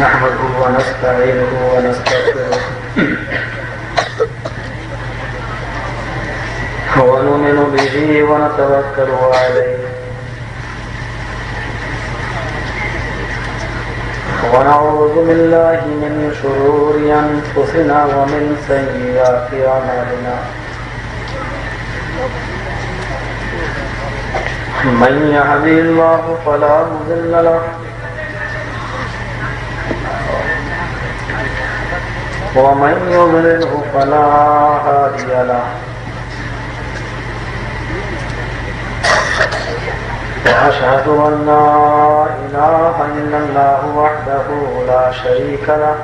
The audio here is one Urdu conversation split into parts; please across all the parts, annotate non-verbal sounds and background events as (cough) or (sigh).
نحمده ونستعينه ونستغفره. ونؤمن به ونتوكل عليه. ونعوذ بالله من شرور أنفسنا ومن سيئات أعمالنا. من يهدي الله فلا مضل له. ومن يضلله فلا هادي له. وأشهد أن لا إله إلا الله وحده لا شريك له.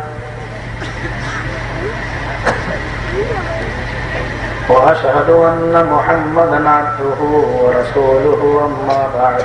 وأشهد أن محمدا عبده ورسوله أما بعد.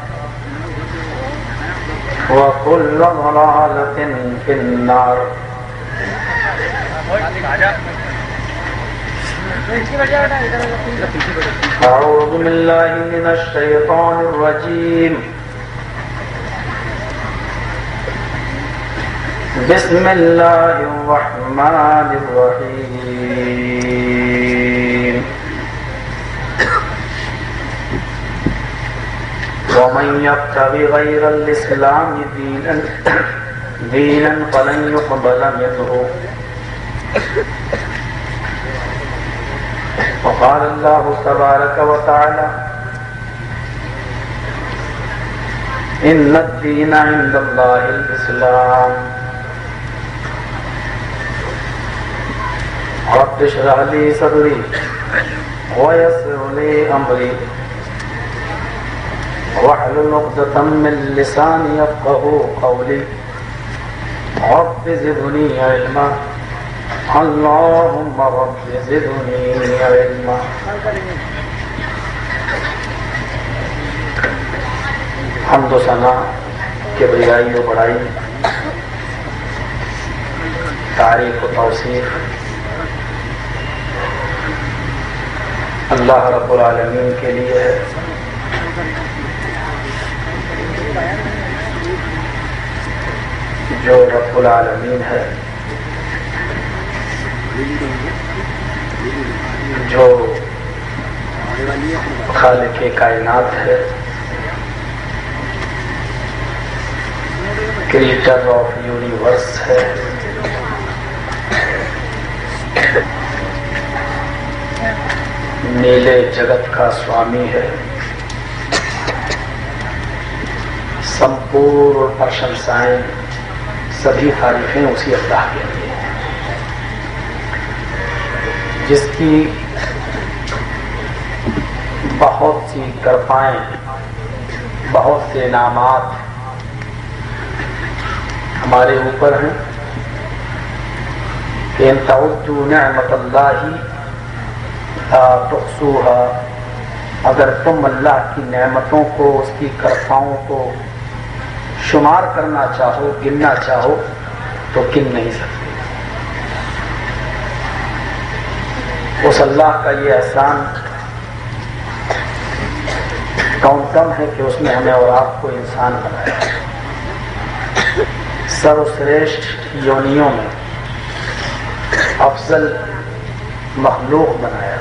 وكل ضلالة في النار أعوذ بالله من الشيطان الرجيم. بسم الله الرحمن الرحيم. ومن يبتغي غير الإسلام دينا دينا فلن يقبل منه. وقال الله تبارك وتعالى إن الدين عند الله الإسلام. رب اشرح لي صدري ويسر لي أمري. واحلل عقدة من لساني يفقه قولي. رب زدني علما. اللهم رب زدني علما. حمد و ثنا کے بریائی و بڑائی. تعریف و توصیف اللہ رب العالمین کے لیے جو رب العالمین ہے، جو خالق کائنات ہے کریٹر آف یونیورس ہے۔ نیلے جگت کا سوامی ہے۔ سمپور پرشنسائیں سبھی تعریفیں اسی اللہ کے لیے جس کی بہت سی کرپائیں بہت سے انعامات ہمارے اوپر ہیں۔ کہ ان توجہ نعمت اللہ ہی تخصوحا اگر تم اللہ کی نعمتوں کو، اس کی کرپاؤں کو شمار کرنا چاہو، گننا چاہو، تو گن نہیں سکتے۔ اس اللہ کا یہ احسان کون کم ہے کہ اس نے ہمیں اور آپ کو انسان بنایا۔ سروشریشٹھ یونیوں میں افضل مخلوق بنایا۔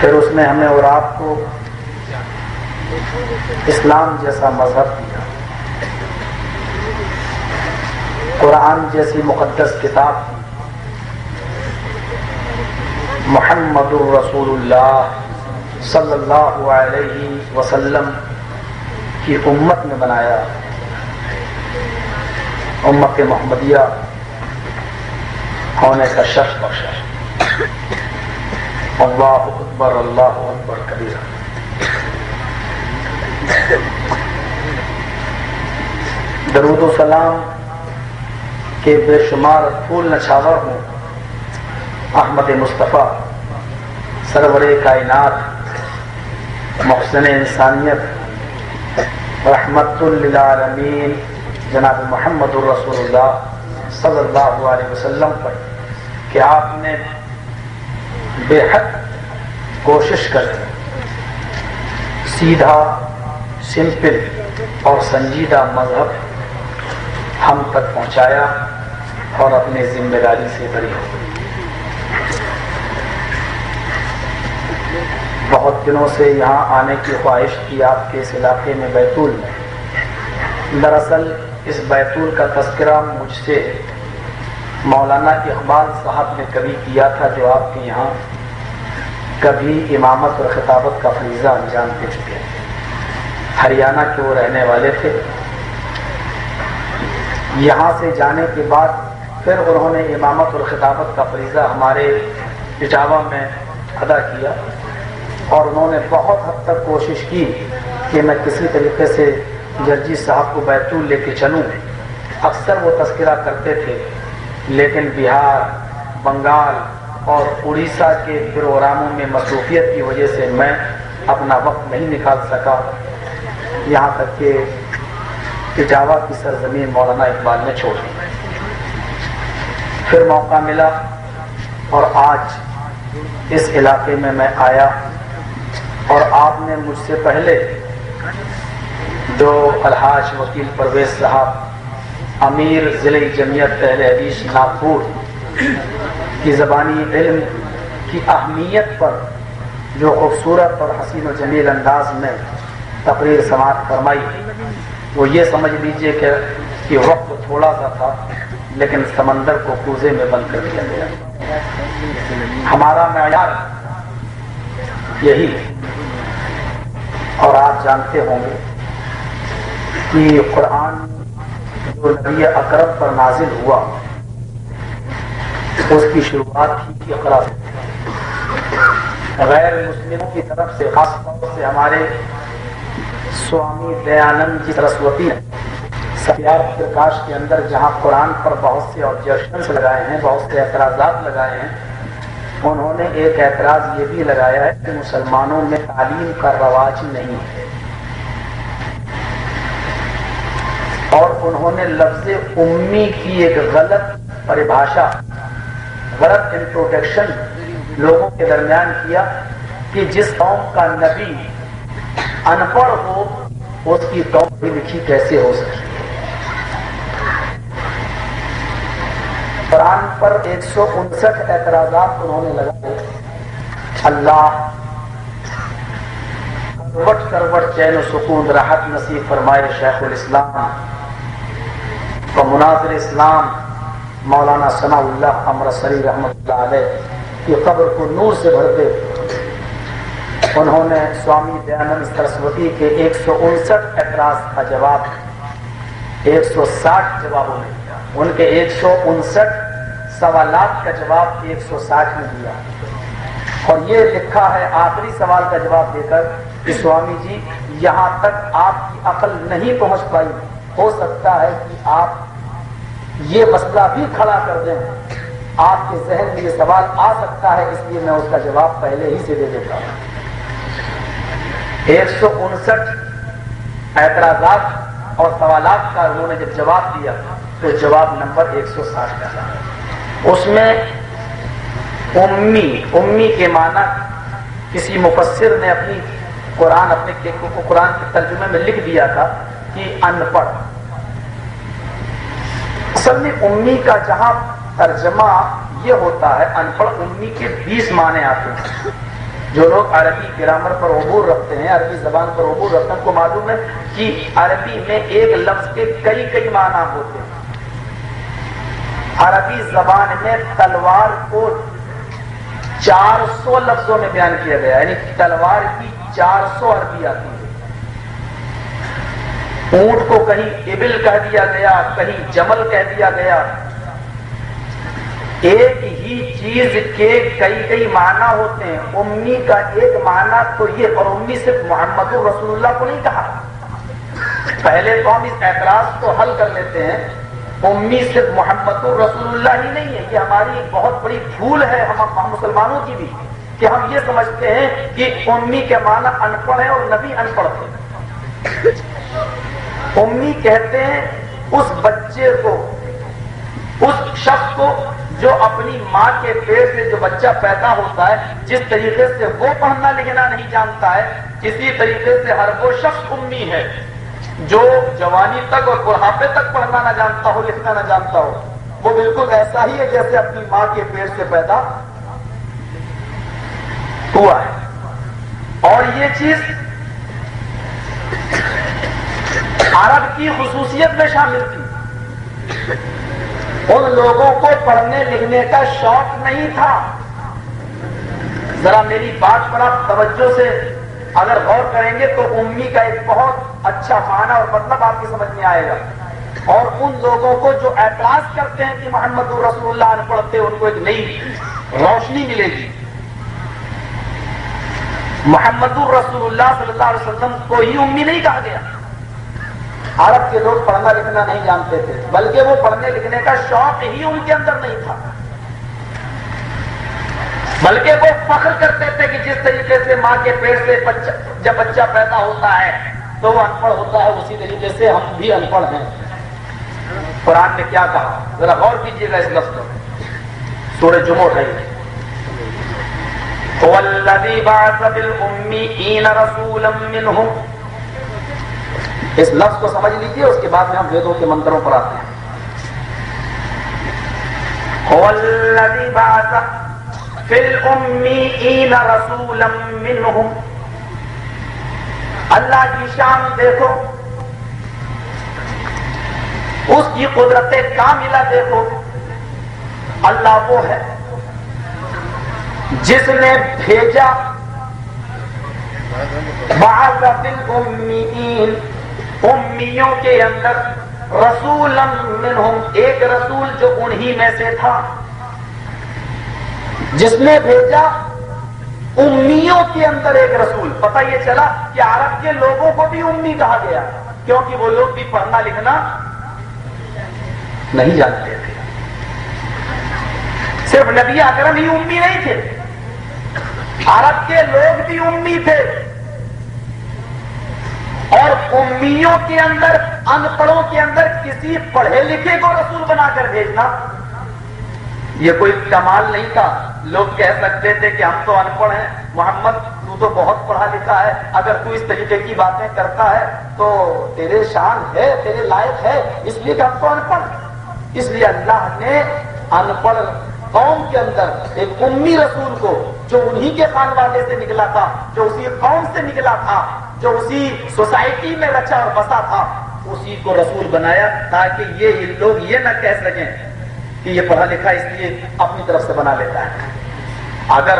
پھر اس نے ہمیں اور آپ کو اسلام جیسا مذہب دیا قرآن جیسی مقدس کتاب دی محمد الرسول اللہ صلی اللہ علیہ وسلم کی امت میں بنایا۔ امت محمدیہ ہونے کا شرف بخشا۔ اللہ اکبر اللہ اکبر کبیر درود و سلام کے بے شمار پھول نچھاور ہوں احمد مصطفیٰ، سرور کائنات، محسن انسانیت، رحمت للعالمین، جناب محمد الرسول اللہ صلی اللہ علیہ وسلم پر کہ آپ نے بے حد کوشش کر سیدھا سمپل اور سنجیدہ مذہب ہم تک پہنچایا اور اپنی ذمہ داری سے بری ہو بہت دنوں سے یہاں آنے کی خواہش تھی آپ کے اس علاقے میں بیتول میں۔ دراصل اس بیتول کا تذکرہ مجھ سے مولانا اقبال صاحب نے کبھی کیا تھا جو آپ کے یہاں کبھی امامت اور خطابت کا فریضہ انجام دے چکے ہریانہ کے وہ رہنے والے تھے۔ یہاں سے جانے کے بعد پھر انہوں نے امامت اور خطابت کا فریضہ ہمارے اٹاوا میں ادا کیا اور انہوں نے بہت حد تک کوشش کی کہ میں کسی طریقے سے جرجی صاحب کو بیتول لے کے چلوں۔ اکثر وہ تذکرہ کرتے تھے، لیکن بہار، بنگال اور اڑیسہ کے پروگراموں میں مصروفیت کی وجہ سے میں اپنا وقت نہیں نکال سکا۔ یہاں تک کہ اجاوا کی سرزمین مولانا اقبال نے چھوڑ دی۔ پھر موقع ملا اور آج اس علاقے میں میں آیا اور آپ نے مجھ سے پہلے جو الحاج وکیل پرویز صاحب، امیر ضلع جمعیت اہل حدیث ناگپور کی زبانی علم کی اہمیت پر جو خوبصورت اور حسین و جمیل انداز میں تقریر سماعت فرمائی۔ وہ یہ سمجھ لیجیے کہ کہ وقت تھوڑا سا تھا، لیکن سمندر کو کوزے میں بند کر دیا گیا۔ ہمارا معیار یہی اور آپ جانتے ہوں گے کہ قرآن جو نبی اکرم پر نازل ہوا، اس کی شروعات ہی اقرا سے۔ غیر مسلموں کی طرف سے، خاص طور سے ہمارے سوامی دیانند جی سرسوتی نے ستیار پرکاش کے اندر جہاں قرآن پر بہت سے آبجیکشنس لگائے ہیں، بہت سے اعتراضات لگائے ہیں، انہوں نے ایک اعتراض یہ بھی لگایا ہے کہ مسلمانوں میں تعلیم کا رواج نہیں ہے۔ اور انہوں نے لفظ امی کی ایک غلط پریبھاشا، غلط انٹروڈکشن لوگوں کے درمیان کیا کہ جس قوم کا نبی ان پڑھ ہو اس کی قوم لکھی کیسے ہو سکتی؟ قرآن پر ایک سو انسٹھ اعتراضات انہوں نے لگائے۔ اللہ کروٹ کروٹ چین و سکون، راحت نصیب فرمائے شیخ الاسلام۔ و مناظر اسلام، مولانا ثناء اللہ امرسری رحمۃ اللہ علیہ، کی قبر کو نور سے بھر دے۔ انہوں نے سوامی دیانند سرسوتی کے ایک سو انسٹھ اعتراض کا جواب ایک سو ساٹھ جوابوں میں دیا۔ ان کے ایک سو انسٹھ سوالات کا جواب ایک سو ساٹھ میں دیا۔ اور یہ لکھا ہے آخری سوال کا جواب دے کر کہ سوامی جی یہاں تک آپ کی عقل نہیں پہنچ پائی۔ ہو سکتا ہے کہ آپ یہ مسئلہ بھی کھڑا کر دیں۔ آپ کے ذہن میں یہ سوال آ سکتا ہے، اس لیے میں اس کا جواب پہلے ہی سے دے دیتا ہوں۔ ایک سو انسٹھ اعتراضات اور سوالات کا انہوں نے جب جواب دیا تو جواب نمبر ایک سو ساٹھ کا تھا۔ اس میں امی امی کے معنی کسی مفسر نے اپنی قرآن، اپنے قرآن کے ترجمے میں لکھ دیا تھا کہ ان پڑھ۔ اصل میں امی کا جہاں ترجمہ یہ ہوتا ہے، ان پڑھ امی کے بیس معنی آتے ہیں۔ جو لوگ عربی گرامر پر عبور رکھتے ہیں، عربی زبان پر عبور رکھتے ہیں کو معلوم ہے کہ عربی میں ایک لفظ کے کئی کئی معنی ہوتے ہیں۔ عربی زبان میں تلوار کو چار سو لفظوں میں بیان کیا گیا یعنی تلوار کی چار سو عربی آتی ہے۔ اونٹ کو کہیں ابل کہہ دیا گیا، کہیں جمل کہہ دیا گیا ایک ہی چیز کے کئی کئی معنی ہوتے ہیں۔ امی کا ایک معنی تو یہ اور امی صرف محمد رسول اللہ کو نہیں کہا۔ پہلے تو ہم اس اعتراض کو حل کر لیتے ہیں۔ امی صرف محمد رسول اللہ ہی نہیں ہے۔ یہ ہماری بہت بڑی بھول ہے ہم مسلمانوں کی بھی کہ ہم یہ سمجھتے ہیں کہ امی کے معنی ان پڑھ ہے اور نبی ان پڑھ تھے امی کہتے ہیں اس بچے کو، اس شخص کو جو اپنی ماں کے پیٹ سے جو بچہ پیدا ہوتا ہے، جس طریقے سے وہ پڑھنا لکھنا نہیں جانتا ہے، اسی طریقے سے ہر وہ شخص امی ہے جو جوانی تک اور بڑھاپے تک پڑھنا نہ جانتا ہو، لکھنا نہ جانتا ہو۔ وہ بالکل ایسا ہی ہے جیسے اپنی ماں کے پیٹ سے پیدا ہوا ہے۔ اور یہ چیز عرب کی خصوصیت میں شامل تھی۔ ان لوگوں کو پڑھنے لکھنے کا شوق نہیں تھا۔ ذرا میری بات پر آپ توجہ سے اگر غور کریں گے تو امی کا ایک بہت اچھا معنی اور مطلب آپ کی سمجھ میں آئے گا۔ اور ان لوگوں کو جو اعتراض کرتے ہیں کہ محمد الرسول اللہ نے پڑھتے ان کو ایک نئی روشنی ملے گی۔ محمد الرسول اللہ صلی اللہ علیہ وسلم کو ہی امی نہیں کہا گیا۔ عرب کے لوگ پڑھنا لکھنا نہیں جانتے تھے، بلکہ وہ پڑھنے لکھنے کا شوق ہی ان کے اندر نہیں تھا۔ بلکہ وہ فخر کرتے تھے کہ جس طریقے سے ماں کے پیٹ سے بچہ جب بچہ پیدا ہوتا ہے، تو وہ ان پڑھ ہوتا ہے، اسی طریقے سے ہم بھی ان پڑھ ہیں۔ قرآن نے کیا کہا؟ ذرا غور کیجیے گا اس لفظ میں سورہ جمعہ رہی والذي بعث بالأميين رسولا منهم اس لفظ کو سمجھ لیجیے اس کے بعد میں ہم ویدوں کے منتروں پر آتے ہیں۔ اللہ کی شان دیکھو۔ اس کی قدرت کاملہ دیکھو۔ اللہ وہ ہے جس نے بھیجا۔ بعض امیین امیوں کے اندر رسول منہم، ایک رسول جو انہی میں سے تھا، جس نے بھیجا امیوں کے اندر ایک رسول۔ پتہ یہ چلا کہ عرب کے لوگوں کو بھی امی کہا گیا، کیونکہ وہ لوگ بھی پڑھنا لکھنا نہیں جانتے تھے۔ صرف نبی اکرم ہی امی نہیں تھے، عرب کے لوگ بھی امی تھے۔ امیوں کے اندر ان پڑھوں کے اندر کسی پڑھے لکھے کو رسول بنا کر بھیجنا۔ یہ کوئی کمال نہیں تھا۔ لوگ کہہ سکتے تھے کہ ہم تو ان پڑھ ہیں۔ محمد، تو تو بہت پڑھا لکھا ہے۔ اگر تو اس طریقے کی باتیں کرتا ہے، تو تیرے شان ہے، تیرے لائق ہے۔ اس لیے کہ ہم تو ان پڑھ اس لیے اللہ نے ان پڑھ قوم کے اندر ایک امی رسول کو، جو انہی کے خان والے سے نکلا تھا، جو اسی قوم سے نکلا تھا جو اسی سوسائٹی میں رچا اور بسا تھا، اسی کو رسول بنایا تاکہ یہ لوگ یہ نہ کہہ سکیں کہ یہ پڑھا لکھا اس لیے اپنی طرف سے بنا لیتا ہے۔ اگر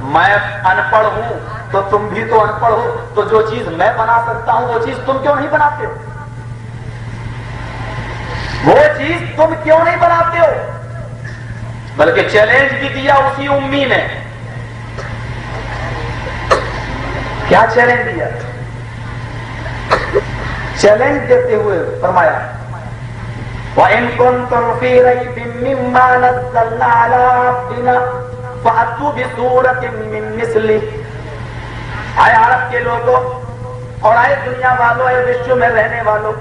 میں ان پڑھ ہوں تو تم بھی تو ان پڑھ ہو، تو جو چیز میں بنا سکتا ہوں، وہ چیز تم کیوں نہیں بناتے؟ ہو وہ چیز تم کیوں نہیں بناتے ہو؟ بلکہ چیلنج بھی دیا اسی امی نے۔ کیا چیلنج دیا؟ چیلنج دیتے ہوئے فرمایا، وَإِن كُنتُمْ فِي رَيْبٍ مِّمَّا نَزَّلْنَا عَلَىٰ عَبْدِنَا فَأْتُوا بِسُورَةٍ مِّن مِّثْلِهِ. آئے عرب کے لوگوں اور آئے دنیا والوں، آئے وشو میں رہنے والوں،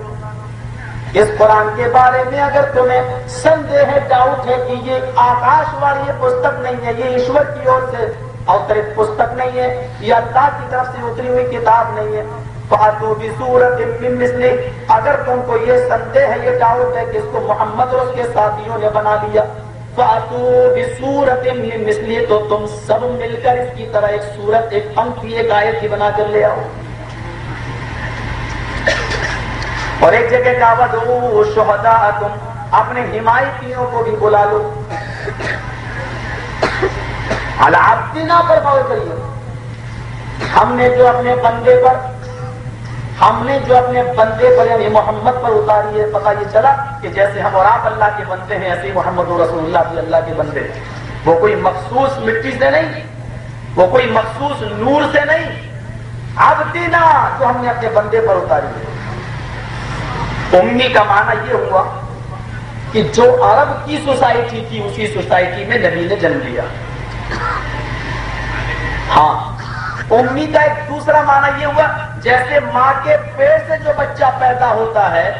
اس قرآن کے بارے میں اگر تمہیں سندے ہے ڈاؤٹ ہے کہ یہ آکاش والی پستک نہیں ہے، یہ ایشور کی اور سے اوترت پستک نہیں ہے، یہ اللہ کی طرف سے اتری ہوئی کتاب نہیں ہے فاتو بھی سورت اگر تم کو یہ سندے ہے یہ ڈاؤٹ ہے کہ اس کو محمد اور اس کے ساتھیوں نے بنا لیا. فاتو بھی سورت مسلی تو تم سب مل کر اس کی طرح ایک سورت، ایک پنکھی ایک آیت ہی بنا کر لے آؤ. اور ایک جگہ دعوت ہو شہدا تم اپنے حمایتیوں کو بھی بلا لو. حالات پر غور کریے. ہم نے جو اپنے بندے پر ہم نے جو اپنے بندے پر یعنی محمد پر اتاری ہے پتا یہ چلا کہ جیسے ہم اور آپ اللہ کے بندے ہیں، ایسے محمد رسول اللہ بھی اللہ کے بندے ہیں۔ وہ کوئی مخصوص مٹی سے نہیں، وہ کوئی مخصوص نور سے نہیں۔ اب دینا جو ہم نے اپنے بندے پر اتاری ہے۔ امی کا معنی یہ ہوا کہ جو عرب کی سوسائٹی تھی، اسی سوسائٹی میں نبی نے جنم لیا۔ ہاں امی کا ایک دوسرا معنی یہ ہوا، جیسے ماں کے پیٹ سے جو بچہ پیدا ہوتا ہے،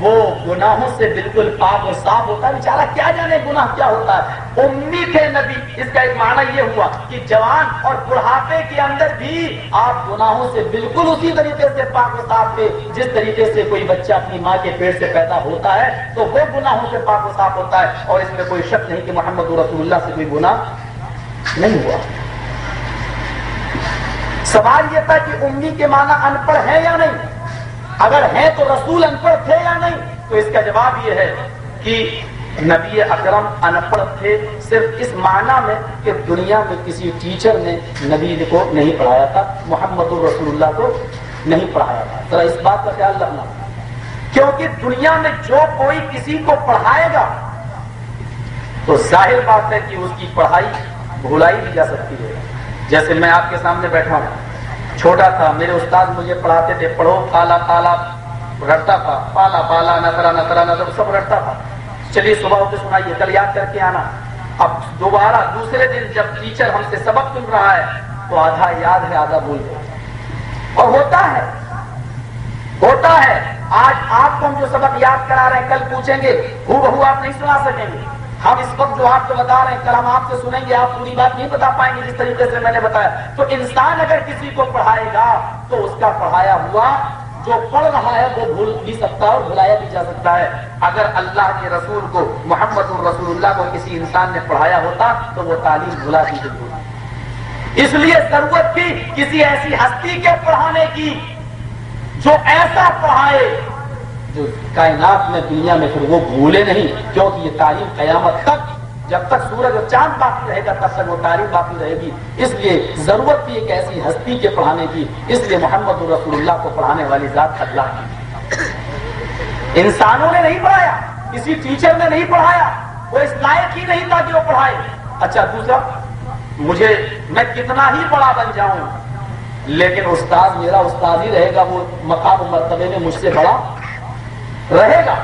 وہ گناہوں سے بالکل پاک اور صاف ہوتا ہے۔ بیچارہ، کیا جانے گناہ کیا ہوتا ہے؟ امی تھے نبی۔ اس کا ایک معنی یہ ہوا کہ جوان اور بڑھاپے کے اندر بھی آپ گناہوں سے بالکل اسی طریقے سے پاک و صاف تھے۔ جس طریقے سے کوئی بچہ اپنی ماں کے پیٹ سے پیدا ہوتا ہے، تو وہ گناہوں سے پاک و صاف ہوتا ہے۔ اور اس میں کوئی شک نہیں کہ محمد رسول اللہ سے کوئی گناہ نہیں ہوا۔ سوال یہ تھا کہ امی کے معنی ان پڑھ ہے یا نہیں؟ اگر ہے تو رسول ان پڑھ تھے یا نہیں؟ تو اس کا جواب یہ ہے کہ نبی اکرم ان پڑھ تھے صرف اس معنی میں کہ دنیا میں کسی ٹیچر نے نبی کو نہیں پڑھایا تھا، محمد الرسول اللہ کو نہیں پڑھایا تھا۔ ذرا اس بات کا خیال رکھنا۔ کیونکہ دنیا میں جو کوئی کسی کو پڑھائے گا، تو ظاہر بات ہے کہ اس کی پڑھائی بھولائی بھی جا سکتی ہے۔ جیسے میں آپ کے سامنے بیٹھا ہوں۔ چھوٹا تھا، میرے استاد مجھے پڑھاتے تھے، پڑھو، پالا پالا، رٹتا تھا، پالا پالا نسرا نسرا نظر سب رٹتا تھا۔ چلیے، صبح ہوتے سنائیے، کل یاد کر کے آنا۔ اب دوبارہ دوسرے دن جب ٹیچر ہم سے سبق سن رہا ہے، تو آدھا یاد ہے، آدھا بھول گیا اور ہوتا ہے ہوتا ہے، آج آپ کو ہم جو سبق یاد کرا رہے ہیں، کل پوچھیں گے، ہو بہو آپ نہیں سنا سکیں گے۔ ہم اس وقت جو آپ کو بتا رہے ہیں کل ہم آپ سے سنیں گے، آپ پوری بات نہیں بتا پائیں گے جس طریقے سے میں نے بتایا۔ تو انسان اگر کسی کو پڑھائے گا، تو اس کا پڑھایا ہوا جو پڑھ رہا ہے، وہ بھول بھی سکتا ہے اور بھلایا بھی جا سکتا ہے۔ اگر اللہ کے رسول کو، محمد الرسول اللہ کو کسی انسان نے پڑھایا ہوتا، تو وہ تعلیم بھلا دی ہوتی اس لیے ضرورت تھی کسی ایسی ہستی کے پڑھانے کی جو ایسا پڑھائے جو کائنات میں دنیا میں پھر وہ بھولے نہیں، کیونکہ یہ تعلیم قیامت تک، جب تک سورج اور چاند باقی رہے گا، تب تک وہ تعلیم باقی رہے گی۔ اس لیے ضرورت تھی ایک ایسی ہستی کے پڑھانے کی، اس لیے محمد الرسول اللہ کو پڑھانے والی ذات اللہ کی۔ انسانوں نے نہیں پڑھایا، کسی ٹیچر نے نہیں پڑھایا، وہ اس لائق ہی نہیں تھا کہ وہ پڑھائے۔ اچھا دوسرا، مجھے میں کتنا ہی بڑا بن جاؤں، لیکن استاد میرا استاد ہی رہے گا، وہ مقام مرتبے میں مجھ سے بڑا۔ رہے گا۔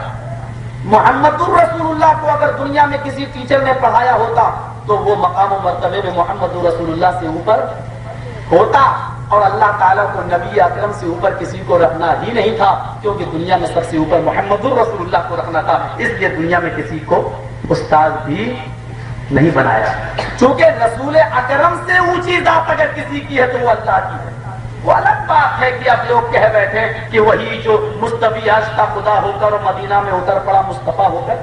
محمد الرسول اللہ کو اگر دنیا میں کسی ٹیچر نے پڑھایا ہوتا، تو وہ مقام و مرتبے میں محمد الرسول اللہ سے اوپر ہوتا۔ اور اللہ تعالیٰ کو نبی اکرم سے اوپر کسی کو رکھنا ہی نہیں تھا، کیونکہ دنیا میں سب سے اوپر محمد الرسول اللہ کو رکھنا تھا۔ اس لیے دنیا میں کسی کو استاد بھی نہیں بنایا۔ چونکہ رسول اکرم سے اونچی ذات اگر کسی کی ہے، تو وہ اللہ کی ہے۔ وہ الگ بات ہے کہ اب لوگ کہہ بیٹھے کہ وہی جو مستفی عرش کا خدا ہو کر اور مدینہ میں اتر پڑا مصطفیٰ ہو کر،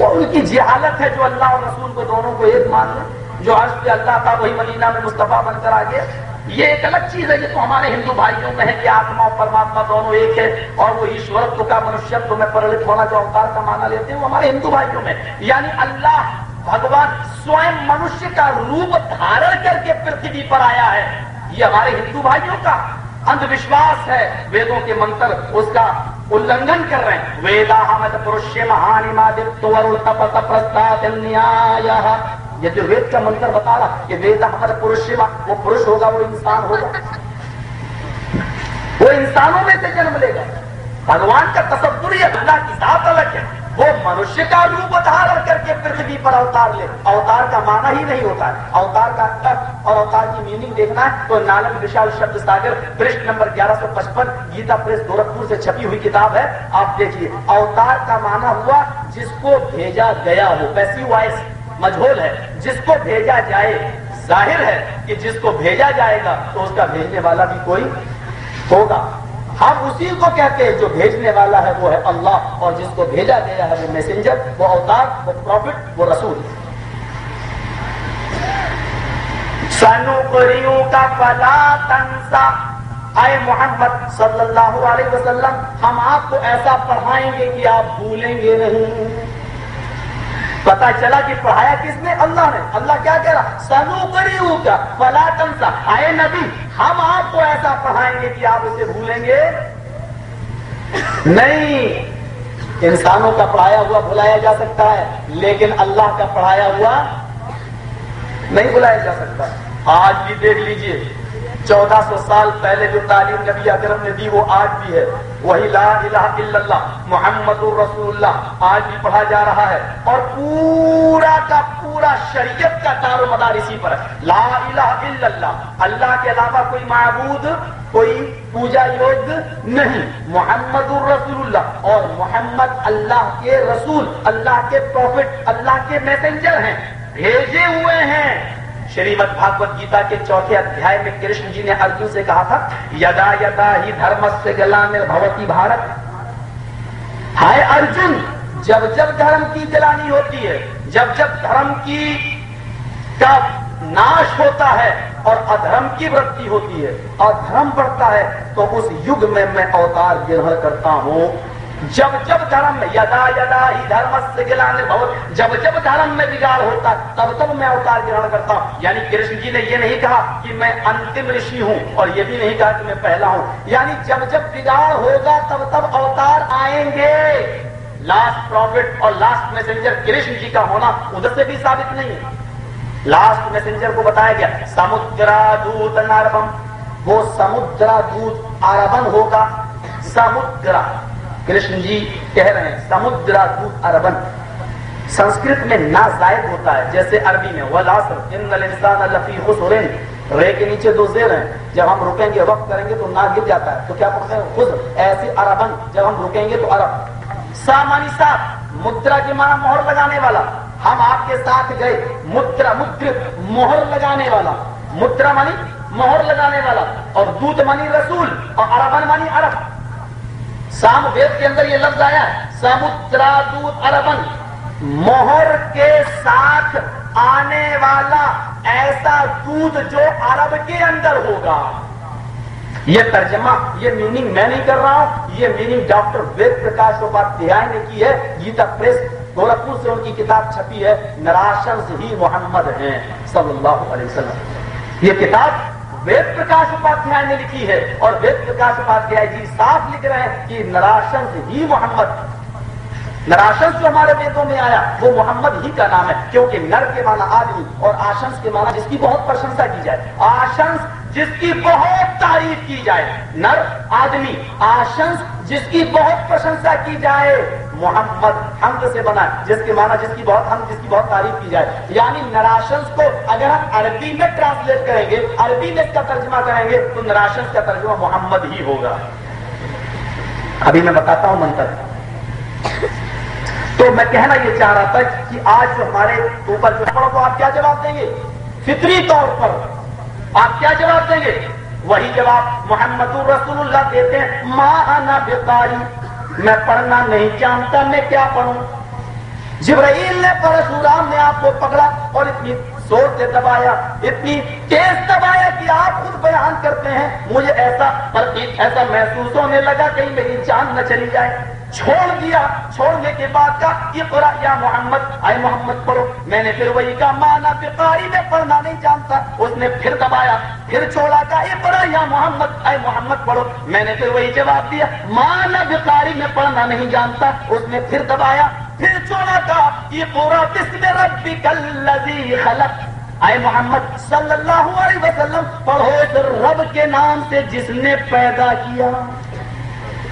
وہ ان کی جہالت ہے جو اللہ اور رسول کو دونوں کو ایک مان لیں جو عرش پہ اللہ تھا وہی مدینہ میں مصطفیٰ بن کر آگے۔ یہ ایک الگ چیز ہے، یہ تو ہمارے ہندو بھائیوں میں ہے کہ آتما اور پرماتما دونوں ایک ہے اور وہ ایشورتو کا منشیتو میں پرلت ہونا جو اوتار کا معنی لیتے ہیں، وہ ہمارے ہندو بھائیوں میں۔ یعنی اللہ بھگوان سوئم منشیہ کا روپ دھارن کر کے پرتھوی پر آیا ہے۔ یہ ہمارے ہندو بھائیوں کا اندھ وشواس ہے ویدوں کے منتر، اس کا النگن کر رہے ہیں۔ ویدا حمد پروش مہانی یہ جو وید کا منتر بتا رہا کہ وید احمد پروش وہ پروش ہوگا، وہ انسان ہوگا۔ وہ انسانوں میں سے جنم لے گا۔ بھگوان کا تصور یہ اللہ کی ذات الگ ہے۔ وہ منشیہ کا روپ دھارن کر کے پرتھوی پر اوتار لے۔ اوتار کا معنی ہی نہیں ہوتا۔ ہے اوتار کا ارتھ اور اوتار کی میننگ دیکھنا ہے تو نالند وشال شبد ساگر پرشٹ نمبر گیارہ سو پچپن گیتا پریس گورکھپور سے چھپی ہوئی کتاب ہے۔ آپ دیکھیے، اوتار کا معنی ہوا جس کو بھیجا گیا ہو۔ پیسی وائس مجھول ہے۔ جس کو بھیجا جائے، ظاہر ہے کہ جس کو بھیجا جائے گا تو اس کا بھیجنے والا بھی کوئی ہوگا۔ ہم اسی کو کہتے ہیں جو بھیجنے والا ہے وہ ہے اللہ اور جس کو بھیجا گیا ہے وہ میسنجر وہ اوتار، وہ پروفٹ وہ رسول۔ سنو کا پلا تنسا۔ اے محمد صلی اللہ علیہ وسلم، ہم آپ کو ایسا پڑھائیں گے کہ آپ بھولیں گے نہیں۔ پتا چلا کہ پڑھایا کس نے؟ اللہ نے۔ اللہ کیا کہہ رہا؟ سنو کریوں کا فلا تنسا۔ اے نبی، ہم آپ کو ایسا پڑھائیں گے کہ آپ اسے بھولیں گے؟ نہیں۔ انسانوں کا پڑھایا ہوا بلایا جا سکتا ہے، لیکن اللہ کا پڑھایا ہوا نہیں بلایا جا سکتا۔ آج بھی دیکھ لیجیے۔ چودہ سو سال پہلے جو تعلیم نبی اکرم نے دی وہ آج بھی ہے۔ وہی لا الہ الا اللہ، محمد الرسول اللہ۔ آج بھی پڑھا جا رہا ہے۔ اور پورا کا پورا شریعت کا دار و مدار اسی پر ہے۔ لا الہ الا اللہ اللہ کے علاوہ کوئی معبود، کوئی پوجا یوگ نہیں۔ محمد الرسول اللہ۔ اور محمد اللہ کے رسول، اللہ کے پروفٹ، اللہ کے میسنجر ہیں۔ بھیجے ہوئے ہیں۔ شریمد بھاگوت گیتا کے چوتھے ادھیائے میں کرشن جی نے ارجن سے کہا تھا یدا یدا ہی دھرم سے گلا بھوتی بھارت ہائے ارجن جب جب دھرم کی جلانی ہوتی ہے جب جب دھرم کی کا ناش ہوتا ہے اور ادھرم کی ورتی ہوتی ہے اور دھرم بڑھتا ہے تو اس یگ میں میں اوتار گرہر کرتا ہوں جب جب دھرم میں یدا یدا ہی دھرم سے گلانے بہت، جب جب دھرم میں بگاڑ ہوتا، تب تب میں اوتار گرہن کرتا ہوں۔ یعنی کرشن جی نے یہ نہیں کہا کہ میں انتم رشی ہوں اور یہ بھی نہیں کہا کہ میں پہلا ہوں۔ یعنی جب جب بگاڑ ہوگا، تب تب اوتار آئیں گے۔ لاسٹ پروفٹ اور لاسٹ میسنجر کرشن جی کا ہونا ادھر سے بھی ثابت نہیں ہے۔ لاسٹ میسنجر کو بتایا گیا، سمدرا دودھ ناربم۔ وہ سمدرا دودھ آربن ہوگا، سمدرا۔ کرشن جی کہہ رہے ہیں سمدرا دودھ اربن سنسکرت میں نا زائد ہوتا ہے، جیسے عربی میں وہ ان الانسان لفی رے کے نیچے دو زیر ہیں، جب ہم رکیں گے، وقت کریں گے تو نا گر جاتا ہے۔ تو کیا پڑھتے ہیں؟ خود ایسے اربن جب ہم رکیں گے تو عرب۔ سامانی ساتھ، مدرا کے معنی مہر لگانے والا۔ ہم آپ کے ساتھ گئے، مدرا مدر مہر لگانے والا۔ مدرا مانی مہر لگانے والا، اور دودھ مانی رسول، اور اربن مانی عرب۔ سام وید کے اندر یہ لفظ آیا سمدرا اربن موہر کے ساتھ آنے والا ایسا دودھ جو عرب کے اندر ہوگا۔ یہ ترجمہ، یہ میننگ میں نہیں کر رہا ہوں، یہ میننگ ڈاکٹر وید پرکاش اپادھیائے نے کی ہے۔ گیتا پریس گورکھپور سے ان کی کتاب چھپی ہے نراشنز ہی محمد ہیں، صلی اللہ علیہ وسلم۔ یہ کتاب وید پرکاش اپادھیائے نے لکھی ہے اور وید پرکاش اپادھیائے جی صاف لکھ رہے ہیں کہ نراشن ہی محمد نراشن جو ہمارے ویدوں میں آیا وہ محمد ہی کا نام ہے کیونکہ نر کے معنی آدمی اور آشنس کے معنی جس کی بہت پرشنسا کی جائے آشنس جس کی بہت تعریف کی جائے نر آدمی آشنس جس کی بہت پرشنسا کی جائے محمد حمد سے بنا جس کے معنی، جس کی بہت، ہم جس کی بہت تعریف کی جائے۔ یعنی نراشنس کو اگر ہم عربی میں ٹرانسلیٹ کریں گے، عربی میں اس کا ترجمہ کریں گے، تو نراشنس کا ترجمہ محمد ہی ہوگا۔ ابھی میں بتاتا ہوں منتر تو میں کہنا یہ چاہ رہا تھا کہ آج جو ہمارے اوپر جو پڑھو تو آپ کیا جواب دیں گے؟ فطری طور پر آپ کیا جواب دیں گے؟ وہی جواب محمد الرسول اللہ دیتے ہیں، ماں آنا بےکاری میں پڑھنا نہیں جانتا، میں کیا پڑھوں؟ جبرائیل نے پرشورام نے آپ کو پکڑا اور اتنی زور سے دبایا، اتنی تیز دبایا کہ آپ خود بیان کرتے ہیں، مجھے ایسا ایسا محسوس ہونے لگا کہیں میری جان نہ چلی جائے۔ چھوڑ دیا، چھوڑنے کے بعد کا اقرا یا محمد۔ آئے محمد، پڑھو۔ میں نے پھر وہی کہا مانا بقاری میں پڑھنا نہیں جانتا۔ اس نے پھر دبایا، پھر چھوڑا کا اقرا یا محمد۔ آئے محمد، پڑھو۔ میں نے پھر وہی جواب دیا مانا بقاری میں پڑھنا نہیں جانتا۔ اس نے پھر دبایا، پھر چھوڑا کا یہ پورا بسم ربی کل خلق۔ آئے محمد، صلی اللہ علیہ وسلم، پڑھو رب کے نام سے جس نے پیدا کیا۔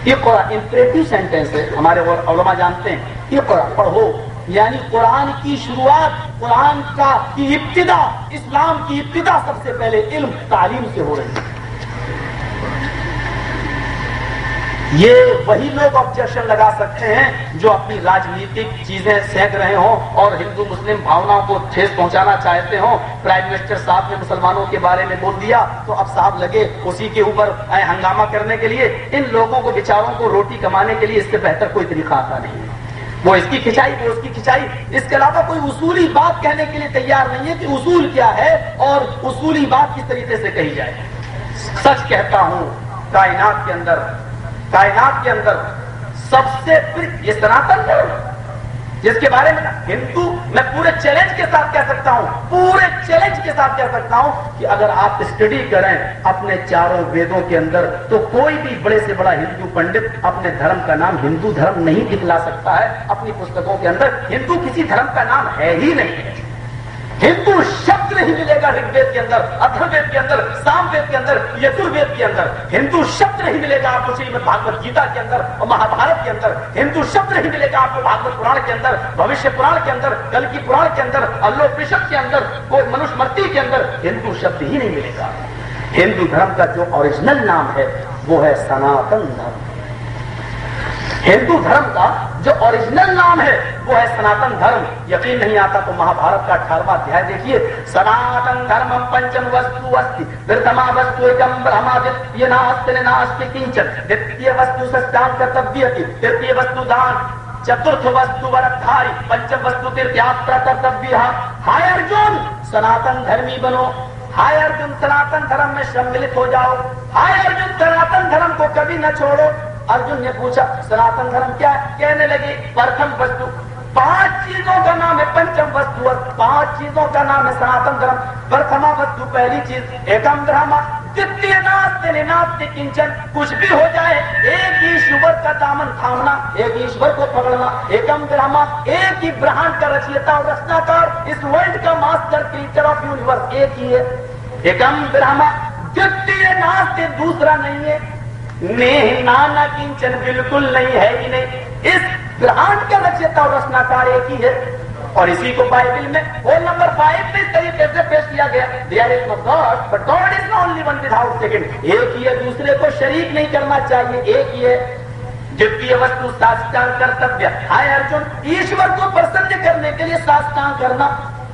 یہ قرآن امپریٹو سینٹینس ہے۔ ہمارے علماء جانتے ہیں۔ یہ قرآن پڑھو۔ یعنی قرآن کی شروعات، قرآن کا کی ابتدا، اسلام کی ابتدا سب سے پہلے علم، تعلیم سے ہو رہی ہے۔ یہ وہی لوگ آبجیکشن لگا سکتے ہیں جو اپنی راجنیتک چیزیں سینک رہے ہوں اور ہندو مسلم بھاؤناؤں کو ٹھیس پہنچانا چاہتے ہوں۔ پرائم منسٹر صاحب نے مسلمانوں کے بارے میں بول دیا تو اب صاحب لگے اسی کے اوپر ہنگامہ کرنے کے لیے۔ ان لوگوں کو بیچاروں کو روٹی کمانے کے لیے اس سے بہتر کوئی طریقہ آتا نہیں۔ ہے وہ اس کی کھچائی، وہ اس کی کھچائی۔ اس کے علاوہ کوئی اصولی بات کہنے کے لیے تیار نہیں ہے کہ اصول کیا ہے اور اصولی بات کس طریقے سے کہی جائے۔ سچ کہتا ہوں، کائنات کے اندر کائنات کے اندر سب سے یہ سناتن جس کے بارے میں ہندو، میں پورے چیلنج کے ساتھ کہہ سکتا ہوں، پورے چیلنج کے ساتھ کہہ سکتا ہوں کہ اگر آپ اسٹڈی کریں اپنے چاروں ویدوں کے اندر، تو کوئی بھی بڑے سے بڑا ہندو پنڈت اپنے دھرم کا نام ہندو دھرم نہیں دکھلا سکتا ہے۔ اپنی پستکوں کے اندر ہندو کسی دھرم کا نام ہے ہی نہیں۔ ہے ہندو شبد نہیں ملے گا رگ وید کے اندر، ادھر وید کے اندر، سام وید کے اندر، یتر وید کے اندر۔ ہندو شبد نہیں ملے گا آپ کو شریمد بھاگوت گیتا کے اندر اور مہابھارت کے اندر۔ ہندو شبد نہیں ملے گا آپ کو بھاگوت پران کے اندر، بھوشیہ پران کے اندر کل کی پران کے اندر الو کے اندر کوئی منش مرتی کے اندر ہندو شبد ہی نہیں ملے گا۔ ہندو دھرم کا جو اوریجنل نام ہے، وہ ہے سناتن دھرم۔ ہندو دھرم کا جو اوریجنل نام ہے، وہ ہے سناتن دھرم۔ یقین نہیں آتا تو مہابھارت کا اٹھارواں ادھیائے دیکھیے۔ سناتن دھرم پنچم وستو استی پرتما وستو ایکم برہما دتیہ ناستے ناستے کنچن دتیہ وستو سستان کرتبیتی ترتیہ وستو دان۔ چترتھ وستو ورتھاری، پنچم وستو ترتیاترا کرتبیہ ہائے ارجن! سناتن دھرمی بنو۔ ہائے ارجن، سناتن دھرم میں شملت ہو جاؤ۔ ہائے ارجن، سناتن دھرم کو کبھی نہ چھوڑو۔ ارجن نے پوچھا، سناتن دھرم کیا ہے؟ کہنے لگی، پرتھم وستو۔ پانچ چیزوں کا نام ہے پنچم وستو پانچ چیزوں کا نام ہے سناتن دھرم۔ پرتھما وستو، پہلی چیز، ایکم برہما ناستے ناستے کنچن، کچھ بھی ہو جائے، ایک ایشور کا دامن تھامنا، ایک ایشور کو پکڑنا، ایکم برہما ایک ہی برہان کا رچیتا اور رچناکار، اس ورلڈ کا ماسٹر کریچر آف یونیورس ایک ہی ہے۔ ایکم برہما دتیہ ناستے دوسرا نہیں ہے میں نانا کنچن بالکل نہیں ہے ہی نہیں اس گرہان کا رچیتا اور رچناکار ایک ہی ہے۔ اور اسی کو بائبل میں وہ نمبر فائیو میں اس طریقے سے پیش کیا گیا۔ There is no God but God is no only one without second ایک ہی ہے، دوسرے کو شریک نہیں کرنا چاہیے۔ ایک ہی ہے۔ جبکہ وستو ساستان کرتبیہ۔ ہائے ارجن، ایشور کو پرسن کرنے کے لیے ساستان کرنا۔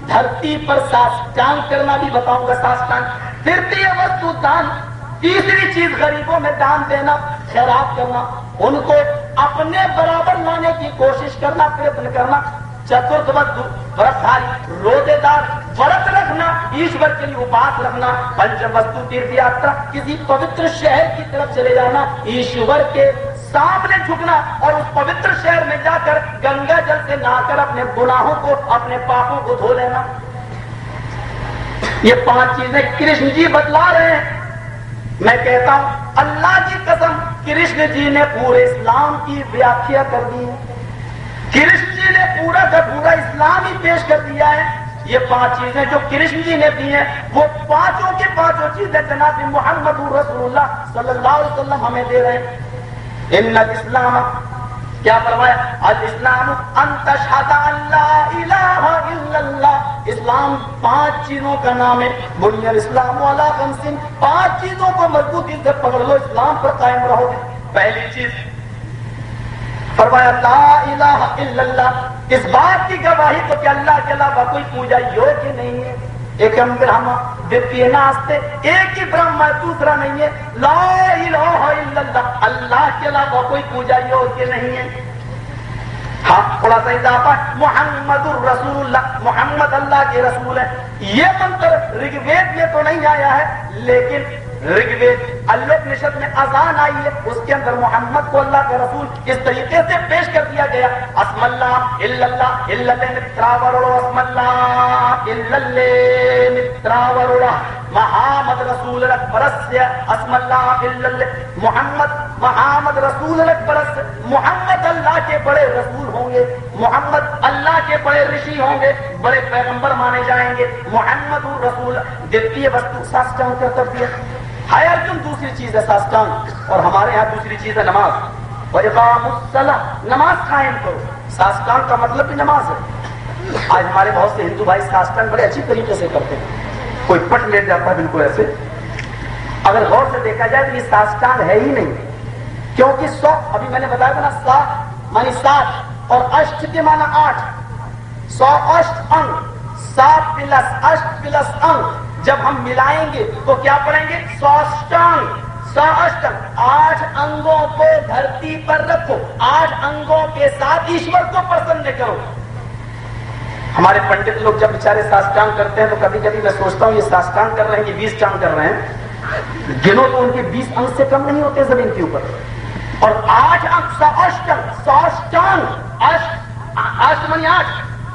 دھرتی پر ساستان کرنا بھی بتاؤں گا ساستان۔ ترتیہ وستو دان تیسری چیز غریبوں میں دان دینا خیرات کرنا، ان کو اپنے برابر لانے کی کوشش کرنا پریتن کرنا چترتھ وستو روزے دار ورت رکھنا، ایشور کے لیے اپاس رکھنا پنچم وستو تیرتھ یاترا، کسی پوتر شہر کی طرف چلے جانا، ایشور کے سامنے جھکنا اور اس پوتر شہر میں جا کر گنگا جل سے نہا کر اپنے گناہوں کو، اپنے پاپوں کو دھو لینا۔ یہ پانچ چیزیں کرشن جی بتلا رہے ہیں۔ میں کہتا ہوں، اللہ کی قسم، کرشن جی نے پورے اسلام کی ویاخیا کر دی ہے۔ کرشن جی نے پورا کا پورا اسلام ہی پیش کر دیا ہے۔ یہ پانچ چیزیں جو کرشن جی نے دی ہیں، وہ پانچوں کے پانچوں چیزیں جناب محمد رسول اللہ صلی اللہ علیہ وسلم ہمیں دے رہے ہیں۔ ان اسلام کیا فرمایا؟ الاسلام اللہ الہ الا اللہ۔ اسلام پانچ چیزوں کا نام ہے۔ بنی الاسلام والا پانچ چیزوں کو مضبوطی سے پکڑ لو، اسلام پر قائم رہو۔ گے پہلی چیز فرمایا، لا الہ الا اللہ۔ اس بات کی گواہی تو کہ اللہ کے علاوہ کوئی پوجا یوگی نہیں ہے۔ ایک ہم برہما دیتی ناستے ایک ہی برہما ہے دوسرا نہیں ہے لا الہ الا اللہ اللہ کے علاوہ کوئی پوجا کے نہیں ہے ہاں تھوڑا سا اضافہ محمد الرسول اللہ محمد اللہ کے رسول ہے یہ منتر رگ وید میں تو نہیں آیا ہے لیکن رگ وید میں اذان آئی ہے، اس کے اندر محمد کو اللہ کا رسول اس طریقے سے پیش کر دیا گیا، اسم اللہ اللہ اسم اللہ محمد رسول برس اسم اللہ محمد محمد رسول برس محمد اللہ کے بڑے رسول ہوں گے، محمد اللہ کے بڑے رشی ہوں گے، بڑے پیغمبر مانے جائیں گے، محمد رسول دیتی وستو ساسٹان کا تربیت ہے ارجن دوسری چیز ہے ساسٹان اور ہمارے یہاں دوسری چیز ہے نماز۔ اور اقام الصلاح نماز قائم کرو۔ ساسٹان کا مطلب بھی نماز ہے۔ آج ہمارے بہت سے ہندو بھائی ساسٹان بڑے اچھی طریقے سے کرتے ہیں۔ کوئی پٹ لے جاتا ہے بالکل ایسے۔ اگر غور سے دیکھا جائے تو یہ ساسٹان ہے ہی نہیں۔ کیونکہ سو، ابھی میں نے بتایا تھا نا سات مانی سات اور اشٹ کے معنی آٹھ۔ سو اشٹ انگ، سات پلس اشٹ پلس انگ۔ جب ہم ملائیں گے تو کیا پڑھیں گے؟ سوسٹنگ سوسٹنگ آٹھ انگوں کو دھرتی پر رکھو، آٹھ انگوں کے ساتھ ایشور کو پسند کرو۔ ہمارے پنڈت لوگ جب بیچارے ساسٹانگ کرتے ہیں تو کبھی کبھی میں سوچتا ہوں یہ ساسٹانگ کر رہے ہیں یہ بیس ٹانگ کر رہے ہیں۔ گنو تو ان کے بیس انگ سے کم نہیں ہوتے زمین کے اوپر۔ اور آٹھ انگ سوسٹنگ سوسٹنگ آٹھ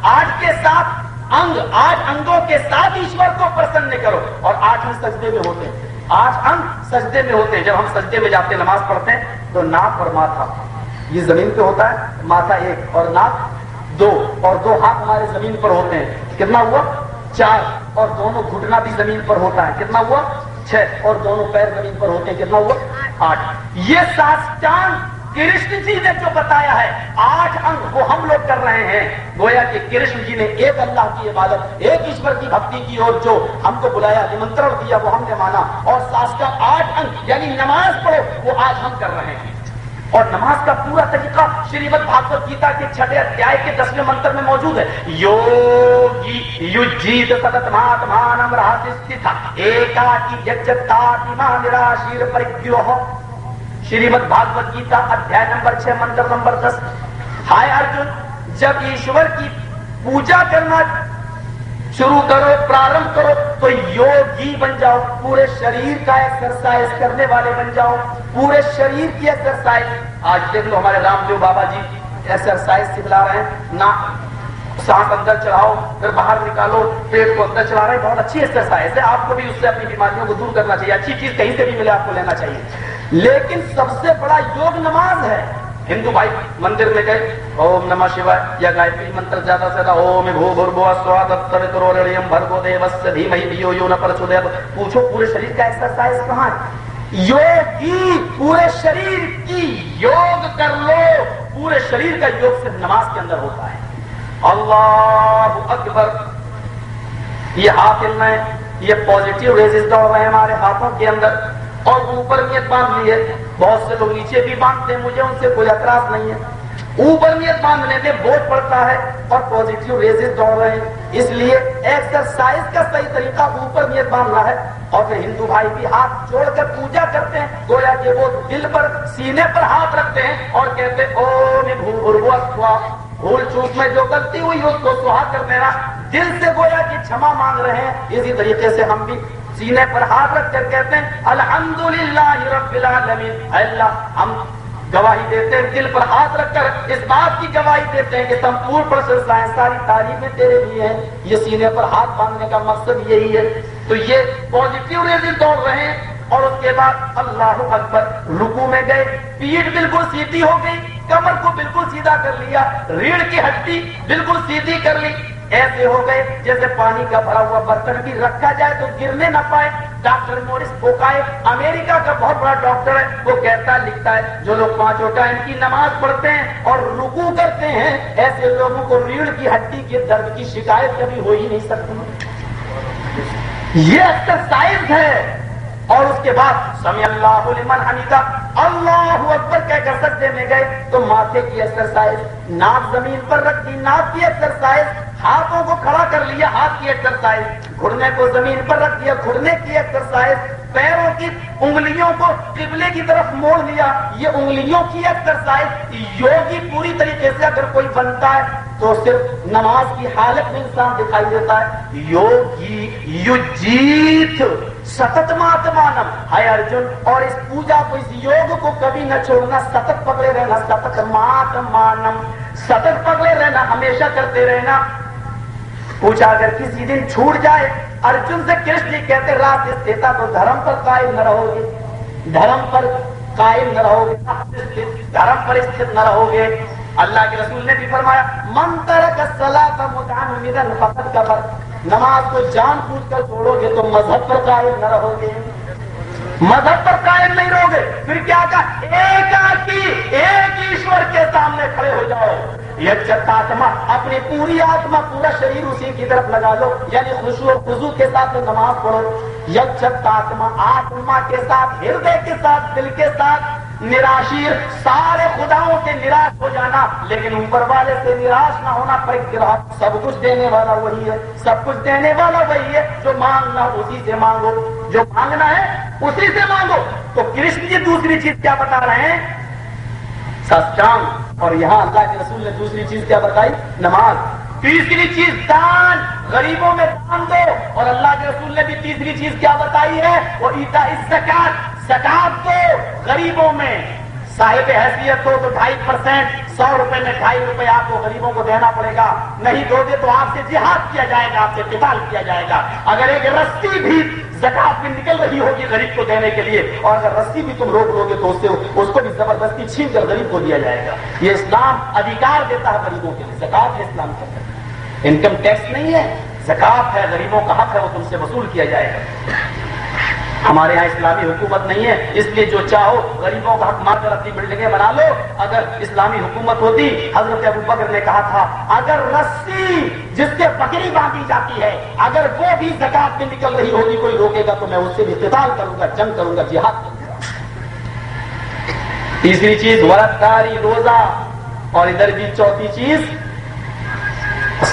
آٹھ کے ساتھ انگ آٹھ انگوں کے ساتھ ایشور کو پرسن کرو۔ اور آٹھ انگ سجدے میں ہوتے ہیں۔ آٹھ انگ سجدے میں ہوتے ہیں۔ جب ہم سجدے میں جاتے ہیں، نماز پڑھتے ہیں، تو ناک اور ماتھا۔ یہ زمین پہ ہوتا ہے، ماتھا ایک اور ناک دو۔ اور دو ہاتھ ہمارے زمین پر ہوتے ہیں۔ کتنا ہوا؟ چار۔ اور دونوں گھٹنا بھی زمین پر ہوتا ہے۔ کتنا ہوا؟ چھ۔ اور دونوں پیر زمین پر ہوتے ہیں۔ کتنا ہوا؟ آٹھ۔ یہ ساسٹان کرشن جی نے جو بتایا ہے، آٹھ انگ وہ ہم لوگ کر رہے ہیں۔ گویا کہ کرشن جی نے ایک اللہ کی عبادت، ایک ایشور کی بھکتی کی اور جو ہم کو بلایا، نمنترن دیا وہ ہم نے مانا۔ اور ساسٹا آٹھ انگ یعنی نماز پڑھو، وہ آج ہم کر رہے ہیں۔ اور نماز کا پورا طریقہ شریمت بھاگوت گیتا کے چھٹے ادھیائے کے دسویں منتر میں موجود ہے۔ یوگی یوجیت سدت ماتمان نراشیر پرگیو شریمت بھاگوت گیتا ادھیائے نمبر چھ منتر نمبر دس ہائے ارجن جب ایشور کی پوجا کرنا شروع کرو پرارمب کرو تو یوگی بن جاؤ پورے شریر کا ایکسرسائز کرنے والے بن جاؤ پورے شریر کی ایکسرسائز آج دیکھ لو ہمارے رام دیو بابا جی ایکسرسائز سکھلا رہے ہیں نہ سانس اندر چڑھاؤ پھر باہر نکالو پیٹ کو اندر چلا رہے ہیں بہت اچھی ایکسرسائز ہے آپ کو بھی اس سے اپنی بیماریوں کو دور کرنا چاہیے اچھی چیز کہیں سے بھی ملے آپ کو لینا چاہیے لیکن سب سے بڑا یوگ نماز ہے۔ ہندو بھائی، مندر میں گئے۔ اوم نما شیوائے۔ یا گائے منتر زیادہ سے اوم بھو بھربو سوادم بھرگو دیوس دھیمہی بھیو یو نہ پرچو دیو۔ پوچھو پورے شریر کا ایکسرسائز کہاں ہے؟ یوگی پورے شریر کی یوگ کر لو۔ پورے شریر کا یوگ صرف نماز کے اندر ہوتا ہے۔ اللہ اکبر۔ یہ ہاتھ ہلنا ہے یہ پوزیٹو ریزز دوڑ رہے ہیں ہمارے ہاتھوں کے اندر۔ اور اوپر نیت باندھ لی ہے۔ بہت سے لوگ نیچے بھی باندھتے ہیں، مجھے ان سے کوئی اعتراض نہیں ہے۔ اوپر نیت باندھنے میں بوجھ پڑتا ہے اور پوزیٹو ریزز دوڑ رہے ہیں۔ اس لیے ایکسرسائز کا صحیح طریقہ اوپر نیت باندھنا ہے۔ اور پھر ہندو بھائی بھی ہاتھ جوڑ کر پوجا کرتے ہیں۔ گویا کہ وہ دل پر، سینے پر ہاتھ رکھتے ہیں اور کہتے او بھول چوک میں جو غلطی ہوئی اس کو سہا کر دینا۔ دل سے گویا کہ چھما مانگ رہے ہیں۔ اسی طریقے سے ہم بھی سینے پر ہاتھ رکھ کر کہتے ہیں الحمد للہ رب العالمین۔ اللہ، ہم گواہی دیتے ہیں، دل پر ہاتھ رکھ کر اس بات کی گواہی دیتے ہیں کہ تم پور پر ساری تعریفیں تیرے لیے ہیں۔ یہ سینے پر ہاتھ باندھنے کا مقصد یہی ہے۔ تو یہ پوزیٹو ریزی دوڑ رہے ہیں اور اس کے بعد اللہ اکبر رکو میں گئے۔ پیٹ بالکل سیدھی ہو گئی، کمر کو بالکل سیدھا کر لیا۔ ریڑھ کی ہڈی بالکل سیدھی کر لی۔ ایسے ہو گئے جیسے پانی کا بھرا ہوا برتن بھی رکھا جائے تو گرنے نہ پائے۔ ڈاکٹر مورس بوکائے، امریکہ کا بہت بڑا ڈاکٹر ہے، وہ کہتا لکھتا ہے، جو لوگ پانچوں ٹائم کی نماز پڑھتے ہیں اور رکو کرتے ہیں، ایسے لوگوں کو ریڑھ کی ہڈی کے درد کی شکایت کبھی ہو ہی نہیں سکتی۔ یہ ایکسرسائز ہے۔ اور اس کے بعد، سمی اللہ لمن حمیدہ، اللہ اکبر کہہ کر سجدے میں گئے، تو ماتھے کی ایکسرسائز ناک زمین پر رکھ دی، ناک کی ایکسرسائز ہاتھوں کو کھڑا کر لیا، ہاتھ کی ایکسرسائز گھڑنے کو زمین پر رکھ دیا، گھڑنے کی ایکسرسائز پیروں کی انگلیوں کو قبلے کی طرف موڑ لیا، یہ انگلیوں کی ایکسرسائز یوگی پوری طریقے سے اگر کوئی بنتا ہے تو صرف نماز کی حالت میں انسان دکھائی دیتا ہے، یوگی یو جیت ستت ماتمانم۔ ہے ارجن، اور اس پوجا کو، اس یوگ کو کبھی نہ چھوڑنا، ستت پکڑے رہنا، ستت ماتمانم۔ ستت پکڑے رہنا، ہمیشہ کرتے رہنا۔ پوچھا، اگر کسی دن چھوٹ جائے، ارجن سے کرشن جی کہتے، رات اس دیتا تو دھرم پر قائم نہ رہو گے۔ دھرم پر قائم نہ رہو گے دھرم پر استھت نہ رہو گے۔ اللہ کے رسول نے بھی فرمایا منتر کا سلا کا مدان فقط کا نماز کو جان پوچھ کر چھوڑو گے تو مذہب پر قائم نہ رہو گے۔ مذہب پر قائم نہیں رہو گے۔ پھر کیا کہا؟ ایک آتی ایک ایشور کے سامنے کھڑے ہو جاؤ۔ یہ آتما اپنی پوری آتما، پورا شریر اسی کی طرف لگا لو۔ یعنی خوشو اور خزو کے ساتھ نماز پڑھو۔ یک آتما آتما کے ساتھ ہردے کے ساتھ، دل کے ساتھ نراشیر سارے خداؤں کے نراش ہو جانا۔ لیکن اوپر والے سے نراش نہ ہونا پر سب کچھ دینے والا وہی ہے۔ سب کچھ دینے والا وہی ہے۔ جو مانگنا اسی سے مانگو۔ جو مانگنا ہے اسی سے مانگو۔ تو کرشن جی دوسری چیز کیا بتا رہے ہیں؟ سچانگ اور یہاں اللہ کے رسول نے دوسری چیز کیا بتائی؟ نماز۔ تیسری چیز دان۔ غریبوں میں دان دو۔ اور اللہ کے رسول نے بھی تیسری چیز کیا بتائی ہے؟ وہ عیتا اس سکات دو غریبوں میں۔ صاحب حیثیت ہو تو ڈھائی پرسینٹ سو روپے میں ڈھائی روپے آپ کو غریبوں کو دینا پڑے گا۔ نہیں دو گے تو آپ سے جہاد کیا جائے گا، آپ سے قتال کیا جائے گا۔ اگر ایک رسی بھی زکات میں نکل رہی ہوگی غریب کو دینے کے لیے اور اگر رسی بھی تم روک لو گے تو اس سے اس کو بھی زبردستی چھین کر غریب کو دیا جائے گا۔ یہ اسلام ادھیکار دیتا ہے غریبوں کے لیے، زکات ہے اسلام کا انکم ٹیکس نہیں ہے، زکات ہے، غریبوں کا حق ہے، وہ تم سے وصول کیا جائے گا۔ ہمارے یہاں اسلامی حکومت نہیں ہے، اس لیے جو چاہو غریبوں کا حق مار کر اپنی بلڈنگیں بنا لو۔ اگر اسلامی حکومت ہوتی، حضرت ابو بکر نے کہا تھا، اگر رسی جس سے بکری باندھی جاتی ہے، اگر وہ بھی زکات میں نکل رہی ہوگی، کوئی روکے گا تو میں اس سے بھی کروں گا، جنگ کروں گا، جہاد کروں گا۔ تیسری چیز، ورقداری روزہ۔ اور ادھر بھی چوتھی چیز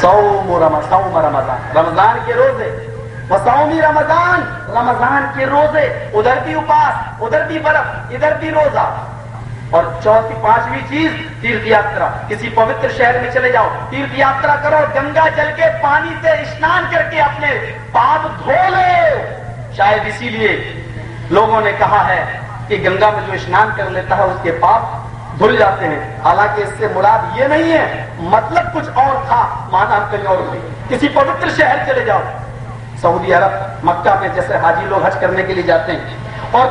سوم رمضان۔ رمضان کے روزے۔ وسومی رمضان رمضان کے روزے، ادھر بھی اپاس، ادھر بھی برف، ادھر بھی روزہ۔ اور چوتھی، پانچویں چیز، تیرتھ یاترا۔ کسی پوتر شہر میں چلے جاؤ، تیرتھ یاترا کرو، گنگا جل کے پانی سے اسنان کر کے اپنے پاپ دھو لو۔ شاید اسی لیے لوگوں نے کہا ہے کہ گنگا میں جو اسنان کر لیتا ہے، اس کے پاپ دھل جاتے ہیں۔ حالانکہ اس سے مراد یہ نہیں ہے مطلب کچھ اور تھا، مانا ہم کہیں اور کسی پوتر شہر چلے جاؤ۔ سعودی عرب، مکہ میں جیسے حاجی لوگ حج کرنے کے لیے جاتے ہیں اور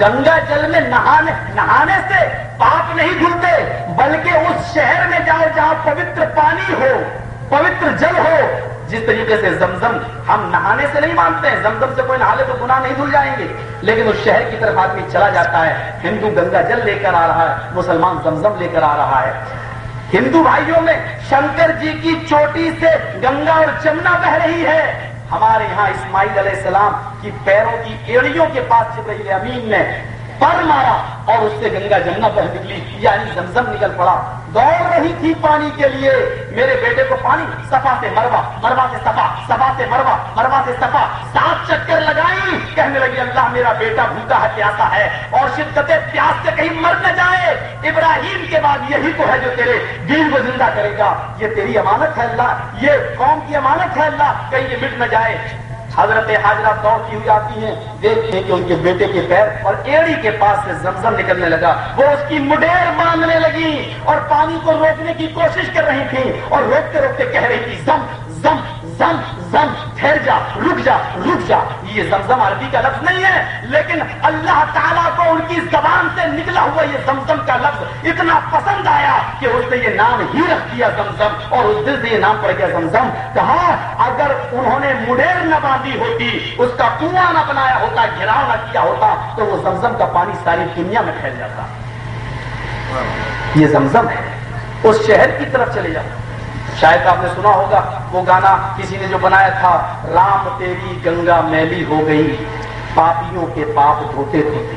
گنگا جل میں نہانے نہانے سے پاپ نہیں دھلتے بلکہ اس شہر میں جاؤ جہاں پوتر پانی ہو، پوتر جل ہو، جس طریقے سے زمزم ہم نہانے سے نہیں مانتے ہیں زمزم سے کوئی نہا لے تو گناہ نہیں دھل جائیں گے۔ لیکن اس شہر کی طرف آدمی چلا جاتا ہے، ہندو گنگا جل لے کر آ رہا ہے، مسلمان زمزم لے کر آ رہا ہے۔ ہندو بھائیوں میں شنکر جی کی چوٹی سے گنگا اور جمنا بہ رہی ہے۔ ہمارے یہاں اسماعیل علیہ السلام کی پیروں کی ایڑیوں کے پاس جبرائیل امین نے پر مارا اور اس سے گنگا جمنا بہ نکلی یعنی زمزم نکل پڑا۔ دوڑ رہی تھی پانی کے لیے۔ میرے بیٹے کو پانی سفا سے مروا مروا سے سفا سفا سے مروا مروا سے سفا سات چکر لگائی۔ کہنے لگی، اللہ میرا بیٹا بھوکا ہے پیاسا ہے اور شدت پیاس سے کہیں مر نہ جائے۔ ابراہیم کے بعد یہی تو ہے جو تیرے دین کو زندہ کرے گا۔ یہ تیری امانت ہے اللہ، یہ قوم کی امانت ہے اللہ۔ کہیں یہ مٹ نہ جائے۔ حضرت حاضرہ دوڑ کی ہوئی آتی ہیں۔ دیکھتے کہ ان کے بیٹے کے پیر اور ایڑی کے پاس سے زمزم نکلنے لگا۔ وہ اس کی مڈیر باندھنے لگی اور پانی کو روکنے کی کوشش کر رہی تھی اور روکتے روکتے کہہ رہی تھی، زم زم زم زم ٹھہر جا، رک جا رک جا۔ یہ زمزم عربی کا لفظ نہیں ہے، لیکن اللہ تعالیٰ کو ان کی زبان سے نکلا ہوا یہ زمزم کا لفظ اتنا پسند آیا کہ اس نے یہ نام ہی رکھ دیا زمزم، اور اس دل سے یہ نام پڑ گیا زمزم۔ کہا، اگر انہوں نے مڈیر نہ باندھی ہوتی، اس کا کنواں نہ بنایا ہوتا گھیراؤ نہ کیا ہوتا، تو وہ زمزم کا پانی ساری دنیا میں پھیل جاتا۔ یہ زمزم ہے، اس شہر کی طرف چلے جاتا۔ شاید آپ نے سنا ہوگا، وہ گانا کسی نے جو بنایا تھا، رام تیری گنگا میلی ہو گئی، پاپیوں کے پاپ دھوتے دھوتے۔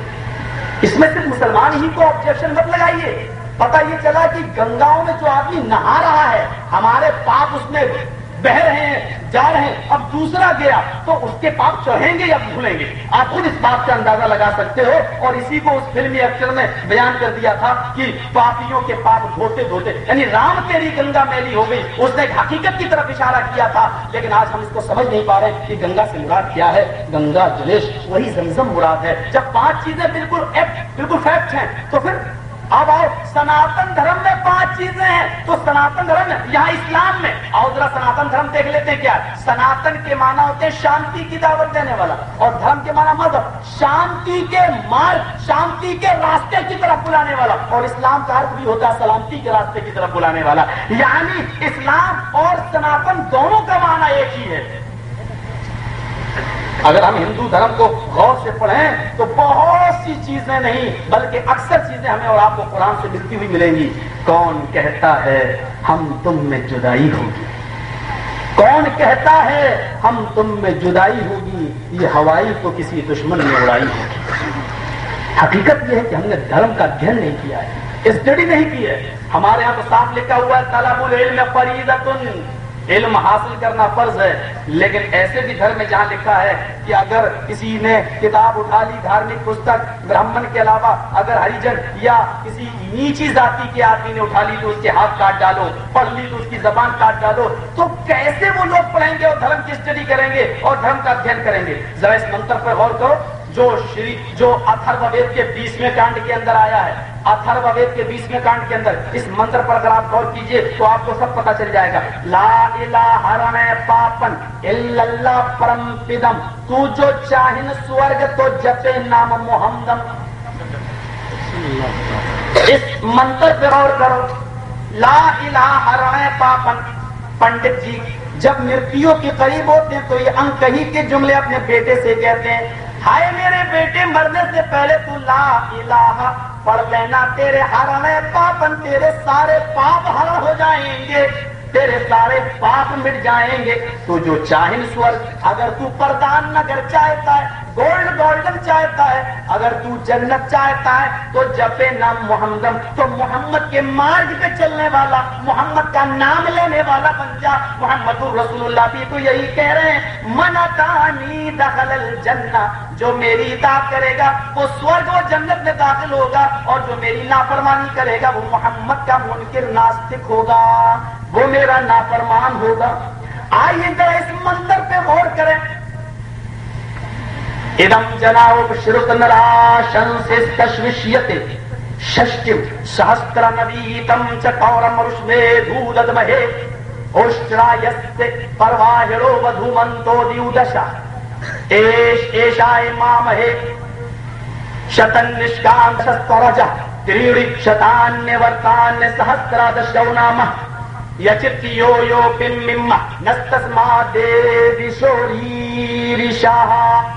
اس میں صرف مسلمان ہی کو آبجیکشن مت لگائیے۔ پتا یہ چلا کہ گنگاؤں میں جو آدمی نہا رہا ہے، ہمارے پاپ اس میں بہ رہے ہیں، جا رہے ہیں، اب دوسرا گیا، تو اس کے پاپ چڑھیں گے یا بھولیں گے؟ آپ خود اس بات کا اندازہ لگا سکتے ہو اور اسی کو اس فلمی ایکٹر نے بیان کر دیا تھا کہ پاپیوں کے پاپ دھوتے دھوتے یعنی رام تیری گنگا میلی ہو گئی۔ اس نے ایک حقیقت کی طرف اشارہ کیا تھا، لیکن آج ہم اس کو سمجھ نہیں پا رہے کہ گنگا سے مراد کیا ہے۔ گنگا جلیش، وہی زمزم مراد ہے۔ جب پانچ چیزیں بالکل بالکل فیکٹ ہیں، تو پھر اب آؤ، سناتن دھرم میں پانچ چیزیں ہیں۔ تو سناتن دھرم میں یہاں اسلام میں۔ آؤ، ذرا سناتن دھرم دیکھ لیتے ہیں کیا؟ سناتن کے معنی ہوتے ہیں شانتی کی دعوت دینے والا۔ اور دھرم کے معنی مذہب شانتی کے مارگ شانتی کے راستے کی طرف بلانے والا۔ اور اسلام کا ارتھ بھی ہوتا ہے سلامتی کے راستے کی طرف بلانے والا۔ یعنی اسلام اور سناتن دونوں کا معنی ایک ہی ہے۔ اگر ہم ہندو دھرم کو غور سے پڑھیں تو بہت سی چیزیں نہیں، بلکہ اکثر چیزیں ہمیں اور آپ کو قرآن سے ملتی ہوئی ملیں گی۔ کون کہتا ہے ہم تم میں جدائی ہوگی؟ کون کہتا ہے ہم تم میں جدائی ہوگی؟ یہ ہوائی تو کسی دشمن میں اڑائی ہوگی۔ حقیقت یہ ہے کہ ہم نے دھرم کا ادھین نہیں کیا ہے، اسٹڈی نہیں کی ہے۔ ہمارے یہاں تو صاف لکھا ہوا ہے، طلب العلم فریضت علم حاصل کرنا فرض ہے، لیکن ایسے بھی دھرم میں جہاں لکھا ہے کہ اگر کسی نے کتاب اٹھا لی، دھارمک پستک، برہمن کے علاوہ اگر ہریجن یا کسی نیچی ذاتی کے آدمی نے اٹھا لی تو اس کے ہاتھ کاٹ ڈالو، پڑھ لی تو اس کی زبان کاٹ ڈالو، تو کیسے وہ لوگ پڑھیں گے اور دھرم کی اسٹڈی کریں گے اور دھرم کا ادھین کریں گے؟ ذرا اس منتر پر غور کرو، جو شری، جو اتھر وید کے بیسویں کانڈ کے اندر آیا ہے اتھر وید کے بیسویں کانڈ کے اندر اس منتر پر اگر آپ غور کیجیے تو آپ کو سب پتا چل جائے گا۔ لا الہ پاپن، اللہ پرم پدم، تو جو چاہن سورگ تو جپے نام محمدم۔ اس منتر پہ غور کرو۔ لا الہ رم پاپن، پنڈت جی جب مرتیوں کے قریب ہوتے ہیں تو یہ انکہی کے جملے اپنے بیٹے سے کہتے ہیں، ہائے میرے بیٹے، مرنے سے پہلے تو لا الہ پڑھ لینا تیرے ہر پاپن تیرے سارے پاپ ہر ہو جائیں گے۔ تیرے سارے پاپ مٹ جائیں گے۔ تو جو چاہن سور، اگر تو پردان نگر چاہتا ہے، گولڈ گولڈن چاہتا ہے، اگر تو جنت چاہتا ہے، تو جپے نام محمد تو محمد کے مارگ پہ چلنے والا، محمد کا نام لینے والا بن جا۔ محمد رسول اللہ بھی تو یہی کہہ رہے ہیں۔ منتانی دخل الجنہ۔ جو میری اطاعت کرے گا، وہ سورگ و جنت میں داخل ہوگا، اور جو میری نافرمانی کرے گا، وہ محمد کا منکر ناستک ہوگا۔ وہ میرا نافرمان ہوگا۔ آئیے ذرا اس منظر پہ غور کریں۔ ادم جناب شرط نراشن سے تشوشیت ششکم نویتم چورم رشمے دھولد مہے۔ اوشرایست پرواہرو ودھومنتو دیودشا ایش ایشائے مامہے۔ شتن نشکان شسترجہ تریڑی شتانیہ ورتانیہ سہسترادشو نامہ۔ یچتیو یو پم مما نستسما دیوی شوری رشاہا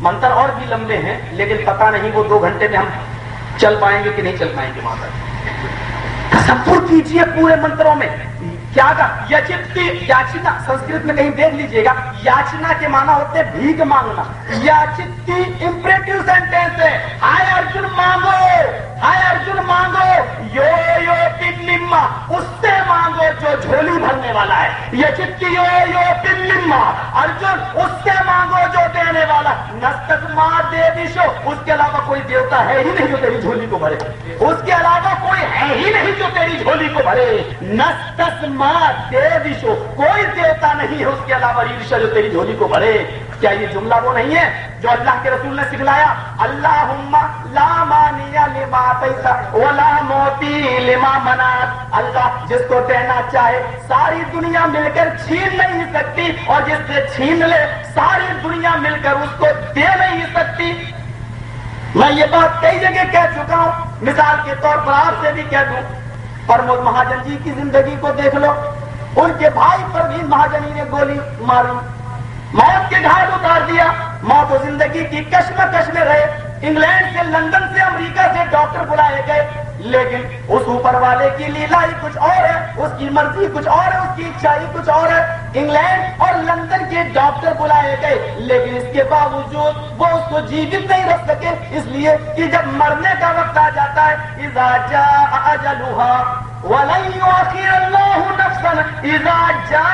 منتر اور بھی لمبے ہیں لیکن پتا نہیں وہ دو گھنٹے میں ہم چل پائیں گے کہ نہیں چل پائیں گے ماتا تصور کیجیے پورے منتروں میں زیادہ یجپتی یاچنا سنسکرت میں کہیں دیکھ لیجیے گا یاچنا کے معنی ہوتے بھیگ مانگنا یاچتی امپریٹو سینٹینس ہے ہائے ارجن مانگو ہائے ارجن مانگو یو یو پن اس سے مانگو جو جھولی بھرنے والا ہے یجپتی یو یو پن ارجن اس سے مانگو جو دینے والا نستک ماں دیویشو اس کے علاوہ کوئی دیوتا ہے ہی نہیں جو تیری جھولی کو بھرے اس کے علاوہ کوئی ہے ہی نہیں جو تیری جھولی کو بھرے نستس ماں ماں ہو کوئی دیوتا نہیں ہے اس کے علاوہ عرشا جو تیری جھولی کو بھرے کیا یہ جملہ وہ نہیں ہے جو اللہ کے رسول نے سکھلایا؟ اللہ لاما لما پیسہ ولا موتی لما منا اللہ جس کو دینا چاہے، ساری دنیا مل کر چھین نہیں سکتی، اور جس سے چھین لے، ساری دنیا مل کر اس کو دے نہیں سکتی۔ میں یہ بات کئی جگہ کہہ چکا ہوں۔ مثال کے طور پر آپ سے بھی کہہ دوں۔ پرمود مہاجن جی کی زندگی کو دیکھ لو۔ ان کے بھائی پر بھی مہاجنی نے گولی ماری۔ موت کے گھاٹ اتار دیا۔ موت و زندگی کی کشم کشم رہے۔ انگلینڈ سے لندن سے امریکہ سے ڈاکٹر بلائے گئے۔ لیکن اس اوپر والے کی لیلا ہی کچھ اور ہے، اس کی مرضی کچھ اور ہے، اس کی اچھائی کچھ اور ہے۔ انگلینڈ اور لندن کے ڈاکٹر بلائے گئے، لیکن اس کے باوجود وہ اس کو جیوت نہیں رکھ سکے۔ اس لیے کہ جب مرنے کا وقت آ جاتا ہے ولن يؤخر الله نفسا اذا جاء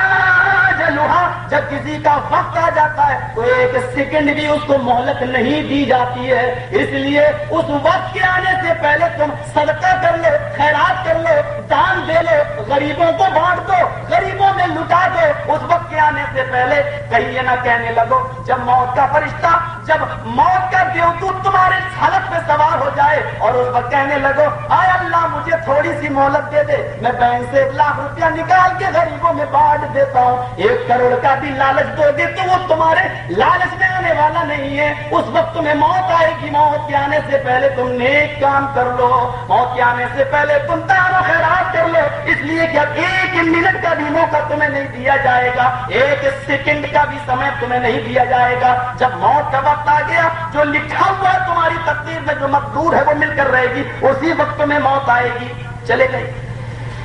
اجلها جب کسی کا وقت آ جاتا ہے تو ایک سیکنڈ بھی اس کو مہلت نہیں دی جاتی ہے۔ اس لیے اس وقت کے آنے سے پہلے تم صدقہ کر لے، خیرات کر لے، دان دے لے، غریبوں کو بانٹ دو، غریبوں میں لٹا دے۔ اس وقت کے آنے سے پہلے کہیں یہ نہ کہنے لگو، جب موت کا فرشتہ، جب موت کا دیوتو تمہارے حالت پہ سوار ہو جائے اور اس وقت کہنے لگو، آئے اللہ، مجھے تھوڑی سی مہلت دے دے، میں بینک سے لاکھ روپیہ نکال کے غریبوں میں بانٹ دیتا ہوں۔ ایک کروڑ کا بھی لالچ دو گے تو وہ تمہارے لالچ میں آنے والا نہیں ہے۔ اس وقت تمہیں موت آئے گی۔ موت کے آنے سے پہلے تم نیک کام کر لو۔ موت کے آنے سے پہلے تم تارو خیرات کر لو۔ اس لیے کہ اب ایک منٹ کا بھی موقع تمہیں نہیں دیا جائے گا۔ ایک سیکنڈ کا بھی سمے تمہیں نہیں دیا جائے گا۔ جب موت کا وقت آ گیا، جو لکھا ہوا ہے تمہاری تقدیر میں جو مقدور ہے، وہ مل کر رہے گی۔ اسی وقت میں موت آئے گی۔ چلے گئے۔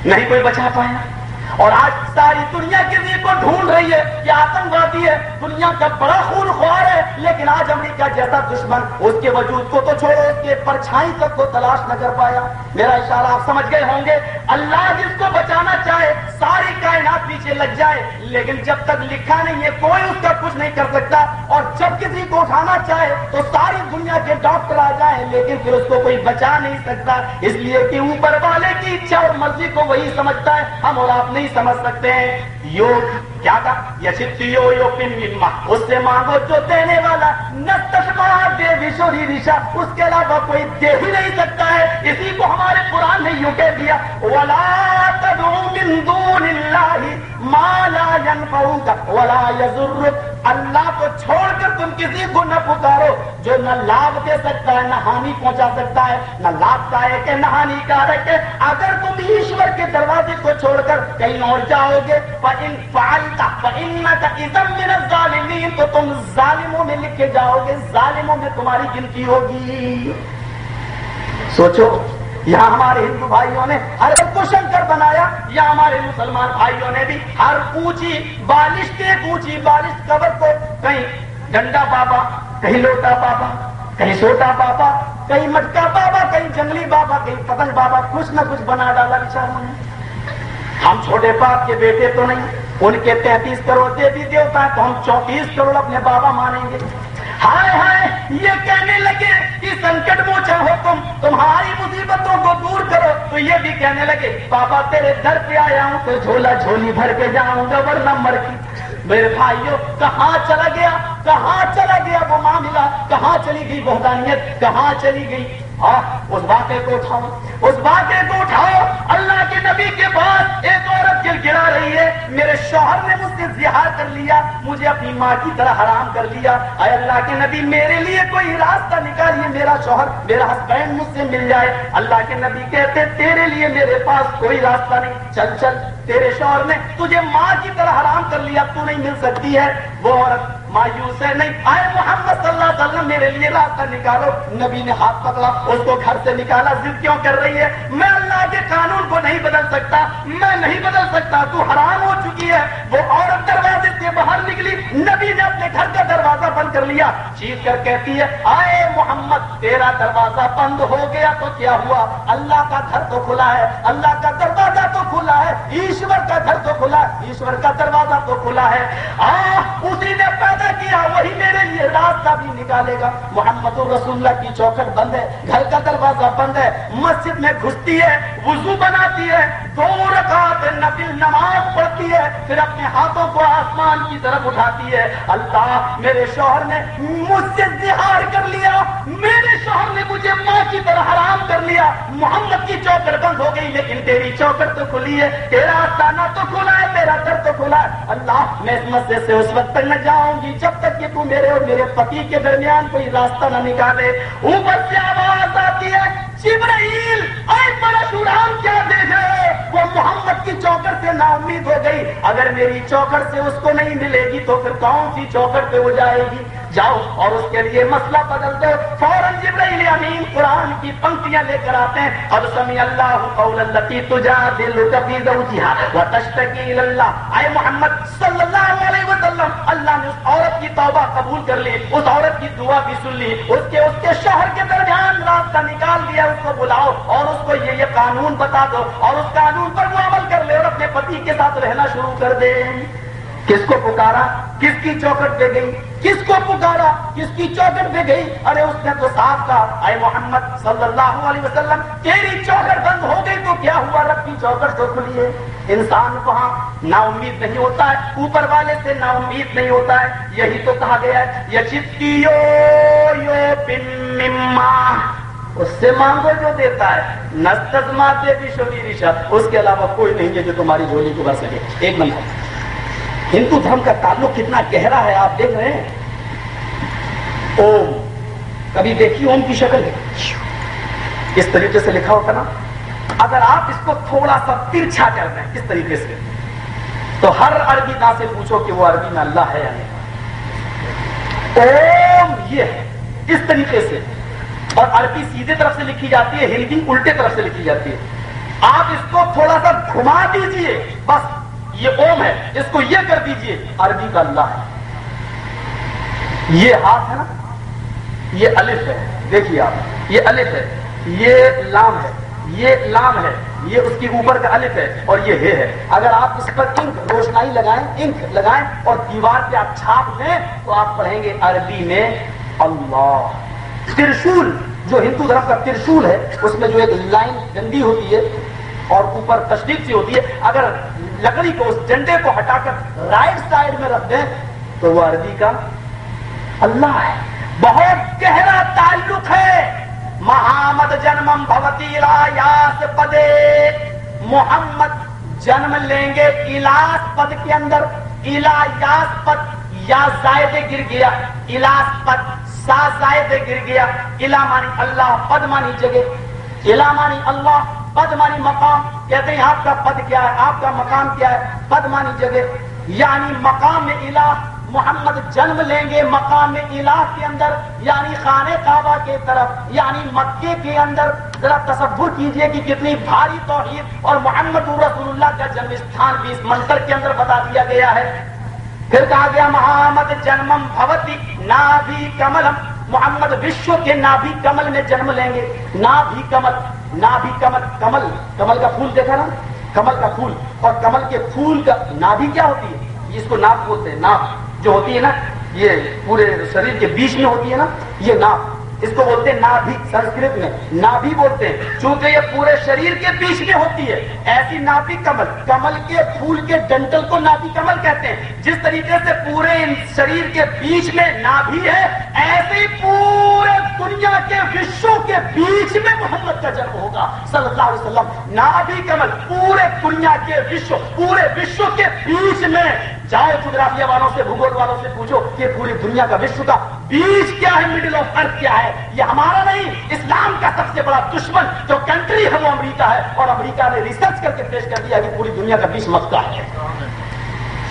نہیں کوئی بچا پایا۔ اور آج ساری دنیا کسی کو ڈھونڈ رہی ہے یہ آتنکوادی ہے، دنیا کا بڑا خون خوار ہے، لیکن آج امریکہ جیسا دشمن اس کے وجود کو تو چھوڑو اس کے پرچھائی تک کو تلاش نہ کر پایا۔ میرا اشارہ آپ سمجھ گئے ہوں گے۔ اللہ جس کو بچانا چاہے، ساری کائنات پیچھے لگ جائے، لیکن جب تک لکھا نہیں ہے، کوئی اس کا کچھ نہیں کر سکتا۔ اور جب کسی کو اٹھانا چاہے، تو ساری دنیا کے ڈاکٹر آ جائیں، لیکن پھر اس کو کوئی بچا نہیں سکتا۔ اس لیے کہ اوپر والے کی اچھا اور مرضی کو وہی سمجھتا ہے۔ ہم اور آپ نے نہیں سمجھ سکتے۔ ہیں یوگ کیا تھا یو یو پن اس سے مانگو جو دینے والا نہ دے وشوری رشا۔ اس کے علاوہ کوئی دے ہی نہیں سکتا ہے۔ اسی کو ہمارے قرآن نے یوں کہہ دیا۔ ولا تدعو من دون اللہ ما لا ينفعك ولا يضرك۔ اللہ کو چھوڑ کر تم کسی کو نہ پکارو جو نہ لابھ دے سکتا ہے، نہ ہانی پہنچا سکتا ہے، نہ لابھ دائک ہے نہ ہانی کارک ہے اگر تم ایشور کے دروازے کو چھوڑ کر کہیں اور جاؤ گے ظالمین تو تم ظالموں میں لکھ کے جاؤ گے، ظالموں میں تمہاری گنتی ہوگی۔ سوچو۔ یہاں ہمارے ہندو بھائیوں نے ہر کو شنکر بنایا، یا ہمارے مسلمان بھائیوں نے بھی ہر اونچی بالش کے اونچی بالش قبر کو کہیں ڈنڈا بابا، کہیں لوٹا بابا، کہیں سوٹا بابا، کہیں مٹکا بابا، کہیں جنگلی بابا، کہیں پتنگ بابا، کچھ نہ کچھ بنا ڈالا بچاروں نے۔ ہم چھوٹے باپ کے بیٹے تو نہیں، ان کے تینتیس کروڑ دیوی دیوتا ہے تو ہم چونتیس کروڑ اپنے بابا مانیں گے۔ ہائے ہائے، یہ کہنے لگے کی سنکٹ موچے ہو تم، تمہاری مصیبتوں کو دور کرو۔ تو یہ بھی کہنے لگے، بابا تیرے در پہ آیا ہوں تو جھولا جھولی بھر کے جاؤں گا، ورنہ مر کی۔ میرے بھائیو، کہاں چلا گیا؟ کہاں چلا گیا وہ معاملہ؟ کہاں چلی گئی بہدانیت کہاں چلی گئی ہاں، اس واقعے کو اٹھاؤ۔ اس واقعے کو اٹھاؤ۔ اللہ کے نبی کے بعد ایک عورت گل گرا رہی ہے۔ میرے شوہر نے مجھ سے زہار کر لیا، مجھے اپنی ماں کی طرح حرام کر لیا۔ اے اللہ کے نبی، میرے لیے کوئی راستہ نکالیے۔ میرا شوہر، میرا ہسبینڈ مجھ سے مل جائے۔ اللہ کے نبی کہتے تیرے لیے میرے پاس کوئی راستہ نہیں۔ چل چل، تیرے شوہر نے تجھے ماں کی طرح حرام کر لیا، تو نہیں مل سکتی ہے۔ وہ عورت مایوس ہے نہیں۔ آئے محمد صلی اللہ علیہ وسلم، میرے لیے راستہ نکالو۔ نبی نے ہاتھ پکڑا، اس کو گھر سے نکالا۔ ضد کیوں کر رہی ہے؟ میں اللہ کے قانون کو نہیں بدل سکتا، میں نہیں بدل سکتا۔ تو حرام ہو چکی ہے۔ وہ عورت دروازے سے باہر نکلی۔ نبی نے اپنے گھر کا دروازہ بند کر لیا۔ چیز کر کہتی ہے، آئے محمد، تیرا دروازہ بند ہو گیا تو کیا ہوا؟ اللہ کا گھر تو کھلا ہے۔ اللہ کا دروازہ ایشور کا گھر تو کھلا ایشور کا دروازہ تو کھلا ہے۔ آ اسی نے پیدا کیا، وہی میرے لیے راستہ بھی نکالے گا۔ محمد الرسول اللہ کی چوکٹ بند ہے، گھر کا دروازہ بند ہے، مسجد میں گھستی ہے، وضو بناتی ہے۔ دو رکعت نفل نماز پڑھتی ہے، پھر اپنے ہاتھوں کو آسمان کی طرف اٹھاتی ہے۔ اللہ میرے شوہر نے مجھ سے زہار کر لیا۔ میرے شوہر نے مجھے ماں کی طرح حرام کر لیا۔ محمد کی چوکر بند ہو گئی، لیکن تیری چوکر تو کھلی ہے۔ تیرا آستانہ تو کھلا ہے میرا در تو کھلا ہے۔ اللہ، میں اس مسجد سے اس وقت تک نہ جاؤں گی جب تک کہ تو میرے اور میرے پتی کے درمیان کوئی راستہ نہ نکالے۔ اوپر سے آواز آتی ہے جبرائیل اے پرشورام کیا دیکھے وہ محمد کی چوکر سے نا امید ہو گئی۔ اگر میری چوکر سے اس کو نہیں ملے گی تو پھر کون سی چوکر پہ ہو جائے گی؟ جاؤ اور اس کے لیے مسئلہ بدل دو۔ فوراً جبرائیل امین قرآن کی پنکتیاں لے کر آتے ہیں۔ اب سمی اللہ قول اللتی تجا دل کبھی زوجہا و اللہ۔ اے محمد صلی اللہ علیہ وسلم، اللہ نے اس عورت کی توبہ قبول کر لی، اس عورت کی دعا بھی سن لی۔ اس کے اس کے شوہر کے درمیان راستہ نکال دیا، اس کو بلاؤ اور اس کو یہ یہ قانون بتا دو۔ اور اس قانون پر وہ عمل کر لے اور اپنے پتی کے ساتھ رہنا شروع کر دے۔ کس کو پکارا؟ کس کی چوکٹ پہ گئی؟ کس کو پکارا؟ کس کی چوکٹ پہ گئی؟ ارے اس نے تو صاف کہا، اے محمد صلی اللہ علیہ وسلم، تیری چوکٹ بند ہو گئی تو کیا ہوا؟ رب کی چوکٹ تو کھلی ہے۔ انسان وہاں نا امید نہیں ہوتا ہے، اوپر والے سے نا امید نہیں ہوتا ہے۔ یہی تو کہا گیا ہے یو اس سے مانگو جو دیتا ہے نستما دے بھی شوی رشا اس کے علاوہ کوئی نہیں ہے جو تمہاری جھولی کو بھر سکے۔ ایک منٹ ہندو دھرم کا تعلق کتنا گہرا ہے، آپ دیکھ رہے ہیں۔ اوم، کبھی دیکھیے اوم کی شکل؟ ہے اس طریقے سے لکھا ہوتا نا اگر آپ اس کو تھوڑا سا ترچھا کر دیں کس طریقے سے؟ تو ہر عربی داں سے پوچھو کہ وہ عربی میں اللہ ہے یا نہیں۔ اوم یہ ہے، اس طریقے سے۔ اور عربی سیدھے طرف سے لکھی جاتی ہے، ہندی الٹے طرف سے لکھی جاتی ہے۔ آپ اس کو تھوڑا سا گھما دیجیے، بس یہ اوم ہے، اس کو یہ کر دیجیے، عربی کا اللہ ہے۔ یہ ہاتھ ہے نا، یہ الف ہے۔ دیکھیے آپ، یہ الف ہے، یہ لام ہے، یہ لام ہے، یہ اس کے اوپر کا الف ہے اور یہ ہے اگر آپ اس پر انک، روشنائی لگائیں، انک لگائیں اور دیوار پہ آپ چھاپ دیں، تو آپ پڑھیں گے عربی میں اللہ۔ ترشول، جو ہندو دھرم کا ترشول ہے، اس میں جو ایک لائن گندی ہوتی ہے اور اوپر تشدید سی ہوتی ہے، اگر لکڑی کو اس ڈنڈے کو ہٹا کر رائٹ سائڈ میں رکھ دیں تو وہ عربی کا اللہ ہے۔ بہت گہرا تعلق ہے۔ محمد جنمم بھوتی یاس پدے۔ محمد جنم لیں گے الاس پد کے اندر۔ الا یاس پد یا زائد گر گیا۔ الاس پد سا زائد گر گیا۔ الا مانی اللہ، پد مانی جگہ۔ الا مانی اللہ۔ پد مانی مقام، کہتے ہیں آپ کا پد کیا ہے، آپ کا مقام کیا ہے؟ پد مانی جگہ۔ یعنی مقام میں الہ محمد جنم لیں گے مقام الہ کے اندر یعنی خانہ کعبہ کے طرف یعنی مکے کے اندر۔ ذرا تصور کیجیے کہ کتنی بھاری توحید اور محمد رسول اللہ کا جنم استھان بھی اس منتر کے اندر بتا دیا گیا ہے۔ پھر کہا گیا، محمد جنمم بھوتی نابھی کملم۔ محمد وشو کے نابھی کمل میں جنم لیں گے نابھی کمل نابھی کمل کمل کمل کا پھول دیکھا نا؟ کمل کا پھول۔ اور کمل کے پھول کا نابھی کیا ہوتی ہے؟ اس کو ناپ بولتے ہیں ناپ جو ہوتی ہے نا، یہ پورے شریر کے بیچ میں ہوتی ہے نا، یہ ناپ اس کو بولتے ہیں نابھی، سنسکرت میں۔ نابھی بولتے ہیں، چونکہ یہ پورے شریر کے بیچ میں ہوتی ہے۔ ایسی نابھی کمل کمل کے پھول کے ڈنٹل کو نابھی کمل کہتے ہیں۔ جس طریقے سے پورے شریر کے بیچ میں نابھی ہے ایسے پورے دنیا کے وشو کے بیچ میں محمد کا جنم ہوگا۔ صلی اللہ علیہ وسلم، نابھی کمل، پورے دنیا کے وشو پورے وشو کے بیچ میں جاؤ جغرافیہ والوں سے بھگول والوں سے پوچھو کہ پوری دنیا کا وشو کا بیچ کیا ہے مڈل آف ارتھ کیا ہے؟ یہ ہمارا نہیں، اسلام کا سب سے بڑا دشمن جو کنٹری ہے، وہ امریکہ ہے۔ اور امریکہ نے ریسرچ کر کے پیش کر دیا کہ پوری دنیا کا بیچ مکہ ہے۔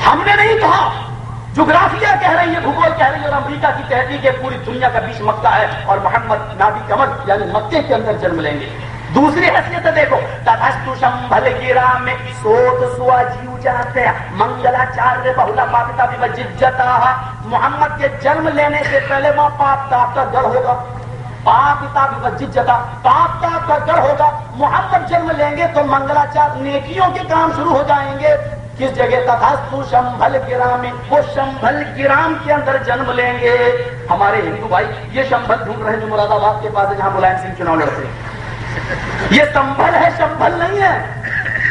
ہم نے نہیں کہا۔ جغرافیہ کہہ رہی ہے بھگول کہہ رہی ہے، اور امریکہ کی تحریک ہے، پوری دنیا کا بیچ مکہ ہے۔ اور محمد نابی کمل یعنی مکے کے اندر جنم لیں گے۔ دوسری حیثیت دیکھو تدستو شمبھل گرا میں سوت سوا جیو جاتے منگلا چار بہلا پاپتا بھی بجتا محمد کے جنم لینے سے پہلے وہاں پاپ تاپ کا گڑھ ہوگا۔ پاپ پتا بھی بجت جتا پاپ تاپ کا گڑھ ہوگا۔ محمد جنم لیں گے تو منگلاچار نیکیوں کے کام شروع ہو جائیں گے۔ کس جگہ تدستو شمبھل گرام میں، وہ شمبھل گرام کے اندر جنم لیں گے۔ ہمارے ہندو بھائی، یہ شمبھل ڈھونڈ رہے ہیں جو مراد آباد کے پاس ہے جہاں ملائم سنگھ چناؤ لڑتے ہیں۔ یہ سمبل ہے شمبل نہیں ہے۔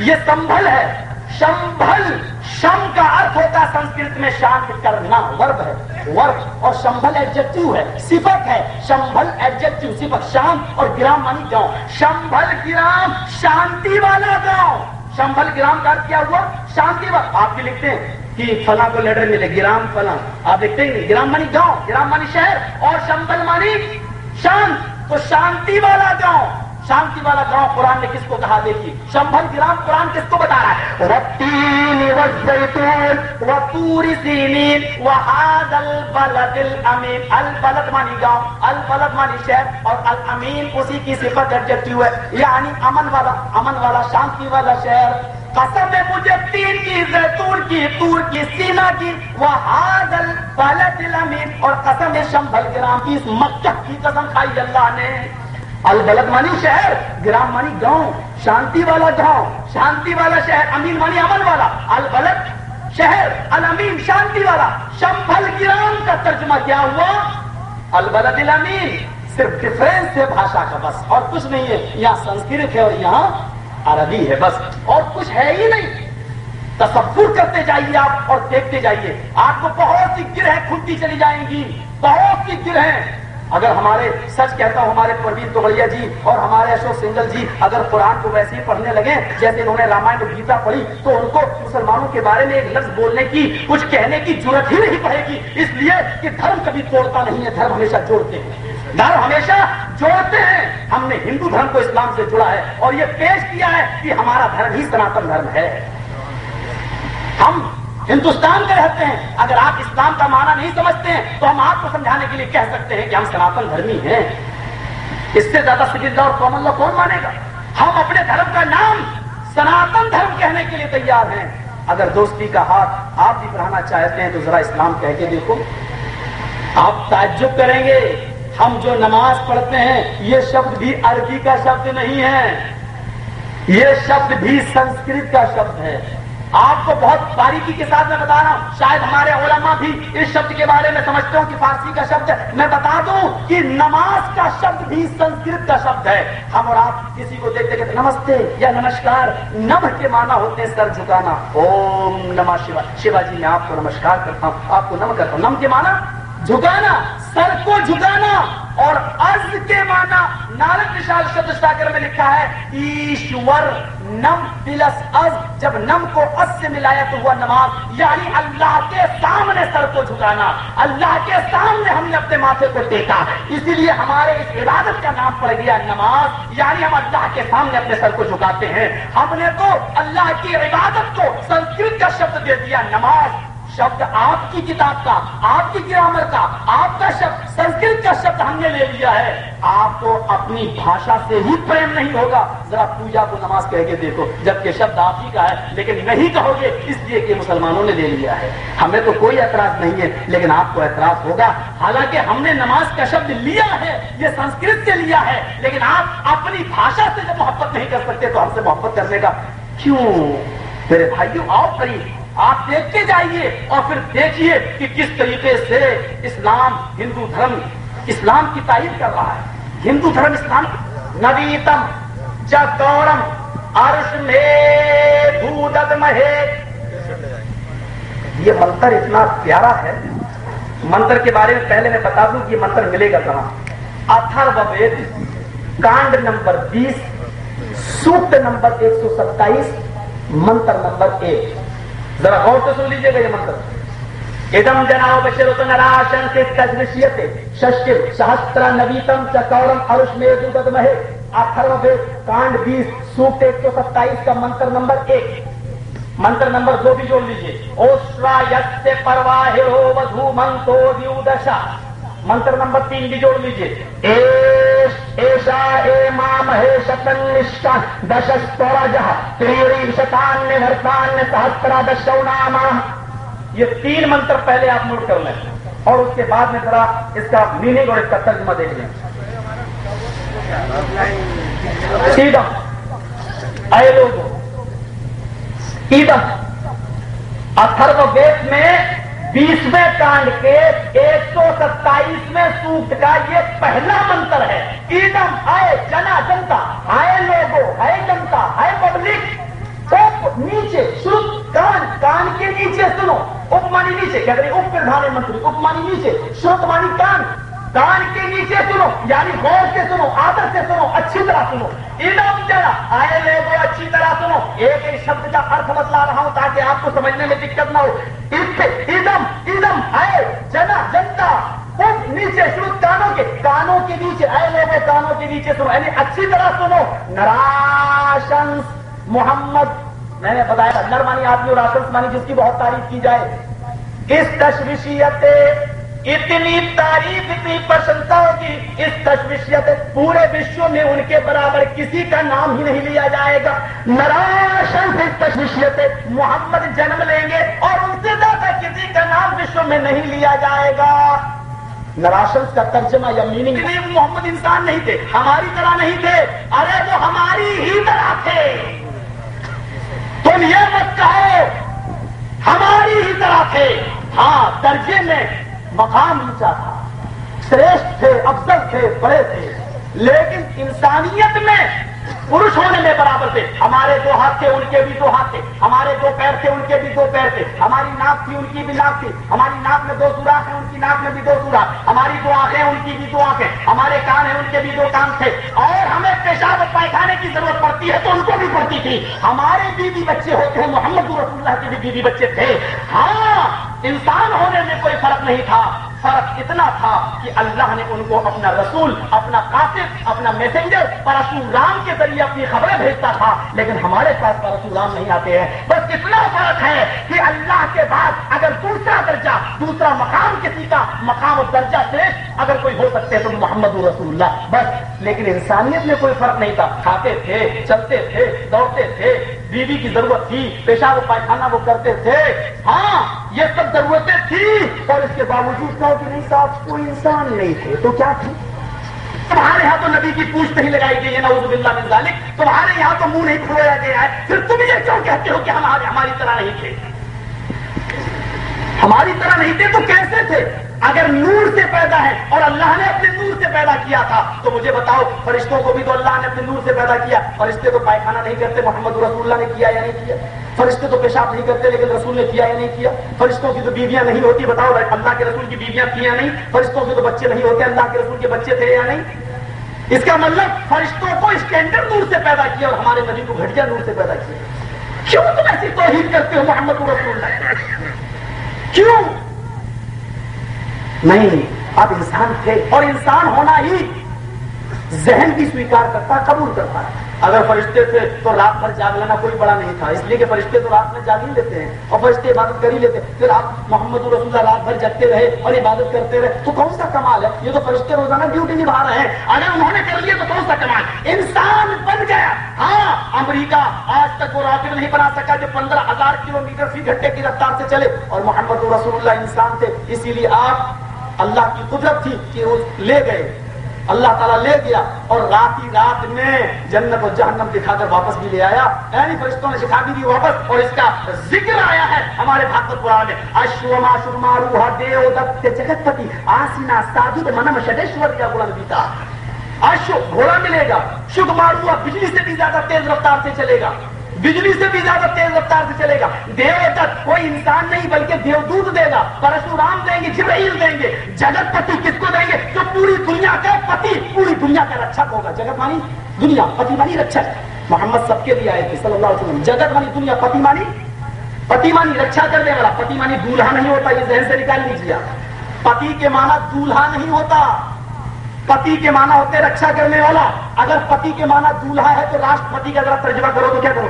یہ سمبل ہے۔ شمبل شم کا ارتھ ہوتا ہے، سنسکرت میں شانت کرنا ورب ہے۔ ورب اور شمبل ایڈجیکٹو ہے، صفت ہے۔ شمبل ایڈجیکٹو صفت شانت اور گرام مانی گاؤں۔ شمبل گرام، شانتی والا گاؤں۔ شمبل گرام کا کیا ہوا؟ شانتی والا۔ آپ بھی لکھتے ہیں کہ فلاں کو لیٹر ملے، گرام فلاں۔ آپ لکھتے ہیں گرام مانی گاؤں، گرام مانی شہر اور شمبل مانی شانت تو شانتی والا گاؤں۔ شانتی والا گاؤں قرآن نے کس کو کہا دیکھیے؟ شمبھل گرام قرآن کس کو بتا رہا ہے؟ رتین والزیتون وطور سینین وحاد البلد الامین البلد مانی گاؤں، البلد مانی شہر، اور الامین اسی کی صفت ایڈجیکٹیو ہے یعنی امن والا امن والا، شانتی والا شہر۔ قسم ہے مجھے تین کی، زیتون کی تور کی سینا کی۔ وحاد البلد الامین اور قسم ہے شمبھل گرام کی اس مکہ کی قسم کھائی اللہ نے۔ البلد مانی شہر، گرام مانی گاؤں، شانتی والا گاؤں، شانتی والا شہر، امین مانی امن والا البلد شہر الامین شانتی والا شمبل گرام کا ترجمہ کیا ہوا؟ البلد الامین صرف ڈفرینس ہے بھاشا کا بس، اور کچھ نہیں ہے، یہاں سنسکرت ہے اور یہاں عربی ہے بس، اور کچھ ہے ہی نہیں۔ تصور کرتے جائیے آپ اور دیکھتے جائیے، آپ کو بہت سی گرہیں کھلتی چلی جائیں گی، بہت سی گرہیں اگر ہمارے سچ کہتا ہوں، ہمارے پروین توڑیا جی اور ہمارے اشوک سنگل جی اگر قرآن کو ویسے ہی پڑھنے لگے، جیسے انہوں نے رامائن اور گیتا پڑھی، تو ان کو مسلمانوں کے بارے میں ایک لفظ بولنے کی، کچھ کہنے کی ضرورت ہی نہیں پڑے گی۔ اس لیے کہ دھرم کبھی توڑتا نہیں ہے، دھرم ہمیشہ جوڑتے ہیں۔ دھرم ہمیشہ جوڑتے ہیں۔ ہم نے ہندو دھرم کو اسلام سے جڑا ہے اور یہ پیش کیا ہے کہ ہمارا دھرم ہی سناتن دھرم ہے۔ ہم ہندوستان میں رہتے ہیں۔ اگر آپ اسلام کا معنی نہیں سمجھتے ہیں، تو ہم آپ کو سمجھانے کے لیے کہہ سکتے ہیں کہ ہم سناتن دھرمی ہیں۔ اس سے زیادہ سجل اور قوم اللہ کون مانے گا؟ ہم اپنے دھرم کا نام سناتن دھرم کہنے کے لیے تیار ہیں۔ اگر دوستی کا ہاتھ آپ بھی بڑھانا چاہتے ہیں، تو ذرا اسلام کہہ کے دیکھو۔ آپ تعجب کریں گے۔ ہم جو نماز پڑھتے ہیں، یہ شبد بھی عربی کا شبد نہیں ہے۔ یہ شبد بھی سنسکرت کا شبد ہے۔ آپ کو بہت باریکی کے ساتھ میں بتا رہا ہوں۔ شاید ہمارے علماء بھی اس شبد کے بارے میں سمجھتے ہوں کہ فارسی کا شبد ہے۔ میں بتا دوں کہ نماز کا شبد بھی سنسکرت کا شبد ہے۔ ہم اور آپ کسی کو دیکھتے کہتے نمستے یا نمسکار نم کے معنی ہوتے ہیں سر جھکانا۔ اوم نما شیوا شیوا جی میں آپ کو نمسکار کرتا ہوں۔ آپ کو نم کرتا ہوں۔ نم کے معنی، جھکانا، سر کو جھکانا۔ اور ارض کے معنی نالک وشال شبد میں لکھا ہے، ایشور نم پلس از، جب نم کو از سے ملایا تو ہوا نماز یعنی اللہ کے سامنے سر کو جھکانا، اللہ کے سامنے ہم نے اپنے ماتھے کو ٹیکا۔ اسی لیے ہمارے اس عبادت کا نام پڑ گیا نماز یعنی ہم اللہ کے سامنے اپنے سر کو جھکاتے ہیں۔ ہم نے تو اللہ کی عبادت کو سنسکرت کا شبد دے دیا، نماز۔ شبد آپ کی کتاب کا، آپ کی گرامر کا، آپ کا شبد، سنسکرت کا شبد ہم نے لے لیا ہے۔ آپ کو اپنی بھاشا سے ہی پریم نہیں ہوگا۔ ذرا پوجا کو نماز کہہ کے دیکھو، جبکہ شبد آپ ہی کا ہے، لیکن نہیں کہو گے اس لیے کہ مسلمانوں نے لے لیا ہے۔ ہمیں تو کوئی اعتراض نہیں ہے، لیکن آپ کو اعتراض ہوگا۔ حالانکہ ہم نے نماز کا شبد لیا ہے، یہ سنسکرت سے لیا ہے، لیکن آپ اپنی بھاشا سے جب محبت نہیں کر سکتے تو ہم سے محبت کرنے کا۔ کیوں؟ میرے بھائیوں آؤ قریب۔ آپ دیکھتے جائیے اور پھر دیکھیے کہ کس طریقے سے اسلام ہندو دھرم اسلام کی تعریف کر رہا ہے۔ ہندو دھرم اسلام نویتم چورم ارش میں مہے۔ یہ منتر اتنا پیارا ہے۔ منتر کے بارے میں پہلے میں بتا دوں کہ یہ منتر ملے گا کہاں۔ اتھر وید کانڈ نمبر بیس سوکت نمبر ایک سو ستائیس، منتر نمبر ایک۔ ذرا غور سے سن لیجیے گا یہ منتر ادم جناؤ بشر نراشن سے تجرشیت ششر سہستر نویتم چکورم اروش میں مہے۔ اتھرو کانڈ بیس سوکت ایک سو ستائیس کا منتر نمبر ایک۔ منتر نمبر دو بھی جوڑ لیجیے اوشرا یس پرواہ ہو ودھو منتو دیو دشا۔ منتر نمبر تین بھی جوڑ لیجیے ایشا اے مام ہے شتن نشا شتان نے ہرتان نے دشو نام یہ تین منتر پہلے آپ نوٹ کر لیں اور اس کے بعد میں ذرا اس کا میننگ اور اس کا ترجمہ دیکھ لیں ایدم اے لوگوں ایدم اتھرو وید میں بیسویں کانڈ کے ایک سو ستائیسویں سوکھ کا یہ پہلا منتر ہے۔ ایڈم ہے جنا جنتا ہے لوگو ہے جنتا ہے پبلک۔ اپ نیچے، شروع، کان کان کے نیچے، سنو۔ اپ مانی نیچے کہہ رہے اپ پردھان منتری، اپ مانی نیچے، شروع مانی کان۔ کان کے نیچے سنو یعنی غور سے سنو آدر سے سنو، اچھی طرح سنو۔ ادم جڑا آئے لوگوں اچھی طرح سنو۔ ایک ایک شبد کا ارتھ بتلا رہا ہوں تاکہ آپ کو سمجھنے میں دقت نہ ہو۔ ادم ادم آئے، جنا، جنتا۔ نیچے شروع کانوں کے کانوں کے نیچے۔ آئے لوگوں کانوں کے نیچے سنو۔ یعنی اچھی طرح سنو۔ نراشن محمد۔ میں نے بتایا نرمانی آدمی اور آسنس مانی جس کی بہت تعریف کی جائے۔ اس تشویشیت اتنی تعریف، اتنی پرشنسا ہوگی، اس تشویشیت پورے وشو میں ان کے برابر کسی کا نام ہی نہیں لیا جائے گا۔ نراشن سے تشویشیت محمد جنم لیں گے اور ان سے زیادہ کسی کا نام وشو میں نہیں لیا جائے گا۔ نراشن کا ترجمہ یا میننگ محمد انسان نہیں تھے، ہماری طرح نہیں تھے۔ ارے، وہ ہماری ہی طرح تھے۔ تم یہ مت کہو، ہماری ہی طرح تھے۔ ہاں درجے میں مقام اونچا تھا۔ شریش تھے افضل تھے بڑے تھے۔ لیکن انسانیت میں پروش ہونے میں برابر تھے۔ ہمارے دو ہاتھ تھے، ان کے بھی دو ہاتھ تھے۔ ہمارے دو پیر تھے، ان کے بھی دو پیر تھے۔ ہماری ناک تھی، ان کی بھی ناک تھی۔ ہماری ناک میں دو سوراخ ہیں، ان کی ناک میں بھی دو سوراخ۔ ہماری دو آنکھیں ان کی بھی دو آنکھیں۔ ہمارے کان ہیں، ان کے بھی دو کان تھے۔ اور ہمیں پیشاب پائخانے کی ضرورت پڑتی ہے تو ان کو بھی پڑتی تھی۔ ہمارے بیوی بچے ہوتے ہیں، محمد رسول اللہ کے بھی بیوی بچے تھے۔ ہاں انسان ہونے میں کوئی فرق نہیں تھا۔ فرق اتنا تھا کہ اللہ نے ان کو اپنا رسول، اپنا قاصد، اپنا میسنجر پرشو رام کے ذریعے اپنی خبریں بھیجتا تھا، لیکن ہمارے پاس پرشو رام نہیں آتے ہیں۔ بس اتنا فرق ہے کہ اللہ کے بعد اگر دوسرا درجہ، دوسرا مقام کسی کا، مقام اور درجہ سے اگر کوئی ہو سکتے تو محمد رسول اللہ۔ بس، لیکن انسانیت میں کوئی فرق نہیں تھا۔ کھاتے تھے، چلتے تھے، دوڑتے تھے، بیوی کی ضرورت تھی، پیشاب پائخانہ وہ کرتے تھے۔ ہاں یہ سب ضرورتیں تھی اور اس کے باوجود کہا کہ نہیں صاحب، کوئی انسان نہیں تھے۔ تو کیا تھی تمہارے یہاں تو نبی کی پوچھ نہیں لگائی گئی ہے، نعوذ باللہ من ذالک۔ تمہارے یہاں تو منہ نہیں کھلوایا گیا ہے۔ پھر تم یہ کیوں کہتے ہو کہ ہمارے ہماری طرح نہیں تھے؟ ہماری طرح نہیں تھے تو کیسے تھے؟ اگر نو سے پیدا ہے اور اللہ نے اپنے نور سے پیدا کیا تھا۔ تو مجھے بتاؤ، فرشتوں کو بھی تو اللہ نے اپنے نور سے پیدا کیا۔ فرشتے تو پائخانہ نہیں کرتے، محمد رسول اللہ نے کیا یا نہیں کیا؟ فرشتے تو پیشاب نہیں کرتے، لیکن رسول نے کیا یا نہیں کیا؟ فرشتوں کی تو بیویاں نہیں ہوتی، بتاؤ، اللہ کے رسول کی بیویاں تھیں یا نہیں؟ فرشتوں کے تو بچے نہیں ہوتے، اللہ کے رسول کے بچے تھے یا نہیں؟ اس کا مطلب فرشتوں کو اسٹینڈرڈ نور سے پیدا کیا اور ہمارے نبی کو گھٹیا نور سے پیدا کیا۔ کیوں تم ایسی توحید کرتے ہو، محمد رسول اللہ کیوں؟ نہیں آپ انسان تھے اور انسان ہونا ہی ذہن بھی سویکار کرتا، قبول کرتا۔ ہے اگر فرشتے تھے تو رات بھر جاگ لینا کوئی بڑا نہیں تھا۔ اس لیے کہ فرشتے تو رات میں جاگ ہی لیتے ہیں اور فرشتے عبادت کر ہی لیتے پھر آپ محمد رسول اللہ رات بھر جگتے رہے اور عبادت کرتے رہے، تو کون سا کمال ہے؟ یہ تو فرشتے روزانہ ڈیوٹی نبھا رہے ہیں۔ اگر انہوں نے کر لیا تو کون سا کمال؟ انسان بن گیا۔ ہاں امریکہ آج تک وہ راکٹ نہیں بنا سکا جو پندرہ ہزار کلو میٹر فی گھنٹے کی رفتار سے چلے اور محمد رسول اللہ انسان تھے۔ اسی لیے آپ اللہ کی قدرت تھی کہ وہ لے گئے۔ اللہ تعالیٰ لے گیا اور رات ہی رات میں جنت اور جہنم دکھا کر واپس بھی لے آیا۔ یعنی فرشتوں نے سکھا بھی دی واپس اور اس کا ذکر آیا ہے ہمارے بھاگوت پوران میں اشوما شرما روحا دیو دت جگت پتی آسینا سادھو منم شدیشور یا گلن بیتا۔ اشو گھوڑا ملے گا شکھ ماروا بجلی سے بھی زیادہ تیز رفتار سے چلے گا۔ بجلی سے بھی زیادہ تیز رفتار سے چلے گا۔ دیو تک کوئی انسان نہیں بلکہ دیو دودھ دے گا۔ پرشورام دیں گے، جبرائیل دیں گے۔ جگت پتی کس کو دیں گے؟ جو پوری دنیا کا پتی، پوری دنیا کا رکشک ہوگا۔ جگت مانی دنیا، پتی مانی رکشک۔ محمد سب کے لیے آئے تھے، صلی اللہ علیہ وسلم۔ جگت مانی دنیا، پتی مانی؟ پتی مانی رکشا کرنے والا۔ پتی مانی دولہا نہیں ہوتا، یہ ذہن سے نکال لیجیے پتی کے معنی دولہا نہیں ہوتا۔ پتی کے معنی ہوتے رکشا کرنے والا۔ اگر پتی کے معنی دولہا ہے تو راشٹرپتی کا ذرا ترجمہ کرو تو کیا کرو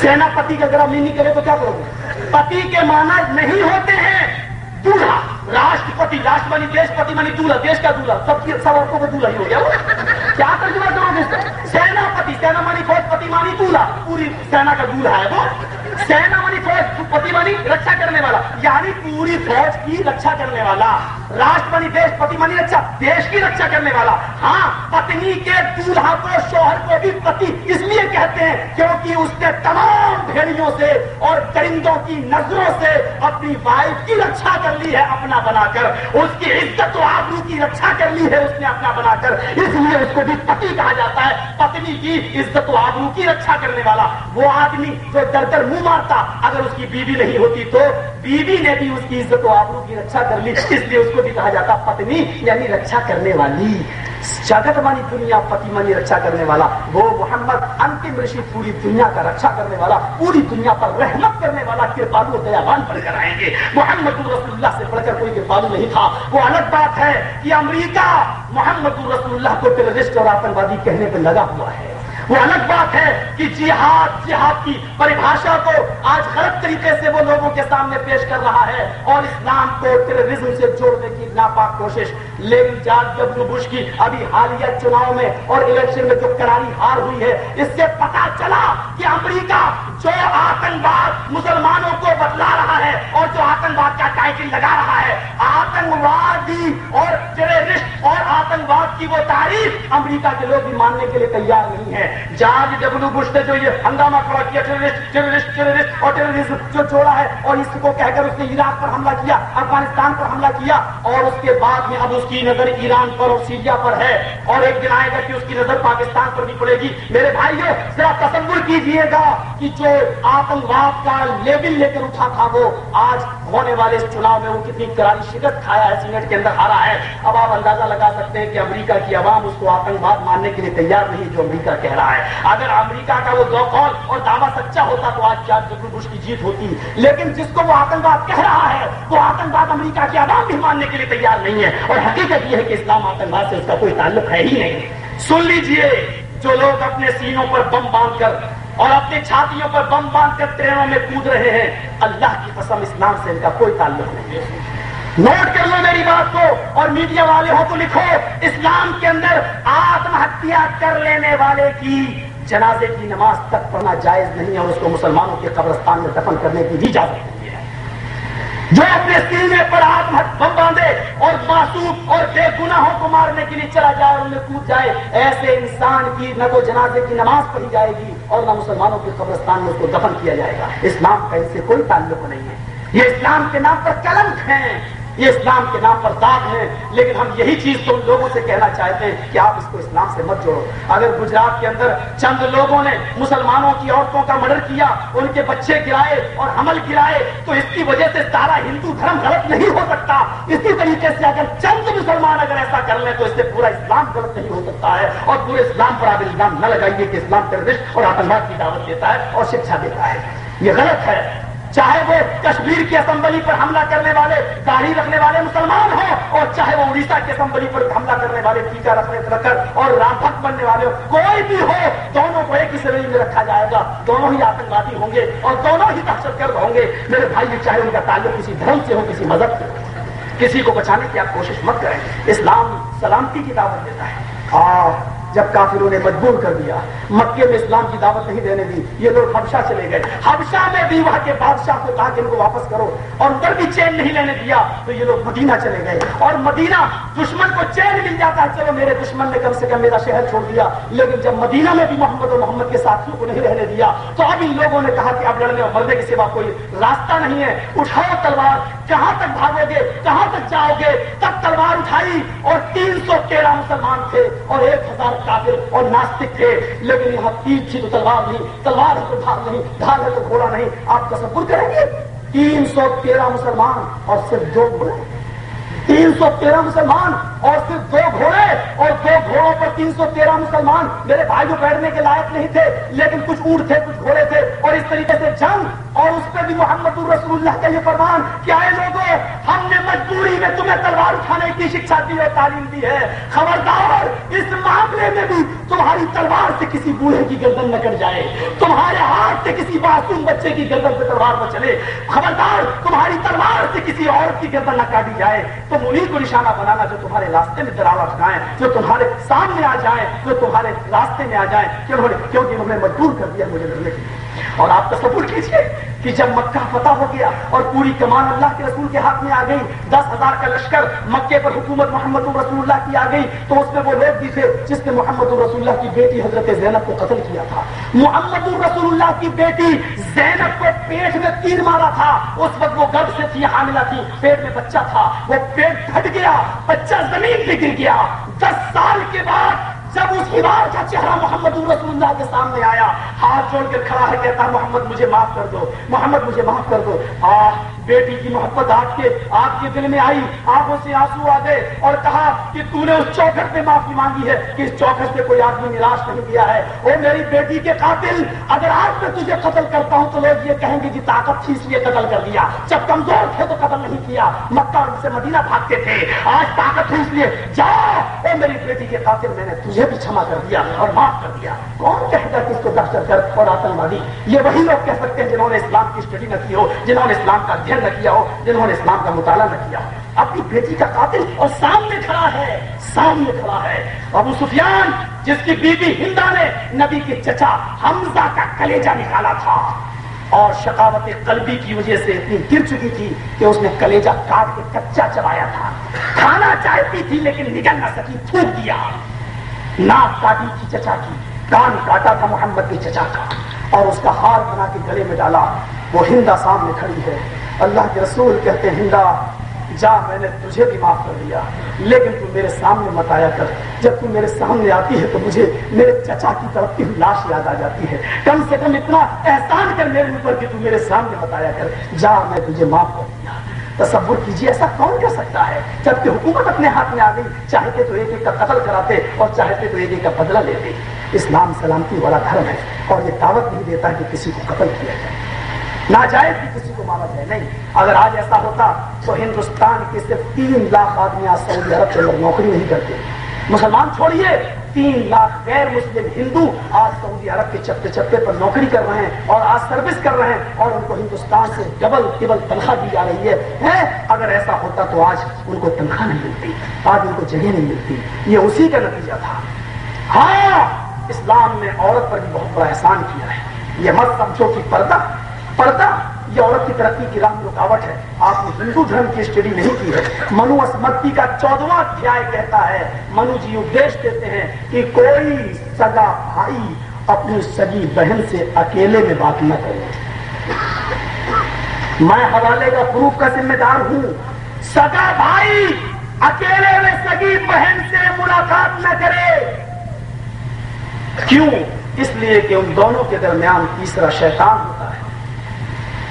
سینا پتی کا ذرا مینی کرے تو کیا کرو پتی کے معنی نہیں ہوتے ہیں دولہا۔ راشٹرپتی راشٹرپتی دیش پتی منی دولہا۔ دیش کا دولہا۔ سب کی سب عورتوں کو دولہا ہی ہو گیا۔ کیا ترجمہ کرو گے سینا پتی سینا مانی فوج پتی مانی دولہا۔ پوری سینا کا دولہا ہے وہ۔ سینا مانی فوج، پتی مانی رکشا کرنے والا۔ یعنی پوری فوج کی رکشا کرنے والا۔ راشٹر مانی دیش، پتی مانی رکشا۔ دیش کی رکشا کرنے والا۔ ہاں پتنی کے دولہا کو، شوہر کو بھی پتی اس لیے کہتے ہیں کیونکہ اس نے تمام بھیڑیوں سے اور درندوں کی نظروں سے اپنی وائف کی رکشا کر لی ہے، اپنا بنا کر۔ اس کی عزت و آبرو کی رکشا کر لی ہے، اس نے اپنا بنا کر۔ اس لیے اس کو بھی پتی کہا جاتا ہے، پتنی کی عزت و آبرو کی رکشا کرنے والا۔ وہ آدمی جو در در منہ مارتا۔ اگر اس کی بیوی نہیں ہوتی تو بیوی نے بھی اس کی عزت و آبرو کی رکشا کر لی، اس لیے اس کو بھی کہا جاتا پتنی یعنی رکشا کرنے والی۔ جگت مانی دنیا، پتی مانی رکشا کرنے والا۔ وہ محمد، انتم رشی، پوری دنیا کا رکشا کرنے والا، پوری دنیا پر رحمت کرنے والا کرپالو دیابان پڑھ کر آئیں گے۔ محمد رسول اللہ سے پڑھ کر کوئی کرپالو نہیں تھا۔ وہ الگ بات ہے کہ امریکہ محمد رسول اللہ کو ٹیررسٹ اور آتنوادی کہنے پہ لگا ہوا ہے۔ وہ الگ بات ہے کہ جہاد جہاد کی پریبھاشا کو آج غلط طریقے سے وہ لوگوں کے سامنے پیش کر رہا ہے اور اسلام کو ٹیررزم سے جوڑنے کی ناپاک کوشش۔ لیکن جارج ڈبلو بش کی ابھی حالیہ چناؤ میں اور الیکشن میں جو کراری ہار ہوئی ہے، اس سے پتا چلا کہ امریکہ جو آتنکواد مسلمانوں کو بتلا رہا ہے اور جو آتنکواد کا ٹائٹل لگا رہا ہے، آتنکوادی اور ٹیررسٹ اور آتنکواد کی وہ تعریف امریکہ کے لوگ بھی ماننے کے لیے تیار نہیں ہے جارج ڈبلو بش نے جو یہ ہنگامہ کھڑا کیا ٹیررسٹ ٹیررسٹ ٹیررسٹ، اور ٹیررزم جو چھوڑا ہے، اور اس کو کہہ کر اس نے عراق پر حملہ کیا، افغانستان پر حملہ کیا، اور اس کے بعد میں اب اس کی نظر ایران پر اور سیریا پر ہے، اور ایک دن آئے گا کہ اس کی نظر پاکستان پر بھی پڑے گی۔ میرے بھائیو، ذرا تصور کیجیے گا کہ جو آتنکواد کا لیبل لے کر اٹھا تھا وہ آج ہونے والے اس چناؤ میں وہ کتنی کراری شکت کھایا ہے، سینٹ کے اندر ہارا ہے۔ اب آپ اندازہ لگا سکتے ہیں کہ امریکہ کی عوام اس کو آتنکواد ماننے کے لیے تیار نہیں، جو امریکہ کہہ رہا ہے۔ اگر امریکہ کا وہ قول اور دعویٰ سچا ہوتا تو آج چار جب بش کی جیت ہوتی۔ لیکن جس کو وہ آتنکواد کہہ رہا ہے، وہ آتنکواد امریکہ کی عوام بھی ماننے کے لیے تیار نہیں ہے۔ اور حقیقت یہ ہے کہ اسلام آتنکواد سے اس کا کوئی تعلق ہے ہی نہیں۔ سن لیجیے، جو لوگ اپنے سینوں پر بم باندھ کر اور اپنی چھاتیوں پر بم باندھ کر ٹرینوں میں کود رہے ہیں، اللہ کی قسم اسلام سے ان کا کوئی تعلق نہیں۔ ہے نوٹ کر لو میری بات کو اور میڈیا والے ہو تو لکھو، اسلام کے اندر آتم ہتیا کر لینے والے کی جنازے کی نماز تک پڑھنا جائز نہیں ہے اور اس کو مسلمانوں کے قبرستان میں دفن کرنے کی بھی اجازت نہیں ہے۔ جو اپنے سینے پر آتم بم باندھے اور معصوم اور بے گناہوں کو مارنے کے لیے چلا جائے اور ان میں کود جائے، ایسے انسان کی نہ تو جنازے کی نماز پڑھی جائے گی اور نہ مسلمانوں کے قبرستان میں اس کو دفن کیا جائے گا۔ اسلام کا اس سے کوئی تعلق نہیں ہے۔ یہ اسلام کے نام پر کلنک ہیں یہ اسلام کے نام پر داغ ہے لیکن ہم یہی چیز تو ان لوگوں سے کہنا چاہتے ہیں کہ آپ اس کو اسلام سے مت جوڑو۔ اگر گجرات کے اندر چند لوگوں نے مسلمانوں کی عورتوں کا مرڈر کیا، ان کے بچے گرائے اور حمل گرائے، تو اس کی وجہ سے سارا ہندو دھرم غلط نہیں ہو سکتا۔ اسی طریقے سے اگر چند مسلمان اگر ایسا کر لیں، تو اس سے پورا اسلام غلط نہیں ہو سکتا ہے۔ اور پورے اسلام پر آپ الزام نہ لگائیے کہ اسلام ٹیررسٹ اور آتنکواد کی دعوت دیتا ہے اور شکشا دیتا ہے۔ یہ غلط ہے۔ چاہے وہ کشمیر کی اسمبلی پر حملہ کرنے والے داڑھی رکھنے والے مسلمان ہوں، اور چاہے وہ اڑیسہ کی اسمبلی پر حملہ کرنے والے ٹیچا رکھنے رکھ اور رامبھک بننے والے ہو کوئی بھی ہو، دونوں کو ایک ہی میں رکھا جائے گا۔ دونوں ہی آتنکوادی ہوں گے اور دونوں ہی دہشت گرد ہوں گے۔ میرے بھائی چاہے ان کا تعلق کسی دھرم سے ہو، کسی مذہب سے ہو، کسی کو بچانے کی آپ کوشش مت کریں۔ اسلام سلامتی کی دعوت دیتا ہے۔ اور جب کافروں نے مجبور کر دیا، مکے میں اسلام کی دعوت نہیں دینے دی، یہ لوگ حبشہ چلے گئے۔ حبشہ میں بھی وہاں کے بادشاہ کو کہا کہ ان کو واپس کرو اور ادھر بھی چین نہیں لینے دیا، تو یہ لوگ مدینہ چلے گئے۔ اور مدینہ دشمن کو چین مل جاتا ہے، چلو میرے دشمن نے کم سے کم میرا شہر چھوڑ دیا۔ لیکن جب مدینہ میں بھی محمد اور محمد کے ساتھیوں کو نہیں رہنے دیا، تو اب ان لوگوں نے کہا کہ اب لڑنے اور مرنے کے سوا کوئی راستہ نہیں ہے۔ اٹھاؤ تلوار کہاں تک بھاگو گے کہاں تک جاؤ گے، تب تلوار اٹھائی اور تین سو تیرہ مسلمان تھے اور ایک ہزار کافر اور ناستک تھے۔ لیکن یہاں تیر تھی تو تلوار نہیں، تلوار ہے تو ڈھال نہیں، ڈھال ہے تو گھوڑا نہیں۔ آپ تصور کریں گے؟ تین سو تیرہ مسلمان اور صرف دو بڑے تین سو تیرہ مسلمان اور صرف دو گھوڑے اور دو گھوڑوں پر تین سو تیرہ مسلمان میرے بھائی کو بیٹھنے کے لائق نہیں تھے، لیکن کچھ اونٹ تھے، کچھ گھوڑے تھے اور اس طریقے سے جنگ اور اس پہ بھی محمد الرسول اللہ کا یہ فرمان کیا لوگوں، ہم نے مجبوری میں تمہیں تلوار اٹھانے کی شکشا دی اور تعلیم دی ہے۔ خبردار، اس معاملے میں بھی تمہاری تلوار سے کسی بوڑھے کی گردن نہ کٹ جائے، تمہارے ہاتھ سے کسی معصوم بچے کی گردن پہ تلوار نہ چلے۔ خبردار، تمہاری تلوار سے کسی عورت کی گردن نہ کاٹی جائے۔ تم انہیں کو نشانہ بنانا جو تمہارے راستے میں دراوٹ جائیں جو تمہارے سامنے آ جائیں جو تمہارے راستے میں آ جائیں کیونکہ انہوں نے مجبور کر دیا مجھے لڑنے کے لیے۔ اور آپ تصور کیجیے کہ جب مکہ فتح ہو گیا اور پوری کمان اللہ کے رسول کے ہاتھ میں آ گئی، دس ہزار کا لشکر مکے پر حکومت محمد الرسول اللہ کی آ گئی، تو اس میں وہ لوگ بھی تھے جس نے محمد الرسول اللہ کی بیٹی حضرت زینب کو قتل کیا تھا۔ محمد الرسول اللہ کی بیٹی زینب کو پیٹ میں تیر مارا تھا۔ اس وقت وہ گرد سے تھی، حاملہ تھی، پیٹ میں بچہ تھا۔ وہ پیٹ پھٹ گیا، بچہ زمین پہ گر گیا۔ دس سال کے بعد جب اس ہلال کا چہرہ محمد رسول اللہ کے سامنے آیا، ہاتھ جوڑ کر کھڑا ہے، کہتا محمد مجھے معاف کر دو، محمد مجھے معاف کر دو۔ آہ! بیٹی کی محبت آپ کے آپ کے دل میں آئی، آنکھوں سے آنسو آ گئے اور کہا کہ تو نے اس چوکھٹ پہ معافی مانگی ہے کہ اس چوکھٹ پہ کوئی آدمی نراش نہیں دیا ہے۔ اور میری بیٹی کے قاتل، اگر آج میں تجھے قتل کرتا ہوں تو لوگ یہ کہیں گے کہ طاقت تھی، اس لیے قتل کر دیا۔ جب کمزور تھے تو قتل نہیں کیا۔ مکہ سے مدینہ بھاگتے تھے۔ آج طاقت تھی اس لیے جاؤ اور میری بیٹی کے قاتل، میں نے تجھے بھی چھما کر دیا اور معاف کر دیا۔ کون کہتا کہ اس کو دہشت گرد اور آتنکوادی یہ وہی لوگ کہہ سکتے ہیں جنہوں نے اسلام کی اسٹڈی نہ کی ہو، جنہوں نے اسلام کا ادھین نہ کیا ہو، جنہوں نے اسلام کا مطالعہ نہ کیا ہو۔ اپنی بیٹی کا قاتل اور سامنے کھڑا ہے، سامنے کھڑا ہے۔ ابو سفیان، جس کی بیوی ہندا نے، نبی کے چچا حمزہ کا کلیجہ نکالا تھا۔ اور شکاوت قلبی کی وجہ سے اتنی گر چکی تھی کہ اس نے کلیجہ کاٹ کے کچا چلایا تھا۔ کھانا چاہتی تھی لیکن نکل نہ سکی، تھوک دیا۔ ناک کاٹی تھی چچا کی، کان کاٹا تھا محمد کے چچا کا۔ اور اس کا ہار بنا کے گلے میں ڈالا۔ وہ ہندا سامنے کھڑی ہے۔ اللہ کے رسول کہتے ہیں، ہندا، جا، میں نے تجھے بھی معاف کر دیا۔ لیکن تم میرے سامنے مت آیا کر۔ جب تم میرے سامنے آتی ہے تو مجھے میرے چچا کی طرف کی لاش یاد آ جاتی ہے۔ کم سے کم اتنا احسان کر میرے اوپر کہ تم میرے سامنے مت آیا کر۔ جا، میں تجھے معاف کر دیا۔ تصور کیجیے ایسا کون کر سکتا ہے؟ جبکہ حکومت اپنے ہاتھ میں آ گئی چاہتے تو ایک ایک کا قتل کراتے اور چاہتے تو ایک ایک کا بدلہ لیتے۔ اسلام سلامتی والا دھرم ہے اور یہ دعوت نہیں دیتا کہ کسی کو قتل کیا جائے۔ ناجائز بھی کسی کو مارا جائے، نہیں۔ اگر آج ایسا ہوتا تو ہندوستان کے صرف تین لاکھ آدمی آج سعودی عرب کے اندر نوکری نہیں کرتے۔ مسلمان چھوڑیے، تین لاکھ غیر مسلم ہندو آج سعودی عرب کے چپے چپے پر نوکری کر رہے ہیں اور آج سروس کر رہے ہیں اور ان کو ہندوستان سے ڈبل ٹبل تنخواہ دی جا رہی ہے۔ اگر ایسا ہوتا تو آج ان کو تنخواہ نہیں ملتی، آج ان کو جگہ نہیں ملتی۔ یہ اسی کا نتیجہ تھا۔ ہاں اسلام نے عورت پر بھی بہت بڑا احسان کیا ہے۔ یہ مت سمجھو کہ پردہ پردہ یہ عورت کی ترقی کی راہ رکاوٹ ہے۔ آپ نے ہندو دھرم کی اسٹڈی نہیں کی ہے۔ منو اسمتی کا چودواں ادھیائے کہتا ہے۔ منو جی اپدیش دیتے ہیں کہ کوئی سگا بھائی اپنی سگی بہن سے اکیلے میں بات نہ کرے۔ میں حوالے کا پروف کا ذمہ دار ہوں۔ سگا بھائی اکیلے میں سگی بہن سے ملاقات نہ کرے۔ کیوں؟ اس لیے کہ ان دونوں کے درمیان تیسرا شیطان ہوتا ہے۔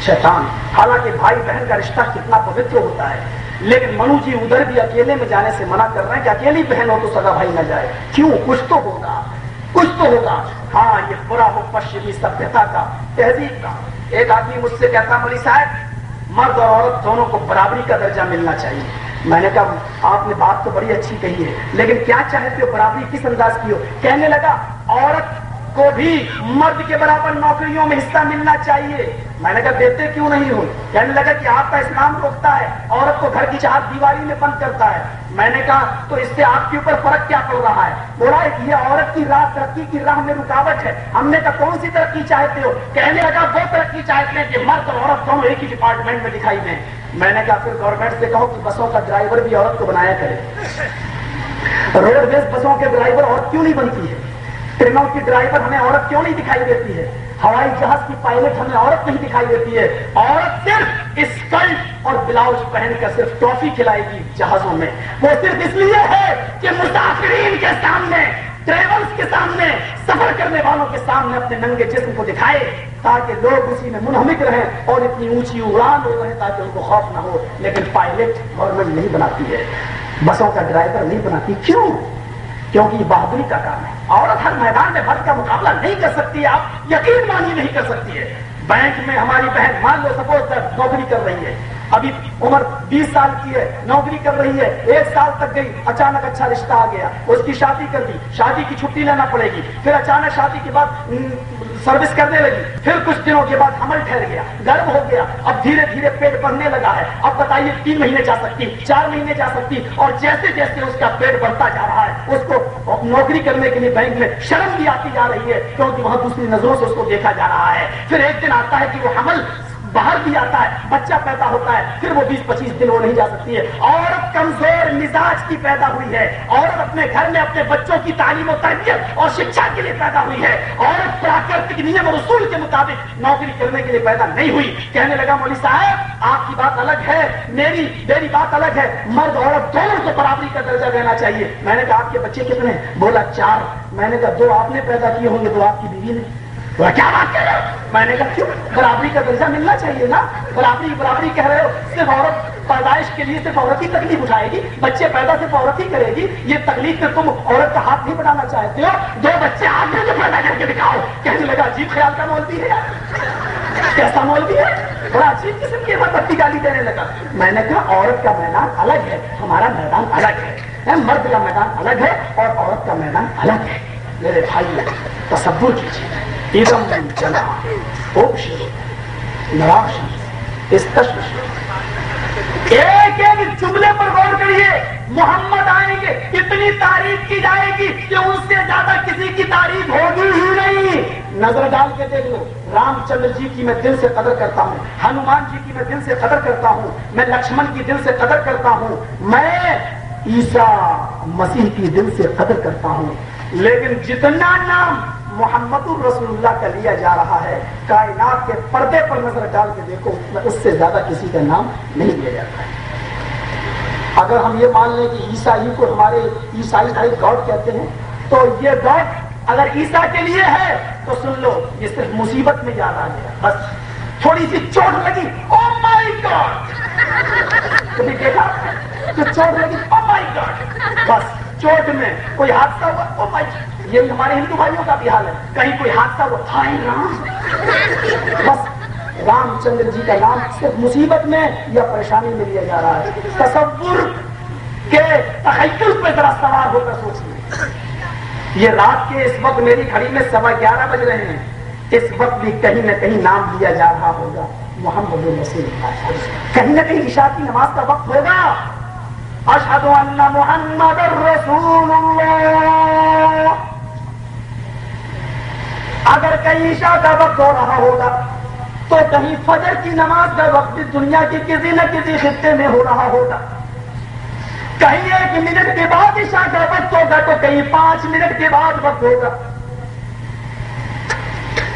شیطان۔ حالانکہ بھائی بہن کا رشتہ کتنا پوتر ہوتا ہے۔ لیکن منو جی ادھر بھی اکیلے میں جانے سے منع کر رہے ہیں کہ اکیلی بہن ہو تو سگا بھائی نہ جائے۔ کیوں؟ کچھ تو ہوگا۔ کچھ تو ہوگا۔ ہاں یہ برا ہو، پشچمی سبھیتا کا، تہذیب کا۔ ایک آدمی مجھ سے کہتا ملی صاحب، مرد اور عورت دونوں کو برابری کا درجہ ملنا چاہیے۔ میں نے کہا، آپ نے بات تو بڑی اچھی کہی ہے، لیکن کیا چاہتے ہو برابری؟ کس انداز کی ہو؟ کہنے لگا، عورت کو بھی مرد کے برابر نوکریوں میں حصہ ملنا چاہیے۔ میں نے کہا دیتے کیوں نہیں ہوں کہنے یعنی لگا کہ آپ کا اسلام روکتا ہے، عورت کو گھر کی چار دیواری میں بند کرتا ہے۔ میں نے کہا، تو اس سے آپ کے اوپر فرق کیا پڑ رہا ہے؟ بولا، یہ عورت کی راہ ترقی کی راہ میں رکاوٹ ہے۔ ہم نے کہا، کون سی ترقی چاہتے ہو؟ کہنے لگا، وہ ترقی چاہتے ہیں کہ مرد اور عورت دونوں ایک ہی ڈپارٹمنٹ میں دکھائی دیں۔ میں نے کہا، پھر گورنمنٹ سے کہو کہ بسوں کا ڈرائیور بھی عورت کو بنایا کرے۔ روڈ ویز بسوں کے ڈرائیور عورت کیوں نہیں بنتی ہے؟ ٹرینوں کی ڈرائیور ہمیں عورت کیوں نہیں دکھائی دیتی ہے؟ ہوائی جہاز کی پائلٹ ہمیں عورت نہیں دکھائی دیتی ہے۔ عورت صرف اسکلٹ اور بلاؤز پہن کر صرف ٹرافی کھلائے گی جہازوں میں۔ وہ صرف اس لیے ہے کہ مسافرین کے سامنے ٹریولس کے سامنے، سفر کرنے والوں کے سامنے اپنے ننگے جسم کو دکھائے تاکہ لوگ اسی میں منہمک رہیں اور اتنی اونچی اڑان ہو رہے تاکہ ان کو خوف نہ ہو۔ لیکن پائلٹ گورنمنٹ نہیں بناتی ہے۔ بسوں کا ڈرائیور نہیں بناتی۔ کیوں؟ کیونکہ یہ بہادری کا کام ہے۔ عورت ہر میدان میں مرد کا مقابلہ نہیں کر سکتی ہے آپ یقین مانی نہیں کر سکتی ہے۔ بینک میں ہماری بہن مان لو، سپوز نوکری کر رہی ہے۔ ابھی عمر بیس سال کی ہے، نوکری کر رہی ہے، ایک سال تک گئی، اچانک اچھا رشتہ آ گیا، اس کی شادی کر دی، شادی کی چھٹی لینا پڑے گی۔ پھر اچانک شادی کے بعد سروس کرنے لگی۔ پھر کچھ دنوں کے بعد حمل ٹھہر گیا، گرم ہو گیا۔ اب دھیرے دھیرے پیٹ بڑھنے لگا ہے۔ اب بتائیے، تین مہینے جا سکتی، چار مہینے جا سکتی، اور جیسے جیسے اس کا پیٹ بڑھتا جا رہا ہے، اس کو نوکری کرنے کے لیے بینک میں شرم بھی آتی جا رہی ہے، کیونکہ وہاں دوسری نظروں سے اس کو دیکھا جا رہا ہے۔ پھر ایک دن آتا ہے کہ وہ حمل باہر بھی آتا ہے، بچہ پیدا ہوتا ہے، پھر وہ بیس پچیس دن وہ نہیں جا سکتی ہے۔ عورت کمزور مزاج کی پیدا ہوئی ہے۔ عورت اپنے گھر میں اپنے بچوں کی تعلیم و تربیت اور شکشا کے لیے پیدا ہوئی ہے۔ عورت پراکرتک نیم اور اصول کے مطابق نوکری کرنے کے لیے پیدا نہیں ہوئی۔ کہنے لگا مولوی صاحب، آپ کی بات الگ ہے، میری میری بات الگ ہے۔ مرد عورت دونوں کو برابری کا درجہ دینا چاہیے۔ میں نے کہا، آپ کے بچے کتنے بولا، چار۔ میں نے کہا، دو آپ نے پیدا کیے ہوں گے تو آپ کی بیوی نے۔ کیا بات کر رہے ہو؟ میں نے کہا کیوں؟ برابری کا درجہ ملنا چاہیے نا۔ برابری برابری کہہ رہے ہو۔ صرف عورت پیدائش کے لیے صرف عورت ہی تکلیف اٹھائے گی، بچے پیدا صرف عورت ہی کرے گی۔ یہ تکلیف پہ تم عورت کا ہاتھ نہیں بڑھانا چاہتے ہو۔ دو بچے ہاتھ میں پیدا کر کے دکھاؤ۔ کہنے لگا، عجیب خیال کا مول ہے کیسا مول ہے؟ بڑا عجیب قسم کی پتی گالی دینے لگا۔ میں نے کہا، عورت کا میدان الگ ہے، ہمارا میدان الگ ہے۔ مرد کا میدان الگ ہے اور عورت کا میدان الگ ہے۔ میرے بھائی، تصور کیجیے ایک ایک جملے پر غور کریے، محمد آئیں گے، اتنی تعریف کی جائے گی کہ اس سے زیادہ کسی کی تعریف ہوگی ہی نہیں۔ نظر ڈال کے دیکھ لو، رام چندر جی کی میں دل سے قدر کرتا ہوں، ہنومان جی کی میں دل سے قدر کرتا ہوں، میں لکشمن کی دل سے قدر کرتا ہوں، میں عیسا مسیح کی دل سے قدر کرتا ہوں۔ لیکن جتنا نام محمد الرسول اللہ کا لیا جا رہا ہے۔ کائنات کے پردے پر نظر ڈال کے دیکھو اس سے زیادہ کسی کا نام نہیں لیا جاتا۔ ہے اگر ہم یہ مان لیں کہ عیسائی کو ہمارے عیسائی بھائی گاڈ کہتے ہیں، تو یہ گاڈ اگر عیسا کے لیے ہے، تو سن لو، یہ صرف مصیبت میں یاد آ گیا بس تھوڑی سی چوٹ لگی او مائی گاڈ کبھی دیکھا؟ تو چوٹ لگی او مائی گاڈ بس چوٹ میں کوئی حادثہ ہوا؟ oh او مائی یہ ہمارے ہندو بھائیوں کا بھی حال ہے۔ کہیں کوئی حادثہ ہوا؟ ہائے رام بس رام چندر جی کا نام صرف مصیبت میں یا پریشانی میں لیا جا رہا ہے۔ تصور کے تخیل پہ ذرا سوار ہو کر سوچیے۔ یہ رات کے اس وقت میری گھڑی میں سوا گیارہ بج رہے ہیں۔ اس وقت بھی کہیں نہ کہیں نام لیا جا رہا ہوگا۔ محمد مسیح کہیں نہ کہیں عشاء کی نماز کا وقت ہوگا۔ اشہد ان محمد الرسول اللہ۔ اگر کہیں عشاء کا وقت ہو رہا ہوگا، تو کہیں فجر کی نماز کا وقت دنیا کی کسی نہ کسی خطے میں ہو رہا ہوگا۔ کہیں ایک منٹ کے بعد عشاء کا وقت ہوگا، تو کہیں پانچ منٹ کے بعد وقت ہوگا۔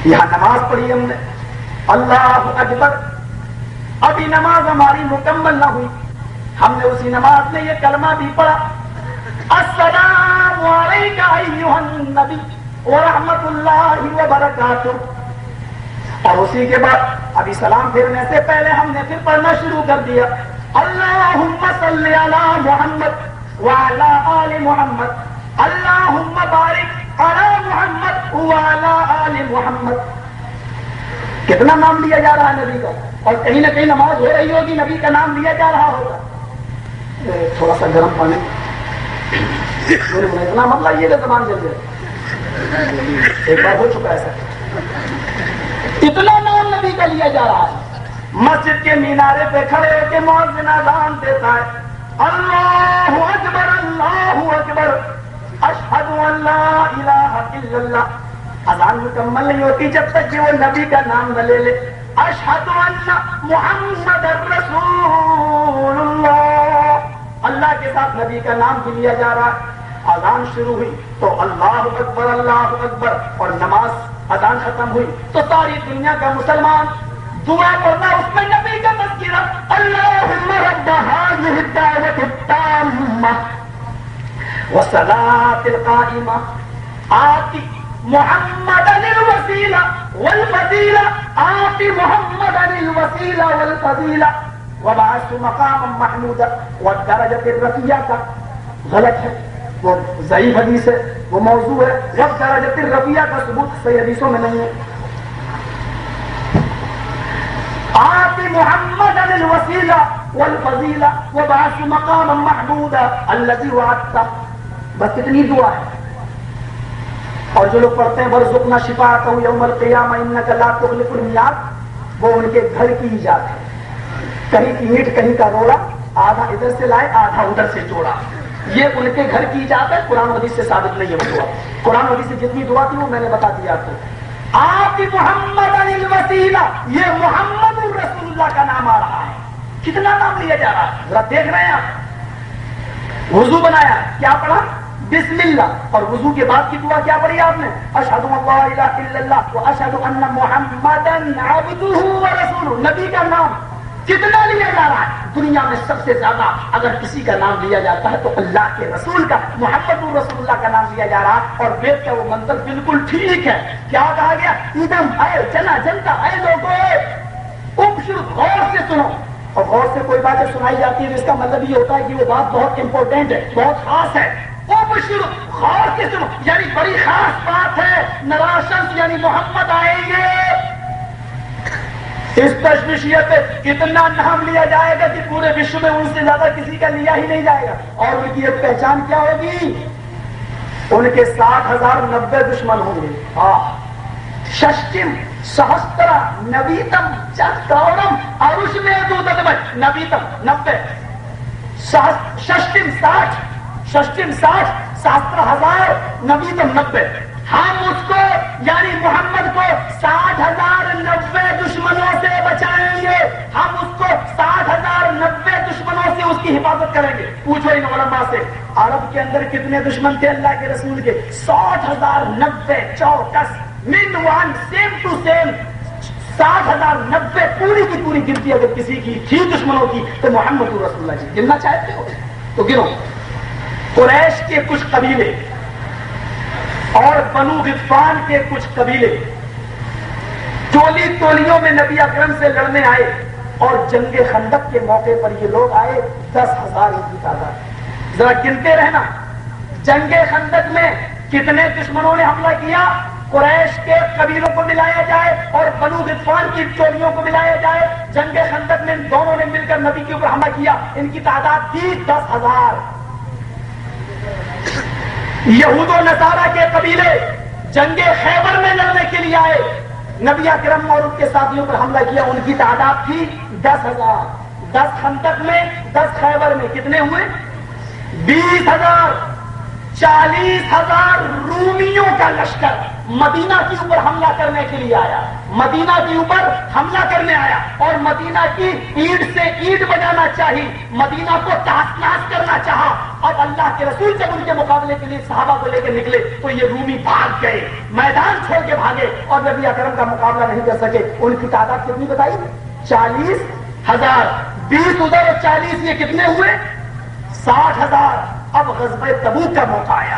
یہاں نماز پڑھی ہم نے۔ اللہ اکبر، ابھی نماز ہماری مکمل نہ ہوئی۔ ہم نے اسی نماز میں یہ کلمہ بھی پڑھا۔ السلام علیکم نبی ورحمت اللہ وبرکاتہ۔ اور اسی کے بعد ابھی سلام پھرنے سے پہلے ہم نے پھر پڑھنا شروع کر دیا۔ اللہم صلی علی محمد وعلا آل محمد۔ اللہم بارک علی محمد وعلا آل محمد۔ کتنا نام لیا جا رہا ہے نبی کا؟ اور کہیں نہ کہیں نماز ہو رہی ہوگی، نبی کا نام لیا جا رہا ہوگا۔ تھوڑا سا گرم پانی۔ (coughs) اتنا مت لائیے گا زبان جلدی۔ ایک بار ہو چکا ہے سر۔ اتنا نام نبی کا لیا جا رہا ہے؟ مسجد کے مینارے پہ کھڑے ہو کے موزن اذان دیتا ہے۔ اللہ اکبر اللہ اکبر۔ اشہد اللہ الہ الا اللہ۔ اذان مکمل نہیں ہوتی جب تک کہ وہ نبی کا نام نہ لے لے۔ اشہد اللہ محمد الرسول اللہ۔ اللہ کے ساتھ نبی کا نام بھی لیا جا رہا ہے۔ اذان شروع ہوئی تو اللہ اکبر اللہ اکبر، اور نماز اذان ختم ہوئی تو ساری دنیا کا مسلمان دعا کرنا اس میں نبی کا تذکرہ اللہم رب هذه الدعوة القائمة آتی محمد الوسیلہ والفضیلہ۔ آتی محمد الوسیلہ والفضیلہ۔ وبعث مقاما محمودا والدرجة کا غلط ہے۔ وہ ضعیف حدیث ہے، وہ موضوع ہے۔ والدرجة الرفیہ کا ثبوت صحیح حدیثوں میں نہیں ہے۔ آتی محمد الوسیلہ والفضیلہ وبعث مقاما محمودا الذي وعدتا بس اتنی دعا ہے۔ اور جو لوگ پڑھتے ہیں برزقنا شفا کہوں یوم القیامہ، انکا لا تخلف المیاد۔ وہ ان کے گھر کی ایجاد ہے۔ کہیں کی میٹ کہیں کا روڑا، آدھا ادھر سے لائے، آدھا ادھر سے جوڑا۔ یہ ان کے گھر کی ایجاد ہے، قرآن حدیث سے ثابت نہیں ہے وہ دعا قرآن حدیث سے جتنی دعا تھی، وہ میں نے بتا دیا آپ کو۔ آپ محمد الوسیلہ، یہ محمد الرسول اللہ کا نام آ رہا ہے۔ کتنا نام لیا جا رہا ہے؟ ذرا دیکھ رہے ہیں آپ۔ وضو بنایا، کیا پڑھا؟ بسم اللہ اور وضو کے بعد کی دعا کیا پڑھی آپ نے؟ اشہد اللہ الہ الا اللہ اشہد ان محمد عبدہ و رسول نبی کا نام۔ کتنا لیا جا رہا ہے دنیا میں سب سے زیادہ اگر کسی کا نام لیا جاتا ہے تو اللہ کے رسول کا، محمد رسول اللہ کا نام لیا جا رہا ہے۔ اور وید کا وہ منظر بالکل ٹھیک ہے؟ کیا کہا گیا؟ ادم اے جنا، جنتا اے لوگوں! غور سے سنو۔ اور غور سے کوئی باتیں سنائی جاتی ہے جس کا مطلب یہ ہوتا ہے کہ وہ بات بہت امپورٹنٹ ہے، بہت خاص ہے۔ غور سے سنو۔ یعنی بڑی خاص بات ہے نراشن یعنی محمد آئیں گے۔ اس تشویشیت پہ کتنا نام لیا جائے گا کہ پورے وشو میں ان سے زیادہ کسی کا لیا ہی نہیں جائے گا۔ اور ان کی ایک پہچان کیا ہوگی؟ ان کے ساٹھ ہزار نبے دشمن ہوں گے۔ ہاں۔ ششٹم سہستر نویتم چورم اروش میں نویتم نبے۔ ششٹم، ساٹھ ششٹم، ساٹھ سہستر ہزار نویتم نبے۔ ہم اس کو یعنی محمد کو ساٹھ ہزار نبے دشمنوں سے بچائیں گے۔ ہم اس کو ساٹھ ہزار نبے دشمنوں سے اس کی حفاظت کریں گے۔ پوچھو ان علماء سے، عرب کے اندر کتنے دشمن تھے اللہ کے رسول کے؟ ساٹھ ہزار نبے چوکس، من ون سیم ٹو سیم ساٹھ ہزار نبے پوری کی پوری گنتی اگر کسی کی، تھی دشمنوں کی، تو محمد رسول اللہ جی۔ گننا چاہتے ہو؟ تو گنو۔ قریش کے کچھ قبیلے اور بنو غفان کے کچھ قبیلے ٹولی ٹولیوں میں نبی اکرم سے لڑنے آئے اور جنگ خندق کے موقع پر یہ لوگ آئے، دس ہزار ان کی تعداد۔ ذرا گنتے رہنا۔ جنگ خندق میں کتنے دشمنوں نے حملہ کیا؟ قریش کے قبیلوں کو ملایا جائے اور بنو غفان کی چوریوں کو ملایا جائے۔ جنگ خندق میں دونوں نے مل کر نبی کے اوپر حملہ کیا۔ ان کی تعداد تھی دس ہزار۔ یہود و نصارہ کے قبیلے جنگ خیبر میں لڑنے کے لیے آئے۔ نبی اکرم اور ان کے ساتھیوں پر حملہ کیا۔ ان کی تعداد تھی دس ہزار۔ دس خندق میں، دس خیبر میں کتنے ہوئے؟ بیس ہزار۔ چالیس ہزار رومیوں کا لشکر مدینہ کے اوپر حملہ کرنے کے لیے آیا۔ مدینہ کے اوپر حملہ کرنے آیا اور مدینہ کی اینٹ سے اینٹ بجانا چاہی، مدینہ کو تاس ناس کرنا چاہا۔ اب اللہ کے رسول جب ان کے مقابلے کے لیے صحابہ کو لے کے نکلے تو یہ رومی بھاگ گئے، میدان چھوڑ کے بھاگے اور نبی اکرم کا مقابلہ نہیں کر سکے۔ ان کی تعداد کتنی بتائی؟ چالیس ہزار۔ بیس ادھر اور چالیس یہ کتنے ہوئے؟ ساٹھ ہزار۔ اب غزب تبو کا موقع آیا۔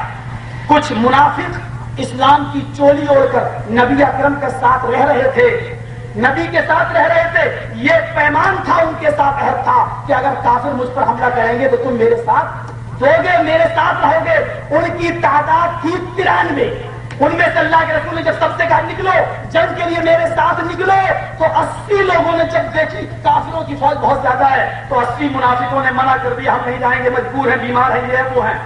کچھ منافق اسلام کی چولی اوڑھ کر نبی اکرم کے ساتھ رہ رہے تھے۔ نبی کے ساتھ رہ رہے تھے۔ یہ پیمان تھا، ان کے ساتھ عہد تھا کہ اگر کافر مجھ پر حملہ کریں گے تو تم میرے ساتھ دو گے میرے ساتھ رہو گے۔ ان کی تعداد تھی ترانوے۔ ان میں سے اللہ کے رسول نے جب سب سے کہا نکلو، جنگ کے لیے میرے ساتھ نکلو، تو اسی لوگوں نے جب دیکھی، کافروں کی فوج بہت زیادہ ہے، تو اسی منافقوں نے منع کر دیا، ہم نہیں جائیں گے، مجبور ہیں، بیمار ہیں، یہ وہ ہیں۔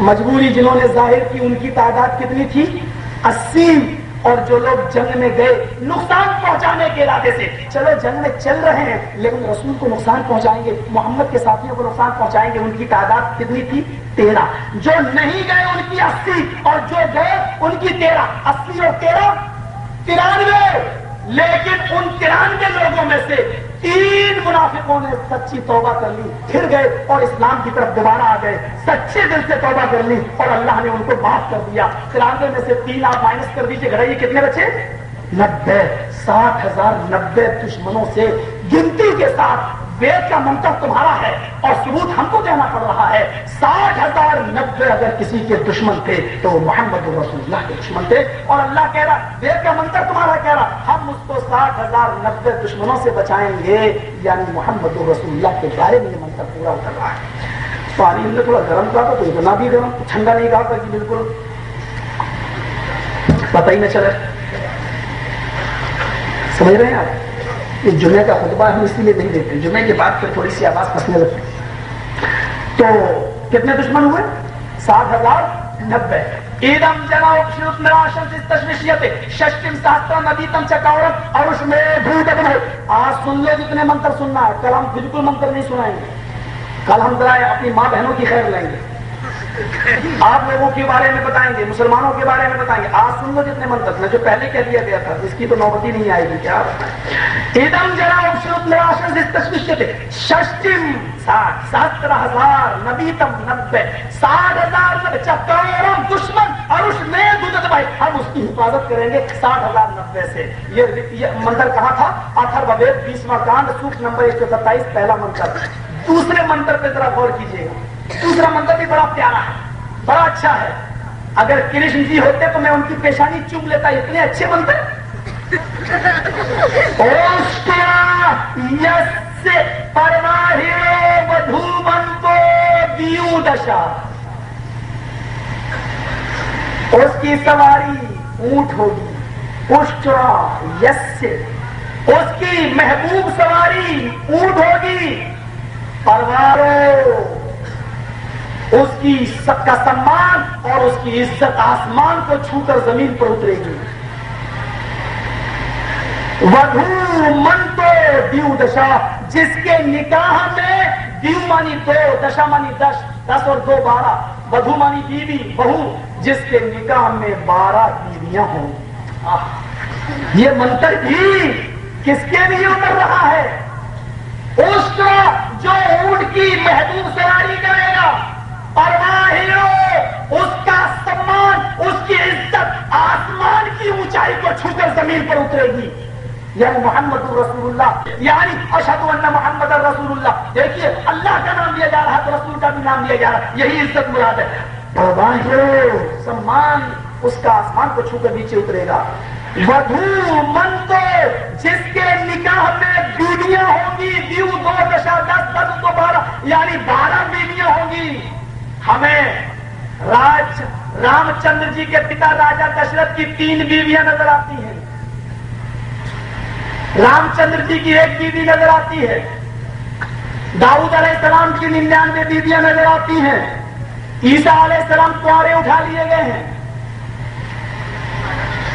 مجبوری جنہوں نے ظاہر کی، ان کی تعداد کتنی تھی؟ اسی اور جو لوگ جنگ میں گئے، نقصان پہنچانے کے ارادے سے۔ چلو، جنگ میں چل رہے ہیں، لیکن رسول کو نقصان پہنچائیں گے۔ محمد کے ساتھیوں کو نقصان پہنچائیں گے۔ ان کی تعداد کتنی تھی؟ تیرہ۔ جو نہیں گئے، ان کی اسی۔ اور جو گئے، ان کی تیرہ۔ اسی اور تیرہ؟ ترانوے۔ لیکن ان ترانوے لوگوں میں سے تین منافقوں نے سچی توبہ کر لی، پھر گئے اور اسلام کی طرف دوبارہ آ گئے۔ سچے دل سے توبہ کر لی اور اللہ نے ان کو معاف کر دیا۔ ترانوے میں سے تین آپ مائنس کر دیجیے گھر یہ کتنے بچے؟ نبے، ساٹھ ہزار نبے دشمنوں سے گنتی کے ساتھ وید کا منتر تمہارا ہے اور ثبوت ہم کو دینا پڑ رہا ہے۔ ساٹھ ہزار نبے اگر کسی کے دشمن تھے تو وہ محمد رسول اللہ کے دشمن تھے۔ اور اللہ کہہ رہا وید کا منتر تمہارا کہہ رہا، ہم اس کو ساٹھ ہزار نبے دشمنوں سے بچائیں گے۔ یعنی محمد رسول اللہ کے بارے میں یہ منتر پورا اتر رہا ہے۔ پانی ہم نے تھوڑا گرم کہا تھا تو اتنا بھی گرم، ٹھنڈا نہیں کہا تھا کہ بالکل۔ پتہ ہی نہ چلے۔ سمجھ رہے ہیں آپ؟ کہ جمعے کا خطبہ ہم اسی لیے نہیں دیتے جمعے کے بعد پھر تھوڑی سی آواز پھنسنے لگتی تو کتنے دشمن ہوئے؟ سات ہزار نبے۔ ایدم جنا تشویشیت ششٹم ساسترم ابیتم چکاورم اور اس میں بھوت اپنے آج سن لو جتنے منتر سننا ہے۔ کل ہم بالکل منتر نہیں سنائیں گے۔ کل ہم ذرا اپنی ماں بہنوں کی خیر لیں گے۔ آپ لوگوں کے بارے میں بتائیں گے، مسلمانوں کے بارے میں بتائیں گے۔ آج سن لو جتنے منتر میں جو پہلے کہہ دیا گیا تھا، اس کی تو نوبتی نہیں آئے گی، کیا ایدم جنا ششٹم ساٹھ، ستر ہزار، نبیتم نبے، ساٹھ ہزار چکرم دشمن اور اس میں بھائی ہم اس کی حفاظت کریں گے ساٹھ ہزار نبے سے۔ یہ منتر کہاں تھا؟ اتر بوید بیسواں کانڈ سوکھ نمبر ایک سو ستائیس، پہلا منتر دوسرے منتر پہ ذرا غور کیجیے گا۔ دوسرا منتر بھی بڑا پیارا ہے، بڑا اچھا ہے۔ اگر کرشن جی ہوتے تو میں ان کی پیشانی چوم لیتا، اتنے اچھے منتر دشا۔ اس کی سواری اونٹ ہوگی پشٹرا یس اس کی محبوب سواری اونٹ ہوگی۔ پروارو اس کی سب کا سمان اور اس کی عزت آسمان کو چھو کر زمین پر اترے گی۔ ودھو من تو دیو دشا، جس کے نکاح میں دیو مانی دو، دشا مانی دش دس اور دو بارہ۔ بدھو مانی بیوی، بہو، جس کے نکاح میں بارہ بیویاں ہوں۔ یہ منتر بھی کس کے لیے اتر رہا ہے؟ اس کا جو اونٹ کی محدود سواری کرے گا۔ اور اس کا سمان، اس کی عزت آسمان کی اونچائی کو چھو کر زمین پر اترے گی۔ یعنی محمد رسول اللہ یعنی اشد اللہ محمد رسول اللہ دیکھیے، اللہ کا نام لیا جا رہا ہے تو رسول کا بھی نام لیا جا رہا ہے۔ یہی عزت مراد ہے۔ سمان اس کا آسمان کو چھو کر نیچے اترے گا۔ ودھو من تو، جس کے نکاح میں بیویاں ہوں گی دیو دو دشا دس دس تو بارہ یعنی بارہ بیویاں ہوں گی۔ ہمیں راج رام چندر جی کے پتا راجا دشرت کی تین بیویاں نظر آتی ہیں۔ رام چندر جی کی ایک بیوی نظر آتی ہے۔ داؤد علیہ السلام کی ننانوے بیویاں نظر آتی ہیں۔ عیسیٰ علیہ السلام کوارے اٹھا لیے گئے ہیں۔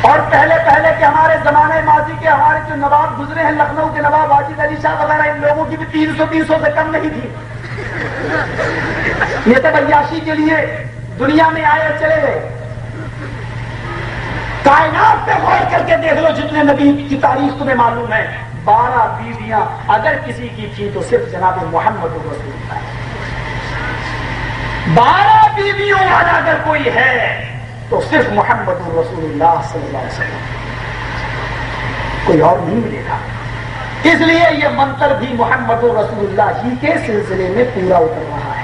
اور پہلے پہلے کے ہمارے زمانے ماضی کے ہمارے جو نواب گزرے ہیں، لکھنؤ کے نواب واجد علی شاہ وغیرہ، ان لوگوں کی بھی تین سو تین سو سے کم نہیں تھی۔ یہ تو کے لیے دنیا میں آئے چلے گئے۔ کائنات پہ غور کر کے دیکھ لو جتنے نبی کی تاریخ تمہیں معلوم ہے۔ بارہ بیویاں اگر کسی کی تھی تو صرف جناب محمد رسول اللہ بارہ بیویوں والا اگر کوئی ہے تو صرف محمد رسول اللہ صلی اللہ علیہ وسلم۔ کوئی اور نہیں ملے گا۔ اس لیے یہ منتر بھی محمد رسول اللہ ہی کے سلسلے میں پورا اتر رہا ہے۔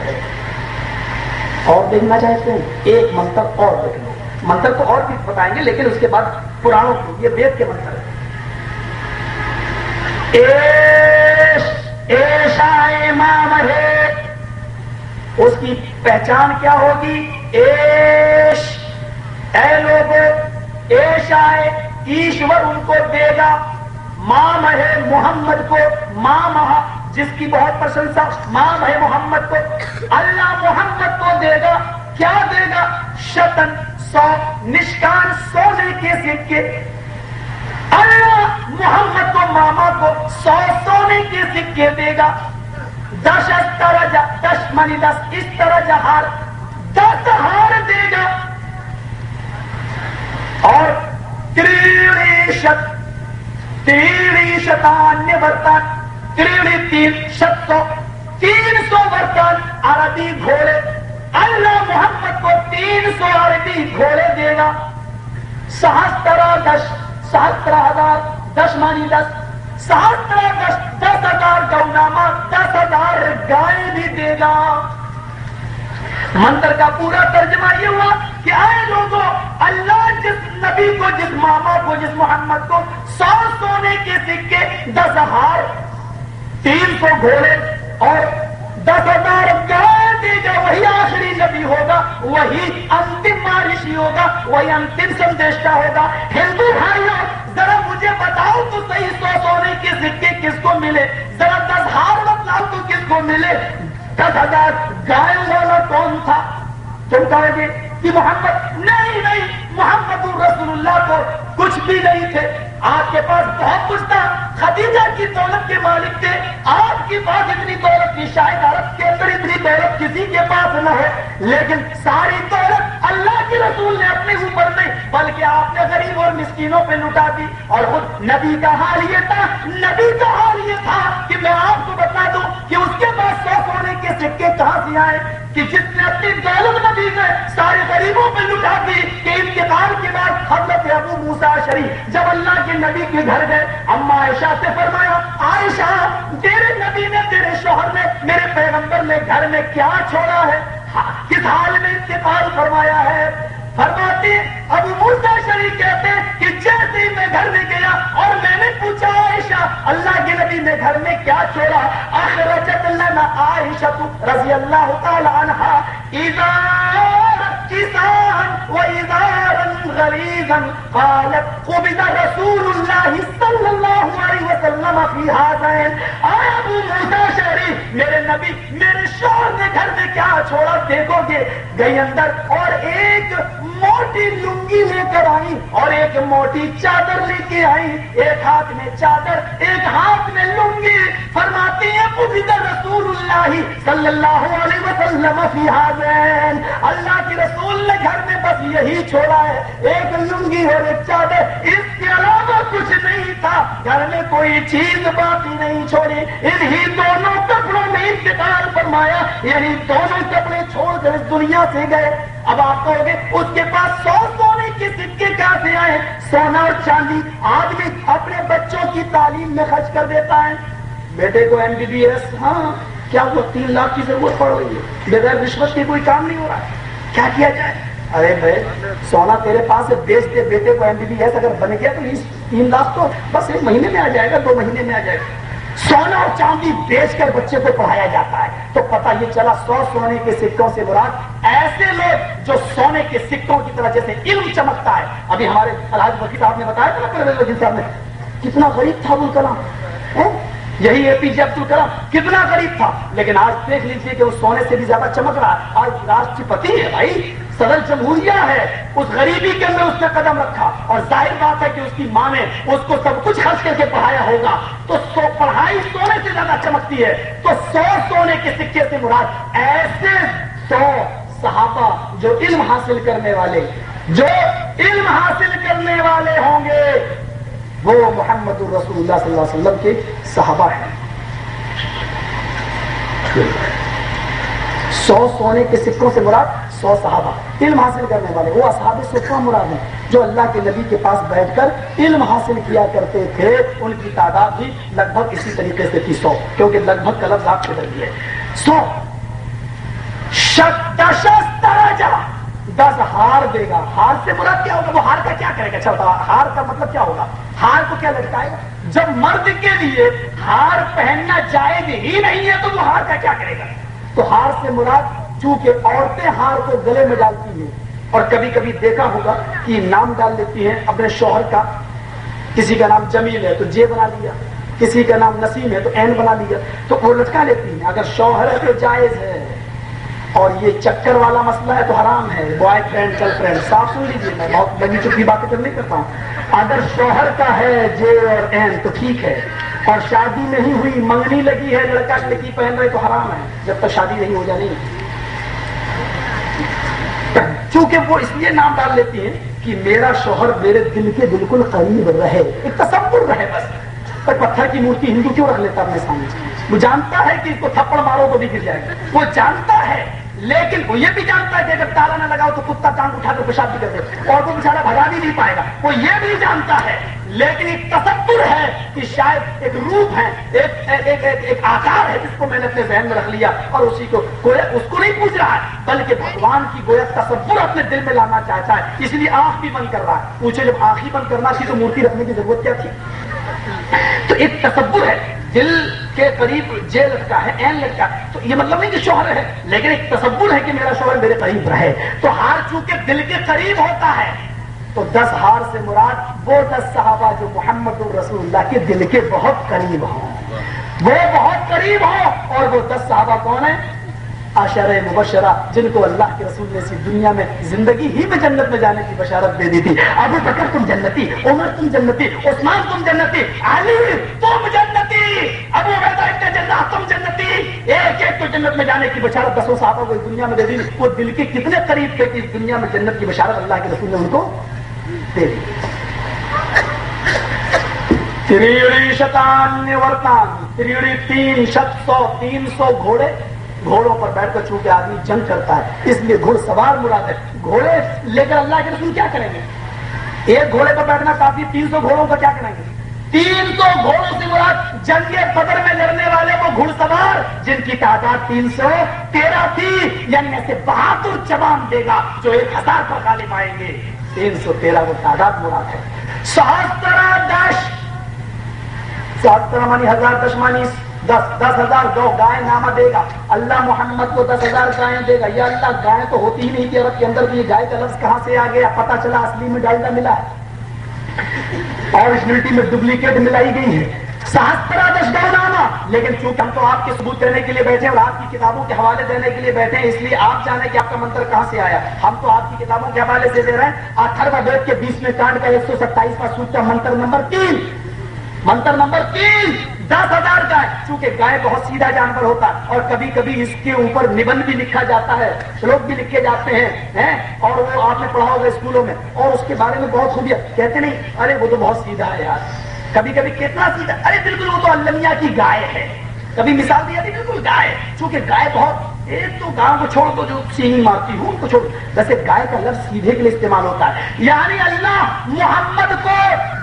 اور دیکھنا چاہتے ہیں ایک منتر اور دیکھ لو منتر تو اور بھی بتائیں گے، لیکن اس کے بعد پرانوں کو، یہ وید کے منتر ہے۔ ہے اس کی پہچان کیا ہوگی؟ ایش۔ اے لوگ ایشا ایشور ان کو دے گا مام ہے محمد کو مام جس کی بہت پرشنسا مام ہے محمد کو، اللہ محمد کو دے گا، کیا دے گا؟ شتن، سو، نشکان سونے کے۔ سکے اللہ محمد کو، ماما کو سو سونے کے سکے دے گا۔ دس طرح دس منی دس اس طرح جہار دس ہار دے گا۔ اور تریڑی شت تریڑی شتانیہ برتن تین شت سو تین سو برتن عربی گھوڑے۔ اللہ محمد کو تین سو عربی گھوڑے دے گا سہسترا دس سہستر ہزار، دس مانی دس۔ سہستر دس دس ہزار گوناما دس ہزار گائے بھی دے گا منتر کا پورا ترجمہ یہ ہوا کہ آئے لوگوں، اللہ جس نبی کو، جس ماما کو، جس محمد کو سو سونے کے سکے دس ہزار تین سو گھوڑے اور دس ہزار گائے دے گا؟ وہی آخری نبی ہوگا، وہی انتم مارشی ہوگا، وہی انتم سندیشہ ہوگا۔ ہندو بھائیوں ذرا مجھے بتاؤ تو صحیح سو سونے کے سکے کس کو ملے؟ ذرا دس ہار بتلاؤ تو کس کو ملے؟ دس ہزار گائے والا کون تھا؟ تم کہیں گے کہ محمد، نہیں نہیں، محمد رسول اللہ کو کچھ بھی نہیں تھے۔ آپ کے پاس بہت کچھ تھا۔ خدیجہ کی دولت کے مالک تھے۔ آپ کے پاس اتنی دولت کی شاید عرب کے اندر اتنی دولت کسی کے پاس نہ ہے۔ لیکن ساری دولت اللہ کے رسول نے اپنے اوپر نہیں، بلکہ آپ نے غریب اور مسکینوں پہ لٹا دی۔ اور خود نبی کا حال یہ تھا، نبی کا حال یہ تھا کہ میں آپ کو بتا دوں کہ اس کے پاس سو سونے کے سکے کہاں سے آئے؟ کہ جس نے اپنی دولت نبی نے سارے غریبوں پہ لٹا دی کہ انتقال کے بعد حضرت ابو موسا شریف، جب اللہ کے نبی کے گھر گئے، اما عائشہ سے فرمایا، عائشہ، تیرے نبی نے تیرے شوہر نے میرے پیغمبر نے گھر میں کیا چھوڑا ہے؟ ہاں، کس حال میں انتقال فرمایا ہے؟ فرماتے، ابو موسا شریف کہتے ہیں کہ جیسے ہی میں گھر میں گیا اور میں نے پوچھا، عائشہ، اللہ کے نبی نے گھر میں کیا چھوڑا؟ آخر لنا عائشہ رضی اللہ تعالی عنہ ادار کسان و قالت، قبض رسول اللہ صلی اللہ وسلم آئے ابو شریف میرے نبی، میرے شوہر نے گھر میں کیا چھوڑا دیکھو گے؟ گئی اندر اور ایک موٹی لنگی لے کر آئی اور ایک موٹی چادر لے کے آئی۔ ایک ہاتھ میں چادر، ایک ہاتھ میں لنگی۔ فرماتی ہیں رسول اللہ صلی اللہ علیہ وسلم فی حاضرین اللہ کے رسول نے گھر میں بس یہی چھوڑا ہے۔ ایک لنگی اور ایک چادر۔ اس کے علاوہ کچھ نہیں تھا۔ گھر میں کوئی چیز باقی نہیں چھوڑی۔ انہی دونوں کپڑوں میں انتقال فرمایا۔ یعنی دونوں کپڑے چھوڑ کر اس دنیا سے گئے۔ اب آپ کہو گے، اس کے پاس سو سونے کے سکے کیسے آئے؟ سونا اور چاندی آدمی اپنے بچوں کی تعلیم میں خرچ کر دیتا ہے۔ بیٹے کو ایم بی بی ایس ہاں کیا وہ تین لاکھ کی ضرورت پڑ رہی ہے؟ بغیر رشوت کے کوئی کام نہیں ہو رہا۔ ہے کیا کیا جائے؟ ارے بھائی سونا تیرے پاس بیچ دے بیٹے کو ایم بی بی ایس اگر بن گیا تو اس تین لاکھ تو بس ایک مہینے میں آ جائے گا، دو مہینے میں آ جائے گا۔ سونا اور چاندی بیچ کر بچے کو پڑھایا جاتا ہے۔ تو پتا یہ چلا سو سونے کے سکوں سے مراد ایسے لوگ جو سونے کے سکوں کی طرح جیسے علم چمکتا ہے۔ ابھی ہمارے الحاظ وکیل صاحب نے بتایا تھا نا صاحب نے، کتنا غریب تھا ابو کلام یہی اے پی جے عبد الکلام، کتنا غریب تھا۔ لیکن آج دیکھ لیجیے کہ اس سونے سے بھی زیادہ چمک رہا آج راشٹرپتی ہے بھائی، صدر جمہوریہ ہے۔ اس غریبی کے اندر اس نے قدم رکھا۔ اور ظاہر بات ہے کہ اس کی ماں نے اس کو سب کچھ خرچ کر کے پڑھایا ہوگا۔ تو سو پڑھائی سونے سے زیادہ چمکتی ہے۔ تو سو سونے کے سکے سے مراد ایسے سو صحابہ جو علم حاصل کرنے والے، جو علم حاصل کرنے والے ہوں گے۔ وہ محمد الرسول اللہ صلی اللہ علیہ وسلم کے صحابہ ہیں۔ سو سونے کے سکوں سے مراد سو صحابہ۔ علم حاصل کرنے والے، وہ اصحاب سکھا مراد ہیں جو اللہ کے نبی کے پاس بیٹھ کر علم حاصل کیا کرتے تھے۔ ان کی تعداد بھی لگ بھگ اسی طریقے سے تھی، سو۔ کیونکہ لگ بھگ کا لفظ آپ کے درد ہے۔ سو۔ دس ہار دے گا۔ ہار سے مراد کیا ہوگا؟ وہ ہار کا کیا کرے گا؟ اچھا بتاؤ، ہار کا مطلب کیا ہوگا؟ ہار کو کیا لٹکائے گا؟ جب مرد کے لیے ہار پہننا جائز ہی نہیں ہے تو وہ ہار کا کیا کرے گا؟ تو ہار سے مراد چونکہ عورتیں ہار کو گلے میں ڈالتی ہیں اور کبھی کبھی دیکھا ہوگا کہ نام ڈال لیتی ہیں اپنے شوہر کا۔ کسی کا نام جمیل ہے تو جے بنا لیا۔ کسی کا نام نسیم ہے تو این بنا لیا۔ تو وہ لٹکا لیتی ہیں۔ اگر شوہر ہے تو جائز ہے اور یہ چکر والا مسئلہ ہے تو حرام ہے۔ بوائے فرینڈ گرل فرینڈ صاف سن لیجیے میں بہت لگی چکی باتیں تو نہیں کرتا ہوں۔ اگر شوہر کا ہے جے اور این تو ٹھیک ہے، اور شادی نہیں ہوئی، منگنی لگی ہے، لڑکا لڑکی پہن رہے تو حرام ہے۔ جب تک شادی نہیں ہو جانی چونکہ وہ اس لیے نام ڈال لیتی ہیں کہ میرا شوہر میرے دل کے بالکل قریب رہے۔ ایک تصور رہے بس۔ پتھر کی مورتی ہندو کیوں رکھ لیتا اپنے سامنے؟ وہ جانتا ہے کہ اس کو تھپڑ مارو تو بھی گر جائے گا۔ وہ جانتا ہے لیکن وہ یہ بھی جانتا ہے کہ اگر تالا نہ لگاؤ تو کتا ٹانگ اٹھا کر پیشاب بھی کر دے اور وہ بچارا بھگا بھی نہیں پائے گا۔ وہ یہ بھی جانتا ہے لیکن ایک تصور ہے کہ شاید ایک روپ ہے ایک ایک, ایک, ایک آکار ہے جس کو میں نے اپنے ذہن میں رکھ لیا اور اسی کو گویا اس کو نہیں پوچھ رہا ہے بلکہ بھگوان کی گویا تصور اپنے دل میں لانا چاہتا ہے۔ اس لیے آنکھ بھی بند کر رہا ہے۔ پوچھے جب آنکھ ہی بند کرنا تھی تو مورتی رکھنے کی ضرورت کیا تھی؟ تو ایک تصور ہے دل کے قریب جے لٹکا ہے، این لٹکا تو یہ مطلب نہیں کہ شوہر ہے، لیکن ایک تصور ہے کہ میرا شوہر میرے قریب رہے۔ تو ہار چونکہ دل کے قریب ہوتا ہے، تو دس ہار سے مراد وہ دس صحابہ جو محمد الرسول اللہ کے دل کے بہت قریب ہوں۔ وہ بہت قریب ہوں اور وہ دس صحابہ کون ہیں؟ آشر مبشرہ جن کو اللہ کے رسول نے اسی دنیا میں زندگی ہی میں جنت میں جانے کی بشارت دے دی تھی۔ ابو بکر تم جنتی، عمر تم جنتی، عثمان تم جنتی، علی تم جنتی، ابو بیٹا جنت تم جنتی۔ ایک ایک تو جنت میں جانے کی بشارت دسوں صحابہ کو اس دنیا میں دے دی۔ وہ دل کے کتنے قریب تھے کہ اس دنیا میں جنت کی بشارت اللہ کے رسول نے ان کو دے دی۔ تریڑی شتان ورتان تریڑی تین شت سو، تین سو گھوڑے گھوڑوں پر بیٹھ کر چونکہ آدمی جنگ کرتا ہے، اس لیے گھوڑ سوار مراد ہے۔ گھوڑے لے کر اللہ کے رسول کیا کریں گے؟ ایک گھوڑے پر بیٹھنا کافی، تین سو گھوڑوں کا کیا کریں گے؟ تین سو گھوڑوں سے مراد جنگ بدر میں لڑنے والے وہ گھڑ سوار جن کی تعداد تین سو تیرہ تھی یعنی ایسے بہادر جوان دے گا جو ایک ہزار پر غالب آئیں گے۔ تین سو تیرہ وہ تعداد مراد ہے۔ سہسترا دش۔ سہسترا مانی ہزار، دش مانی دس دس ہزار گو گائے نامہ دے گا، اللہ محمد کو دس ہزار گائے دے گا۔ یا اللہ، گائے تو ہوتی ہی نہیں تھی، عرب کے اندر بھی گائے کا لفظ کہاں سے آ گیا؟ پتا چلا اصلی میں ڈالڈا ملا ہے۔ اوریجنلٹی میں ڈپلیکیٹ ملائی گئی ہے۔ لیکن چونکہ ہم تو آپ کے ثبوت دینے کے لیے بیٹھے اور آپ کی کتابوں کے حوالے دینے کے لیے بیٹھے اس لیے آپ جانے کہ آپ کا منتر کہاں سے آیا۔ ہم تو آپ کی کتابوں کے حوالے سے دے رہے ہیں۔ اتروا وید کے بیس میں کانڈ کا ایک سو ستائیس کا سوچ کا منتر نمبر تین۔ منتر نمبر تین۔ دس ہزار گائے چونکہ گائے بہت سیدھا جانور ہوتا ہے اور کبھی کبھی اس کے اوپر نبند بھی لکھا جاتا ہے۔ شلوک بھی لکھے جاتے ہیں اور وہ آپ نے پڑھا ہوگا اسکولوں میں۔ اور اس کے بارے میں بہت خوبیاں۔ کہتے نہیں، ارے وہ تو بہت سیدھا ہے یار۔ کبھی کبھی کتنا سیدھا۔ ارے بالکل وہ تو المیا کی گائے ہے۔ کبھی مثال دیا تھی بالکل گائے۔ چونکہ گائے بہت ایک تو گاؤں کو چھوڑ دو جو سینگ مارتی ہوں، ان کو چھوڑ ویسے گائے کا لفظ سیدھے کے لیے استعمال ہوتا ہے۔ یعنی اللہ محمد کو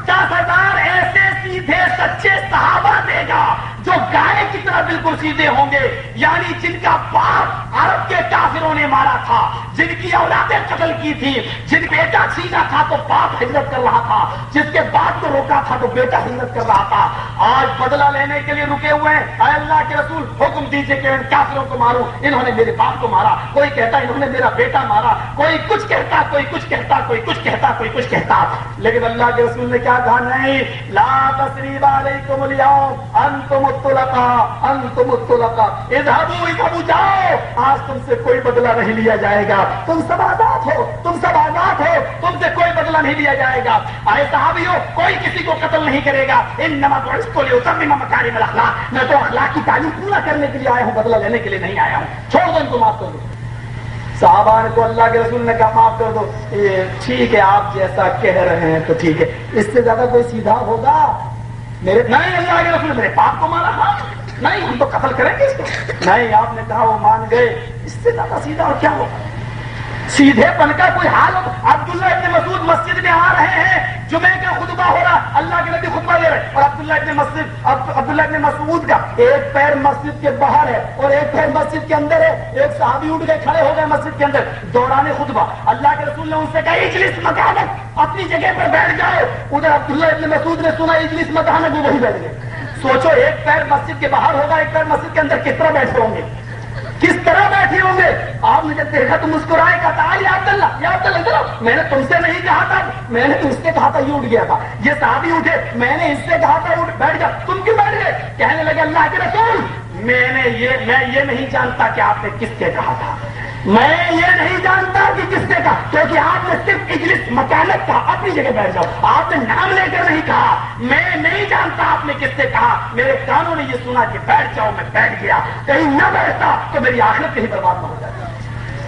دس ہزار ایسے سیدھے سچے صحابہ دے گا۔ جو گائے کی طرح بالکل سیدھے ہوں گے یعنی جن کا باپ عرب کے کافروں نے مارا تھا، جن کی اولادیں قتل کی تھی، جن بیٹا چھینا تھا تو باپ ہجرت کر رہا تھا، جس کے باپ کو روکا تھا تو بیٹا ہجرت کر رہا تھا۔ آج بدلہ لینے کے لیے رکے ہوئے ہیں۔ اے اللہ کے رسول، حکم دیجیے کہ کافروں کو ماروں۔ انہوں نے میرے باپ کو مارا، کوئی کہتا انہوں نے میرا بیٹا مارا، کوئی کچھ کہتا، کوئی کچھ کہتا، کوئی کچھ کہتا، کوئی کچھ کہتا۔ لیکن اللہ کے رسول نے کیا کہا نہیں، لا تصریب علیکم اليوم، انتم الطلقاء، انتم الطلقاء۔ اذهبوا اذهبوا، جاؤ۔ آج تم سے کوئی بدلہ نہیں لیا جائے گا۔ تم سب آزاد ہو، تم سب آزاد ہو، تم سے کوئی بدلہ نہیں لیا جائے گا۔ آئے صحابی کوئی کسی کو قتل نہیں کرے گا۔ ان نمک اور اس کو لے اتم مکاری میں رکھنا میں تو اخلاق کی تعلیم پورا کرنے کے لیے آیا ہوں، بدلہ لینے کے لیے نہیں آیا ہوں۔ چھوڑ دو ان کو، معاف کر دو۔ صحابہ کو اللہ کے رسول نے کہا، معاف کر دو۔ ٹھیک ہے، آپ جیسا کہہ رہے ہیں تو ٹھیک ہے۔ اس سے زیادہ کوئی سیدھا ہوگا؟ میرے نہیں اللہ کے رسول، میرے باپ کو مارا ہاں نہیں، ہم تو قتل کریں گے اس کو۔ نہیں، آپ نے کہا وہ مان گئے۔ اس سے زیادہ سیدھا اور کیا ہوگا؟ سیدھے پن کا کوئی حال عبداللہ ابن مسعود مسجد میں آ رہے ہیں۔ جمعے کا خطبہ ہو رہا، اللہ کے نبی خطبہ دے رہے اور عبداللہ ابن مسجد عبداللہ ابن مسعود کا ایک پیر مسجد کے باہر ہے اور ایک پیر مسجد کے اندر ہے۔ ایک صحابی اٹھ گئے کھڑے ہو گئے مسجد کے اندر۔ دوران خطبہ۔ اللہ کے رسول نے ان سے کہا، اجلس مکانت اپنی جگہ پر بیٹھ جاؤ۔ ادھر عبداللہ ابن مسعود نے سنا، اجلس مکانت وہ وہی بیٹھ گئے۔ سوچو، ایک پیر مسجد کے باہر ہوگا، ایک پیر مسجد کے اندر کس طرح بیٹھے ہوں گے؟ کس طرح بیٹھے ہوں گے؟ آپ نے جب دیکھا تو مسکرائے کا تھا یا عبداللہ یا عبداللہ اللہ میں نے تم سے نہیں کہا تھا، میں نے اس سے کہا تھا، یہ اٹھ گیا تھا۔ یہ صحابی اٹھے، میں نے اس سے کہا تھا اٹھ، بیٹھ جا۔ تم کیوں بیٹھ گئے؟ کہنے لگے اللہ کے رسول، میں نے یہ، میں یہ نہیں جانتا کہ آپ نے کس سے کہا تھا۔ میں یہ نہیں جانتا کہ کس نے کہا، کیونکہ آپ نے صرف اجلس مکانت کہا اپنی جگہ بیٹھ جاؤ۔ آپ نے نام لے کر نہیں کہا۔ میں نہیں جانتا آپ نے کس سے کہا۔ میرے کانوں نے یہ سنا کہ بیٹھ جاؤ، میں بیٹھ گیا۔ کہیں نہ بیٹھتا تو میری آخرت کہیں برباد نہ ہو جاتی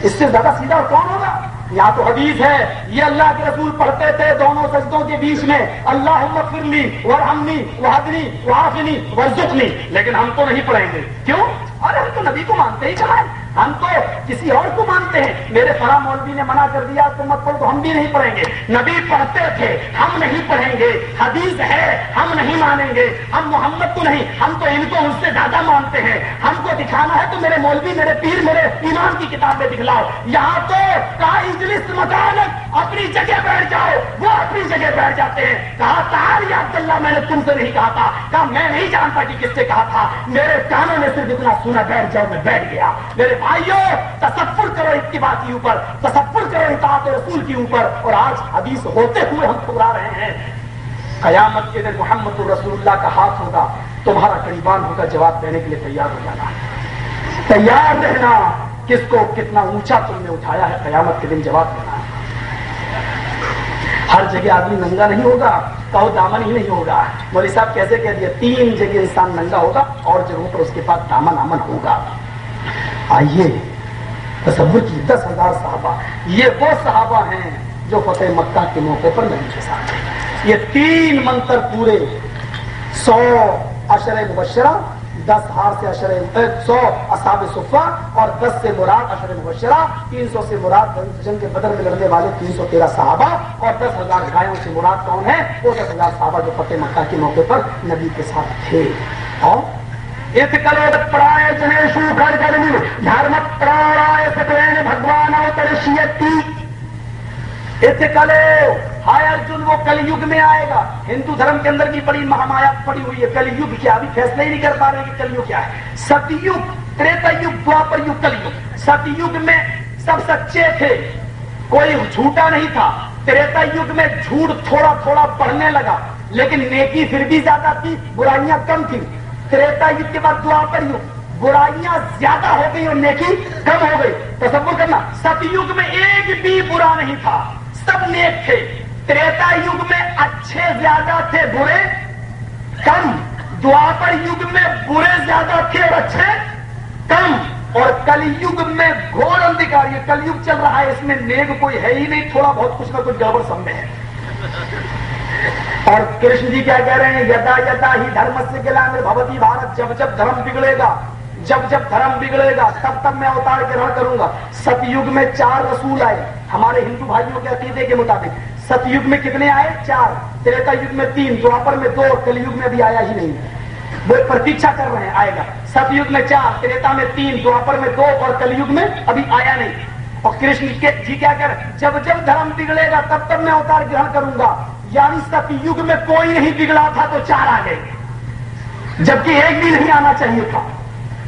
اس سے زیادہ سیدھا کون ہوگا؟ یا تو حدیث ہے، یہ اللہ کے رسول پڑھتے تھے دونوں سجدوں کے بیچ میں اللہ فرلی ورحمنی وحدنی وحافنی ورزقنی لیکن ہم تو نہیں پڑھیں گے۔ کیوں؟ ارے ہم تو نبی کو مانتے ہی کہا ہم تو کسی اور کو مانتے ہیں۔ میرے فلاں مولوی نے منع کر دیا تو مت پڑھو تو ہم بھی نہیں پڑھیں گے۔ نبی پڑھتے تھے، ہم نہیں پڑھیں گے۔ حدیث ہے، ہم نہیں مانیں گے۔ ہم محمد کو نہیں، ہم تو ان کو ان سے زیادہ مانتے ہیں۔ ہم کو دکھانا ہے تو میرے مولوی، میرے پیر، میرے ایمان کی کتاب میں دکھلاؤ۔ یہاں تو اجلس مکانت اپنی جگہ بیٹھ جاؤ۔ وہ اپنی جگہ بیٹھ جاتے ہیں۔ کہا، تار یا اللہ میں نے تم سے نہیں کہا تھا۔ کہا، میں نہیں جانتا کہ کس سے کہا تھا۔ میرے کانوں میں صرف اتنا سنا بیٹھ جاؤ، میں بیٹھ گیا۔ میرے بھائیوں تصفر کرو اتباع کے اوپر، تصفر کرو اطاعت رسول کے اوپر۔ اور آج حدیث ہوتے ہوئے ہم ٹھکرا رہے ہیں۔ قیامت کے دن محمد رسول اللہ کا ہاتھ ہوگا، تمہارا قریبان ہوگا، جواب دینے کے لیے تیار ہو جانا۔ تیار رہنا، کس کو کتنا اونچا تم نے اٹھایا ہے، قیامت کے دن جواب دینا۔ ہر جگہ آدمی ننگا نہیں ہوگا، کہو دامن ہی نہیں ہوگا۔ مولوی صاحب کیسے کہہ دیا تین جگہ انسان ننگا ہوگا اور جگہوں پر اس کے پاس دامن امن ہوگا۔ آئیے، تصور کی دس ہزار صحابہ، یہ وہ صحابہ ہیں جو فتح مکہ کے موقع پر نبی کے ساتھ یہ تین منتر پورے، سو اشر مبشرہ، دس ہار سے اشر سو اصاب صفا اور دس سے مراد اشر مبشرہ، تین سو سے مراد جنگ کے بدر میں لڑنے والے تین سو تیرہ صحابہ اور دس ہزار گایوں سے مراد کون ہے وہ دس ہزار صحابہ جو فتح مکہ کے موقع پر نبی کے ساتھ تھے۔ اور پڑائے جنے شو کر کرنی دھرم پرائے سکرین بھگوان ترشیتی اتکلو ہائے ارجن وہ کل یگ میں آئے گا۔ ہندو دھرم کے اندر کی بڑی مہامایا پڑی ہوئی ہے۔ کل یگ کیا ابھی فیصلہ ہی نہیں کر پا رہے کہ کل یگ کیا ہے۔ ست یگ تریتا یگ دوپر یگ کل یگ ست یگ میں سب سچے تھے۔ کوئی جھوٹا نہیں تھا۔ تریتا یگ میں جھوٹ تھوڑا تھوڑا بڑھنے لگا۔ لیکن نیکی پھر بھی زیادہ تھی، برائیاں کم تھیں۔ زیادہ تریتا یگ کے بعد دوپر یگ برائیاں زیادہ ہو گئی اور نیکی کم ہو گئی۔ تصور کرنا ست یگ میں ایک بھی برا نہیں تھا۔ سب نیک تھے۔ تریتا یگ میں اچھے زیادہ تھے، برے کم۔ دوپر یگ میں برے زیادہ تھے اور اچھے کم۔ اور کل یگ میں گھوڑ اندھکار یہ کل یگ چل رہا ہے، اس میں نیک کوئی ہے ہی نہیں۔ تھوڑا بہت کچھ نہ کچھ گڑبڑ سمجھے۔ ہے اور کرشن جی کیا کہہ رہے ہیں، یدا یدا ہی دھرم سے گلا میں جی, بھارت جب جب دھرم بگڑے گا، جب جب دھرم بگڑے گا، تب تب میں اتار کے رہ کروں گا۔ ست یگ میں چار رسول آئے، ہمارے ہندو بھائیوں کے عقیدے کے مطابق۔ ست یگ میں کتنے آئے؟ چار۔ تریتا یگ میں تین، دوپر میں دو کل یگ میں ابھی آیا ہی نہیں۔ وہ پرتیچھا کر رہے ہیں، آئے گا۔ ست یگ میں چار، تریتا میں تین، دوپر میں دو اور کل یگ میں ابھی آیا نہیں۔ اور کرشن جی کیا کر جب جب دھرم بگڑے گا، تب تب میں اوتار گرہن کروں گا۔ یعنی ست یگ میں کوئی نہیں بگڑا تھا تو چار آ گئے۔ جبکہ ایک بھی نہیں آنا چاہیے تھا۔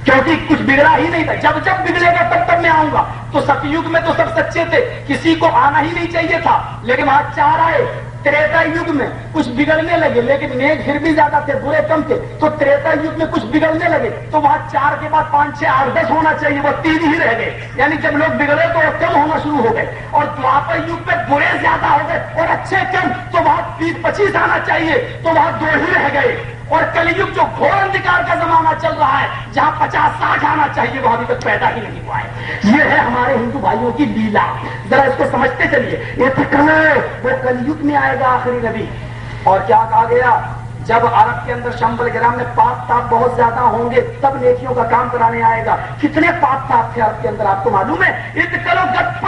کیونکہ کچھ بگڑا ہی نہیں تھا۔ جب جب بگڑے گا تب تب میں آؤں گا۔ تو ستیگ میں تو سب سچے تھے۔ کسی کو آنا ہی نہیں چاہیے تھا۔ لیکن وہاں چار آئے۔ تریتا یگ میں کچھ بگڑنے لگے، لیکن نیک پھر بھی زیادہ تھے برے کم تھے۔ تو تریتا یگ میں کچھ بگڑنے لگے، تو وہاں چار کے بعد پانچ، چھ، آٹھ، دس ہونا چاہیے، وہ تین ہی رہ گئے۔ یعنی جب لوگ بگڑے تو وہ کم ہونا شروع ہو گئے۔ اور دوپر یگ میں برے زیادہ ہو گئے اور اچھے کم، تو وہاں بیس پچیس آنا چاہیے، تو وہاں دو ہی رہ گئے۔ اور کلیم جو گھوڑ اندھکار کا زمانہ چل رہا ہے، جہاں پچاس ساٹھ آنا چاہیے وہ ابھی تک پیدا ہی نہیں ہوا ہے۔ یہ ہے ہمارے ہندو بھائیوں کی لیلا۔ ذرا اس کو سمجھتے چلیے۔ یہ وہ کلیم میں آئے گا آخری نبی۔ اور کیا کہا گیا؟ جب عرب کے اندر شمبل گرام میں پاپ تاپ بہت زیادہ ہوں گے، تب نیکیوں کا کام کرانے آئے گا۔ کتنے پاپ تاپ تھے عرب کے اندر، آپ کو معلوم ہے؟ کرو گت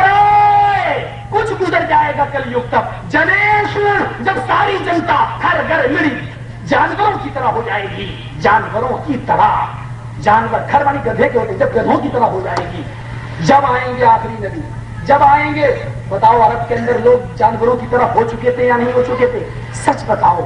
کچھ گزر جائے گا کل یگ تب۔ جنیش جب ساری جنتا ہر گھر ملی جانوروں کی طرح ہو جائے گی۔ جانوروں کی طرح۔ جانور گھر والی گدھے کے ہوتے، جب گدھوں کی طرح ہو جائے گی۔ جب آئیں گے آخری نبی جب آئیں گے، بتاؤ عرب کے اندر لوگ جانوروں کی طرح ہو چکے تھے یا نہیں ہو چکے تھے؟ سچ بتاؤ۔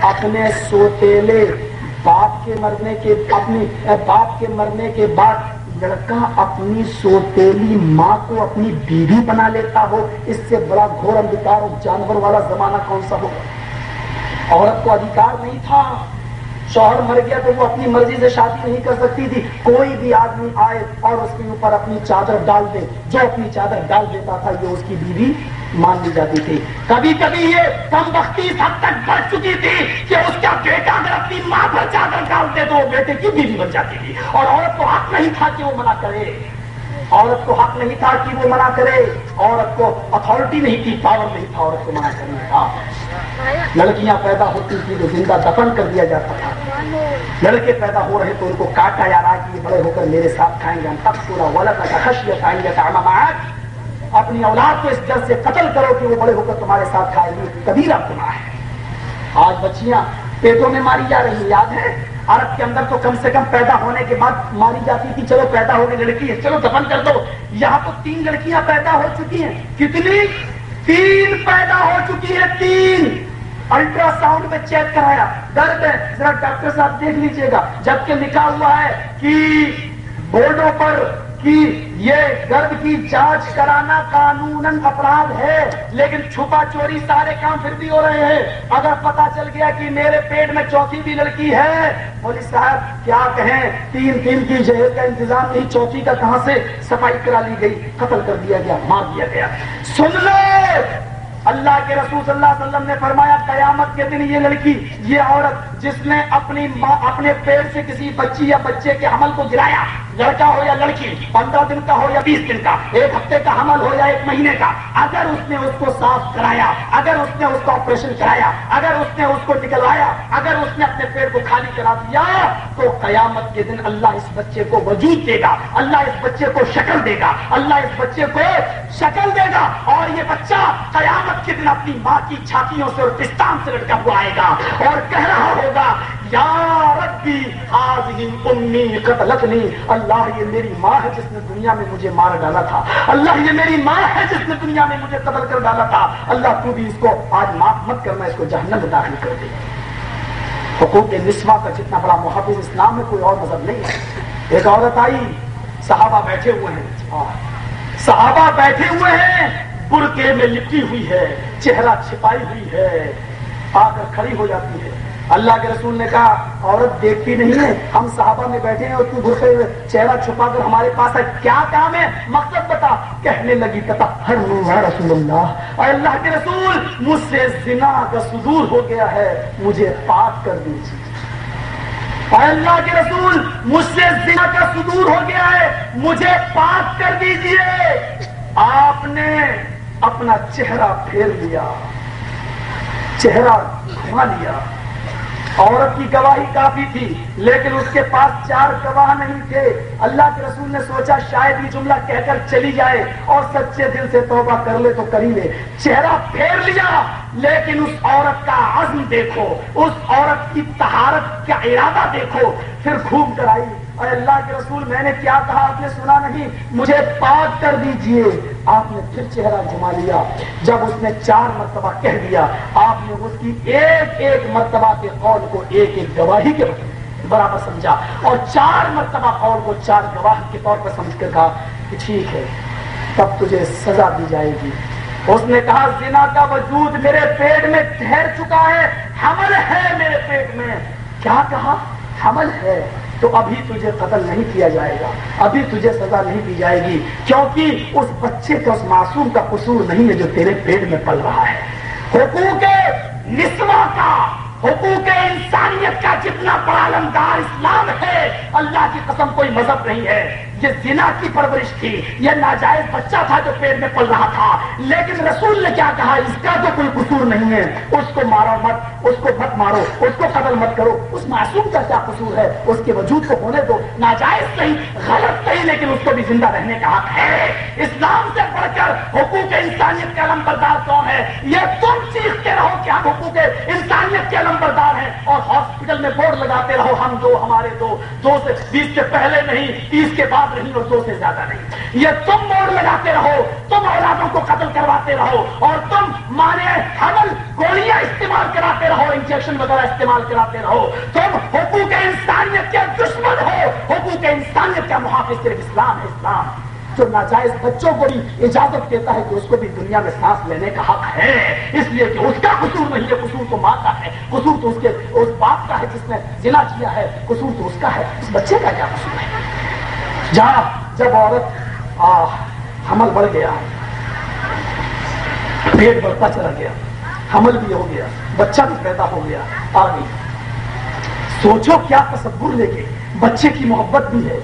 اپنے سوتےلے باپ کے مرنے کے، اپنی باپ کے مرنے کے بعد لڑکا اپنی سوتےلی ماں کو اپنی بیوی بنا لیتا ہو۔ اس سے بڑا گھور اندھکار اور جانور والا زمانہ کون سا ہوگا؟ عورت کو ادھیکار نہیں تھا۔ شوہر مر گیا تو وہ اپنی مرضی سے شادی نہیں کر سکتی تھی۔ کوئی بھی آدمی آئے اور اس کے اوپر اپنی چادر ڈال دے، جو اپنی چادر ڈال دیتا تھا، یہ اس کی بیوی مان لی جاتی تھی۔ کبھی کبھی یہ کم بختی حد تک بڑھ چکی تھی کہ اس کا بیٹا اگر اپنی ماں پر چادر ڈالتے تو وہ بیٹے کی بیوی بن جاتی تھی۔ اور عورت کو حق نہیں تھا کہ وہ منع کرے۔ عورت کو حق نہیں تھا کہ وہ منع کرے۔ عورت کو اتارٹی نہیں تھی پاور نہیں تھا، عورت کو منع کرنے کا لڑکیاں پیدا ہوتی تھی تو زندہ دفن کر دیا جاتا تھا۔ لڑکے پیدا ہو رہے تو ان کو کاٹا جا رہا کہ بڑے ہو کر میرے ساتھ کھائیں گے۔ ہم تب پورا غلط کھائیں گے اپنی اولاد کو اس ڈر سے قتل کرو کہ وہ بڑے ہو کر تمہارے ساتھ کھائیں گے۔ کبھی گناہ ہے۔ آج بچیاں پیٹوں میں ماری جا رہی یاد ہے؟ عرب کے اندر تو کم سے کم پیدا ہونے کے بعد ماری جاتی تھی، چلو پیدا ہونے لڑکی ہے، چلو دفن کر دو۔ یہاں تو تین لڑکیاں پیدا ہو چکی ہیں۔ کتنی؟ تین پیدا ہو چکی ہے تین۔ الٹرا ساؤنڈ میں چیک کرایا۔ درد ہے۔ ذرا ڈاکٹر صاحب دیکھ لیجیے گا۔ جبکہ لکھا ہوا ہے کہ بورڈوں پر کہ یہ گرد کی جانچ کرانا قانون اپرادھ ہے، لیکن چھپا چوری سارے کام پھر بھی ہو رہے ہیں۔ اگر پتا چل گیا کہ میرے پیٹ میں چوتھی بھی لڑکی ہے، پولیس صاحب، کیا کہیں؟ تین دن کی جہیز کا انتظام نہیں چوتھی کا کہاں سے صفائی کرا لی گئی؟ قتل کر دیا گیا، مار دیا گیا۔ سن لو! اللہ کے رسول صلی اللہ علیہ وسلم نے فرمایا، قیامت کے دن یہ لڑکی، یہ عورت جس نے اپنی ماں، اپنے پیڑ سے کسی بچی یا بچے کے حمل کو گرایا، لڑکا ہو یا لڑکی، پندرہ دن کا ہو یا بیس دن کا، ایک ہفتے کا حمل ہو یا ایک مہینے کا، اگر اس نے اس کو صاف کرایا، اگر اس نے اس کو آپریشن کرایا، اگر اس نے اس کو نکلوایا، اگر اس نے اپنے پیڑ کو خالی کرا دیا، تو قیامت کے دن اللہ اس بچے کو وجود دے گا، اللہ اس بچے کو شکل دے گا، اللہ اس بچے کو شکل دے گا اور یہ بچہ قیامت قیامت کے دن اپنی ماں کی چھاتیوں سے اور پستان سے لٹکا ہوا آئے گا اور کہہ رہا ہوگا، یا ربی آج ہی امی قتلتنی. اللہ یہ میری ماں ہے جس نے دنیا میں مجھے مار ڈالا تھا۔ اللہ یہ میری ماں ہے جس نے دنیا میں مجھے قتل کر ڈالا تھا۔ اللہ تو بھی اس کو آج معاف مت کرنا، اس کو جہنم میں داخل کر دے۔ حقوق نسواں کا جتنا بڑا محافظ اسلام میں، کوئی اور مذہب نہیں ہے۔ ایک عورت آئی، صحابہ بیٹھے ہوئے ہیں۔ صحابہ بیٹھے ہوئے ہیں۔ برقے میں لپٹی ہوئی ہے، چہرہ چھپائی ہوئی ہے آ کر کھڑی ہو جاتی ہے۔ اللہ کے رسول نے کہا، عورت دیکھتی نہیں ہے، ہم صحابہ میں بیٹھے ہیں اور تو برقے چہرہ چھپا کر ہمارے پاس ہے۔ کیا کام ہے؟ مقصد بتا۔ کہنے لگی کتا ہر رسول اللہ۔ اور اللہ کے رسول، مجھ سے زنا کا صدور ہو گیا ہے، مجھے پاک کر دیجیے۔ اور اللہ کے رسول، مجھ سے زنا کا صدور ہو گیا ہے، مجھے پاک کر دیجیے۔ آپ نے اپنا چہرہ پھیر لیا، چہرہ گھما لیا۔ عورت کی گواہی کافی تھی، لیکن اس کے پاس چار گواہ نہیں تھے۔ اللہ کے رسول نے سوچا شاید یہ جملہ کہہ کر چلی جائے اور سچے دل سے توبہ کر لے تو کری لے چہرہ پھیر لیا، لیکن اس عورت کا عزم دیکھو، اس عورت کی تہارت کا ارادہ دیکھو۔ پھر گھوم کر آئی اے اللہ کے رسول، میں نے کیا کہا؟ آپ نے سنا نہیں۔ مجھے پاک کر دیجیے۔ آپ نے پھر چہرہ جما لیا۔ جب اس نے چار مرتبہ کہہ دیا، آپ نے اس کی ایک ایک مرتبہ کے قول کو ایک ایک گواہی کے برابر سمجھا۔ اور چار مرتبہ قول کو چار گواہ کے طور پر سمجھ کر کہا کہ ٹھیک ہے، تب تجھے سزا دی جائے گی۔ اس نے کہا، زنا کا وجود میرے پیٹ میں ٹھہر چکا ہے۔ حمل ہے میرے پیٹ میں۔ کیا کہا؟ حمل ہے۔ تو ابھی تجھے قتل نہیں کیا جائے گا۔ ابھی تجھے سزا نہیں دی جائے گی۔ کیونکہ اس بچے کا اس معصوم کا قصور نہیں ہے جو تیرے پیٹ میں پل رہا ہے۔ حقوق نسواں کا، حقوق انسانیت کا جتنا بڑا علمدار اسلام ہے، اللہ کی قسم کوئی مذہب نہیں ہے۔ یہ زنا کی پرورش تھی، یہ ناجائز بچہ تھا جو پیڑ میں پل رہا تھا۔ لیکن رسول نے کیا کہا؟ اس کا تو کوئی قصور نہیں ہے۔ اس کو مارو مت، اس کو مت مارو، اس کو قتل مت کرو۔ اس معصوم کا کیا قصور ہے؟ اس کے وجود کو ہونے دو۔ ناجائز نہیں، غلط نہیں، لیکن اس کو بھی زندہ رہنے کا حق ہے۔ اسلام سے بڑھ کر حقوق انسانیت کے علم بردار کون ہے؟ یہ تم چیختے رہو کہ ہم حقوق انسانیت کے علم بردار ہیں۔ اور ہاسپٹل میں بورڈ لگاتے رہو، ہم دو، ہمارے دو۔ دو سے بیس سے پہلے نہیں، تیس کے بعد نہیں اور دو سے زیادہ نہیں۔ یہ تم موڑ لگاتے رہو، تم اولادوں کو قتل کرواتے رہو، اور تم مانے، حمل، گولیاں استعمال کراتے رہو، انجیکشن وغیرہ استعمال کراتے رہو۔ تم حقوق انسانیت کے دشمن ہو۔ حقوق انسانیت کا محافظ صرف اسلام ہے، اسلام۔ جو ناجائز بچوں کو بھی اجازت دیتا ہے کہ اس کو بھی دنیا میں سانس لینے کا حق ہے، اس لیے کہ اس کا قصور نہیں ہے، قصور تو ماں کا ہے، قصور تو اس کے، اس باپ کا ہے، جس نے ضلع کیا ہے، قصور تو اس کا ہے۔ اس بچے کا کیا قصور ہے؟ جہاں جب عورت حمل بڑھ گیا، پیٹ بڑھتا چلا گیا، حمل بھی ہو گیا، بچہ بھی پیدا ہو گیا آگے سوچو کیا تصور لے کے بچے کی محبت بھی ہے۔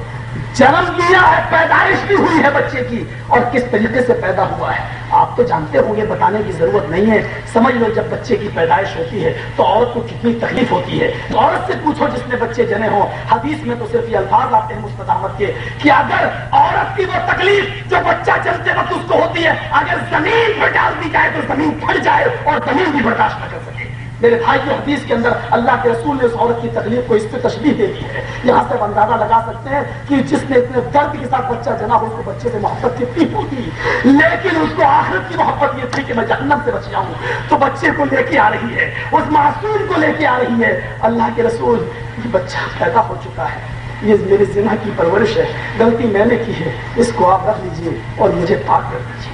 جنم دیا ہے، پیدائش بھی ہوئی ہے بچے کی، اور کس طریقے سے پیدا ہوا ہے؟ آپ تو جانتے ہوں گے، بتانے کی ضرورت نہیں ہے۔ سمجھ لو، جب بچے کی پیدائش ہوتی ہے تو عورت کو کتنی تکلیف ہوتی ہے۔ تو عورت سے پوچھو جس نے بچے جنے ہوں۔ حدیث میں تو صرف یہ الفاظ آتے ہیں مستدامت کے کہ اگر عورت کی وہ تکلیف جو بچہ جنتے وقت اس کو ہوتی ہے، اگر زمین پر ڈال دی جائے تو زمین پھٹ جائے اور زمین بھی برداشت نہ کر سکے۔ میرے بھائی کی حدیث کے اندر اللہ کے رسول نے اس عورت کی تکلیف کو اس پہ تشریح دے دی ہے۔ یہاں سے اندازہ لگا سکتے ہیں کہ جس نے اتنے درد کے ساتھ بچہ جنا ہو اس کو بچے سے محبت کتنی ہوگی؟ لیکن اس کو آخرت کی محبت یہ تھی کہ میں جہنم سے بچ جاؤں۔ تو بچے کو لے کے آ رہی ہے، اس معصوم کو لے کے آ رہی ہے۔ اللہ کے رسول، یہ بچہ پیدا ہو چکا ہے۔ یہ میرے زنا کی پرورش ہے۔ غلطی میں نے کی ہے۔ اس کو آپ رکھ لیجیے اور مجھے پاک کر دیجیے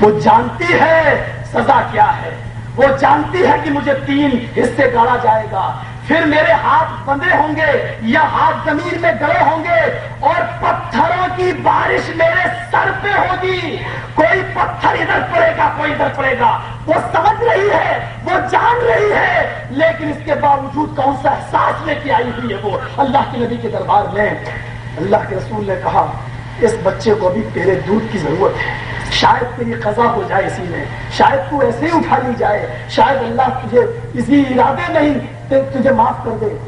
وہ جانتی ہے سزا کیا ہے۔ وہ جانتی ہے کہ مجھے تین حصے گاڑا جائے گا۔ پھر میرے ہاتھ بندے ہوں گے یا ہاتھ زمین میں گڑے ہوں گے اور پتھروں کی بارش میرے سر پہ ہوگی۔ کوئی پتھر ادھر پڑے گا، کوئی ادھر پڑے گا۔ وہ سمجھ رہی ہے، وہ جان رہی ہے، لیکن اس کے باوجود کون سا احساس لے کے آئی ہوئی ہے وہ؟ اللہ کے نبی کے دربار میں اللہ کے رسول نے کہا اس بچے کو بھی تیرے دودھ کی ضرورت ہے۔ شاید تیری قضا ہو جائے اسی میں۔ شاید تو ایسے ہی اٹھا لی جائے۔ شاید اللہ تجھے اسی ارادے نہیں تجھے معاف کر دے۔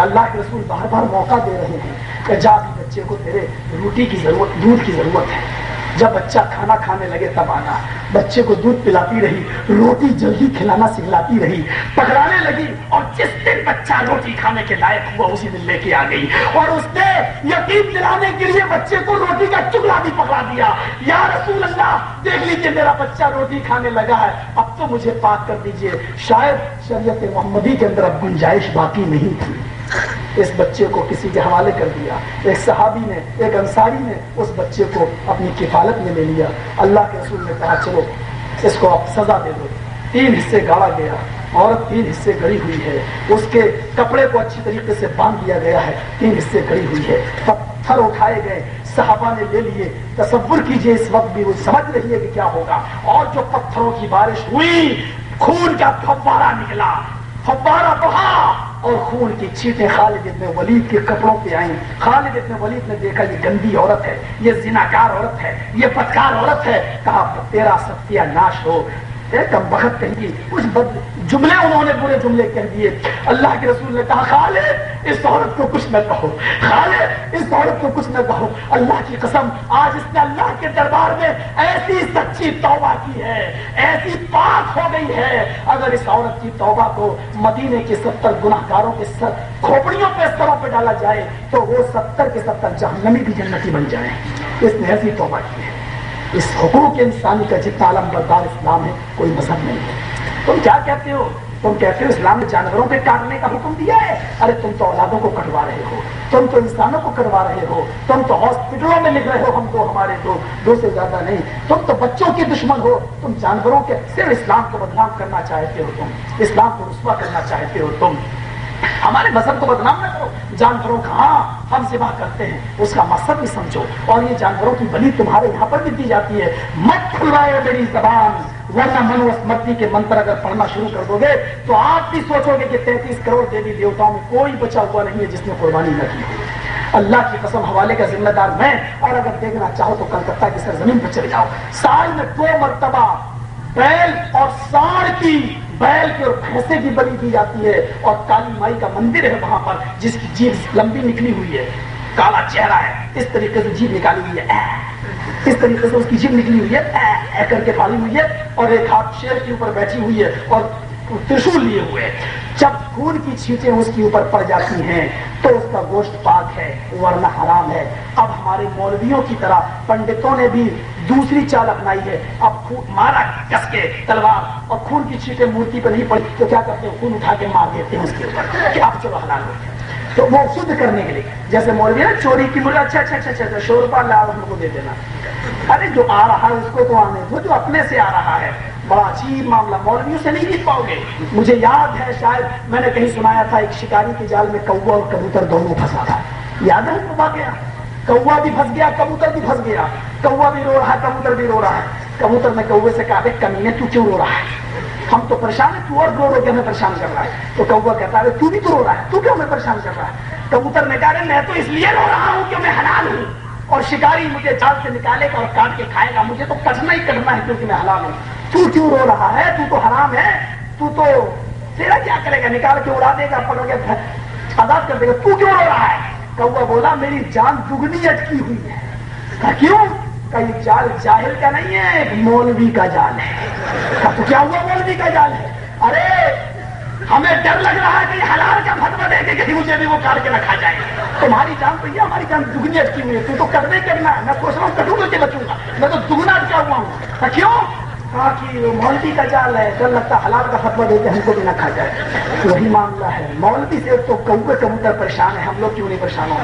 اللہ کے رسول بار بار موقع دے رہے ہیں کہ جا بھی بچے کو تیرے روٹی کی ضرورت، دودھ کی ضرورت ہے۔ جب بچہ کھانا کھانے لگے تب آنا۔ بچے کو دودھ پلاتی رہی، روٹی جلدی کھلانا سکھلاتی رہی۔ پکڑانے لگی اور جس دن بچہ روٹی کھانے کے لائق ہوا، اسی دن لے کے آ گئی۔ اور اس نے یقین دلانے کے لیے بچے کو روٹی کا چگلا بھی پکڑا دیا۔ یا رسول اللہ، دیکھ لیجیے میرا بچہ روٹی کھانے لگا ہے، اب تو مجھے پاک کر دیجیے شاید شریعت محمدی کے اندر اب گنجائش باقی نہیں تھی۔ اس بچے کو کسی کے حوالے کر دیا۔ ایک صحابی نے، ایک انصاری نے اس بچے کو اپنی کفالت میں لے لیا۔ اللہ کے رسول نے کہا، چلو، اس کو آپ سزا دے دو۔ تین حصے گاڑا گیا۔ عورت تین حصے گڑی ہوئی ہے۔ اس کے کپڑے کو اچھی طریقے سے باندھ دیا گیا ہے۔ تین حصے گڑی ہوئی ہے۔ پتھر اٹھائے گئے۔ صحابہ نے لے لیے۔ تصور کیجیے، اس وقت بھی وہ سمجھ رہی ہے کہ کیا ہوگا۔ اور جو پتھروں کی بارش ہوئی، خون کا پھوارا نکلا۔ فبارہ بہا۔ اور خون کی چھیٹیں خالد ابن ولید کے کپڑوں پہ آئیں۔ خالد ابن ولید نے دیکھا یہ گندی عورت ہے، یہ زناکار عورت ہے، یہ پتکار عورت ہے۔ کہا تیرا ستیہ ناش ہو کم بخت کہیں گی کچھ بد جملے انہوں نے برے جملے کہہ دیے۔ اللہ کے رسول نے کہا، خالد، اس عورت کو کچھ نہ کہو۔ خالد، اس عورت کو کچھ نہ کہو۔ اللہ کی قسم، آج اس نے اللہ کے دربار میں ایسی سچی توبہ کی ہے، ایسی پاک ہو گئی ہے۔ اگر اس عورت کی توبہ کو مدینے کے ستر گناہ گاروں کے سر کھوپڑیوں پہ سروں پہ ڈالا جائے، تو وہ ستر کے ستر جہنمی بھی جنتی بن جائے۔ اس نے ایسی توبہ کی ہے۔ اس حقوق انسانی کا جتنا علم بردار اسلام ہے، کوئی مذہب نہیں ہے۔ تم کیا کہتے ہو؟ تم کہتے ہو اسلام نے جانوروں پہ کاٹنے کا حکم دیا ہے۔ ارے، تم تو اولادوں کو کٹوا رہے ہو۔ تم تو انسانوں کو کروا رہے ہو۔ تم تو ہاسپٹلوں میں لکھ رہے ہو ہم کو، ہمارے دو دو سے زیادہ نہیں۔ تم تو بچوں کے دشمن ہو۔ تم جانوروں کے صرف اسلام کو بدنام کرنا چاہتے ہو تم۔ اسلام کو رسوا کرنا چاہتے ہو تم۔ ہمارے مذہب کو بدنام نہ کرو۔ جانوروں کا ہاں ہم سوا کرتے ہیں، اس کا مقصد بھی سمجھو۔ اور یہ جانوروں کی بلی تمہارے یہاں پر بھی دی جاتی ہے۔ مت کھلوائے میری زبان، ورنہ منوسمتی کے منتر اگر پڑھنا شروع کر دو گے، تو آپ بھی سوچو گے کہ تینتیس کروڑ دیوی دیوتاؤں میں کوئی بچا ہوا نہیں ہے جس نے قربانی نہ کی اللہ کی قسم، حوالے کا ذمہ دار میں۔ اور اگر دیکھنا چاہو تو کلکتہ کی سرزمین پہ چلے جاؤ۔ سال میں دو مرتبہ بیل اور ساڑ کی بیل کے اور بھینسے کی بلی دی جاتی ہے اور کالی مائی کا مندر ہے وہاں پر، جس کی جیب لمبی نکلی ہوئی ہے۔ کالا چہرہ ہے۔ اس طریقے سے جیب نکالی ہوئی ہے۔ اس طریقے سے اس کی جیب نکلی ہوئی ہے۔ اے کر کے پالی ہوئی ہے اور ایک ہاتھ شیر کے اوپر بیٹھی ہوئی ہے اور ترشول لیے ہوئے۔ جب خون کی چھیٹیں اس کے اوپر پڑ جاتی ہیں، تو اس کا گوشت پاک ہے، ورنہ حرام ہے۔ اب ہمارے مولویوں کی طرح پنڈتوں نے بھی دوسری چال اپنائی ہے۔ اب مارا، کس کے؟ تلوار۔ اور خون کی چھیٹیں مورتی پہ نہیں پڑی، تو کیا کرتے ہیں؟ خون اٹھا کے مار دیتے ہیں اس کے اوپر کہ اب چلو حلال ہو تو وہ شدھ کرنے کے لیے، جیسے مولوی نا، چوری کی مرغا اچھا اچھا اچھا اچھا, اچھا، سو روپیہ لا ہم کو دے دینا۔ ارے جو آ رہا ہے، اس کو تو آنے وہ جو اپنے سے آ رہا ہے۔ بڑا عجیب معاملہ، مولویوں سے نہیں جیت پاؤ گے۔ مجھے یاد ہے شاید میں نے کہیں سنایا تھا، ایک شکاری کے جال میں کوا اور کبوتر دونوں پھنسا تھا۔ یاد ہے کبا گیا؟ کوا بھی پھنس گیا، کبوتر بھی پھنس گیا۔ کوا بھی رو رہا ہے، کبوتر بھی رو رہا ہے۔ کبوتر نے کوے سے کہا کمی نے تو کیوں رو رہا ہے؟ ہم تو پریشان ہے تو اور رو رو کے ہمیں پریشان کر رہا ہے۔ تو کوا کہتا ہے تو بھی تو رو رہا ہے، تو کیوں ہمیں پریشان کر رہا ہے؟ کبوتر نے کہا میں تو اس لیے رو رہا ہوں کہ میں حلال ہوں۔ اور شکاری مجھے جال سے نکالے گا اور کاٹ کے کھائے گا۔ مجھے تو کٹنا ہی کرنا ہے، کیونکہ میں حلال ہوں۔ تو کیوں رو رہا ہے؟ تو تو حرام ہے۔ تو تو تیرا کیا کرے گا؟ نکال کے اڑا دے گا، پکڑ کے آزاد کر دے گا۔ تو کیوں رو رہا ہے؟ کوا بولا میری جان دگنی اٹکی ہوئی ہے۔ کیوں؟ کئی جال جاہل کا نہیں ہے مولوی کا جال ہے۔ تو کیا ہوا مولوی کا جال ہے؟ ارے، ہمیں ڈر لگ رہا ہے کہ حلال کا فتوا دے کے کہیں مجھے بھی وہ کاٹ کے رکھا جائے۔ تمہاری جان تو یہ، ہماری جان دگنی اٹکی ہوئی ہے۔ تو تو کرنے کرنا ہے میں سوچ رہا ہوں کٹوں گا کے بچوں گا۔ میں تو دگنا اٹکا ہوا ہوں؟ کیوں؟ کہا کہ مولوی کا جال ہے ڈر لگتا حالات کا فتوا دے کے ہم کو بھی نہ کھا جائے۔ وہی معاملہ ہے۔ مولوی سے تو کوے کبوتر پریشان ہے ہم لوگ کیوں نہیں پریشان ہوں؟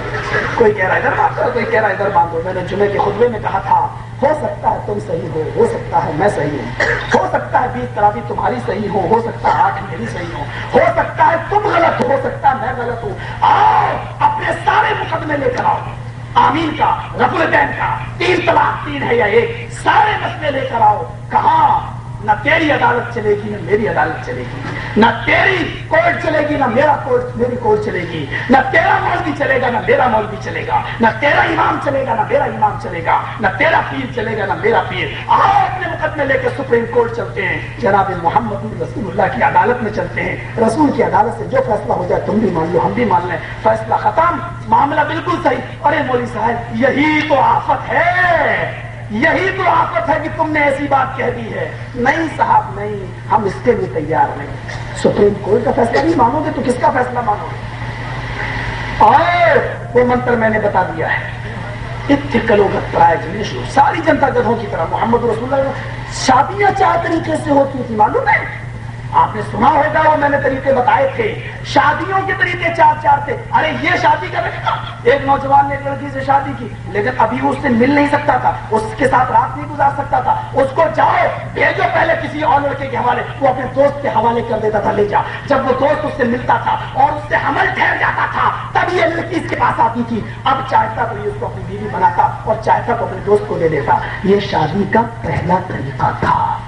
کوئی کہہ رہا ہے، ادھر باندھو کوئی کہہ رہا ہے، ادھر باندھو میں نے جمعے کے خطبے میں کہا تھا، ہو سکتا ہے تم صحیح ہو ہو سکتا ہے میں صحیح ہوں۔ ہو سکتا ہے بیس طرح تمہاری صحیح ہو ہو سکتا ہے آٹھ میری صحیح ہو۔ ہو سکتا ہے تم غلط ہو سکتا ہے میں غلط ہوں۔ آؤ، اپنے سارے مقدمے لے کر آؤ۔ آمین کا، رب الدین کا، تین طلاق تین ہے یا ایک، سارے مسئلے لے کر آؤ، کہاں؟ نہ تیری عدالت چلے گی، نہ میری عدالت چلے گی۔ نہ تیری کورٹ چلے گی، نہ میرا کورٹ میری کورٹ چلے گی۔ نہ تیرا مولوی چلے گا، نہ میرا مولوی چلے گا۔ نہ تیرا امام چلے گا، نہ میرا امام چلے گا۔ نہ تیرا پیر چلے گا، نہ میرا پیر۔ آؤ اپنے مقدمے لے کے سپریم کورٹ چلتے ہیں۔ جناب محمد رسول اللہ کی عدالت میں چلتے ہیں۔ رسول کی عدالت سے جو فیصلہ ہو جائے، تم بھی مان لو، ہم بھی مان لیں۔ فیصلہ ختم، معاملہ بالکل صحیح۔ ارے مولوی صاحب، یہی تو آفت ہے۔ یہی تو آفت ہے کہ تم نے ایسی بات کہہ دی ہے۔ نہیں صاحب، نہیں، ہم اس کے لیے تیار نہیں۔ سپریم کورٹ کا فیصلہ نہیں مانو گے تو کس کا فیصلہ مانو گے؟ اور وہ منتر میں نے بتا دیا ہے۔ ساری جنتا گدھوں کی طرح محمد رسول اللہ شادیاں چار طریقے سے ہوتی تھی معلوم ہے؟ آپ نے سنا ہوگا، وہ میں نے طریقے بتائے تھے۔ شادیوں کے طریقے چار چار تھے۔ ارے، یہ شادی کا طریقہ ایک نوجوان نے ایک لڑکی سے شادی کی، لیکن ابھی اس سے مل نہیں سکتا تھا۔ اس کے ساتھ رات نہیں گزار سکتا تھا۔ اس کو جاؤ، بھیجو پہلے کسی اور لڑکے کے حوالے۔ وہ اپنے دوست کے حوالے کر دیتا تھا، لے جا۔ جب وہ دوست اس سے ملتا تھا اور اس سے حمل ٹھہر جاتا تھا، تب یہ لڑکی اس کے پاس آتی تھی۔ اب چاہتا تو یہ اس کو اپنی بیوی بناتا اور چاہتا تو اپنے دوست کو لے لیتا۔ یہ شادی کا پہلا طریقہ تھا۔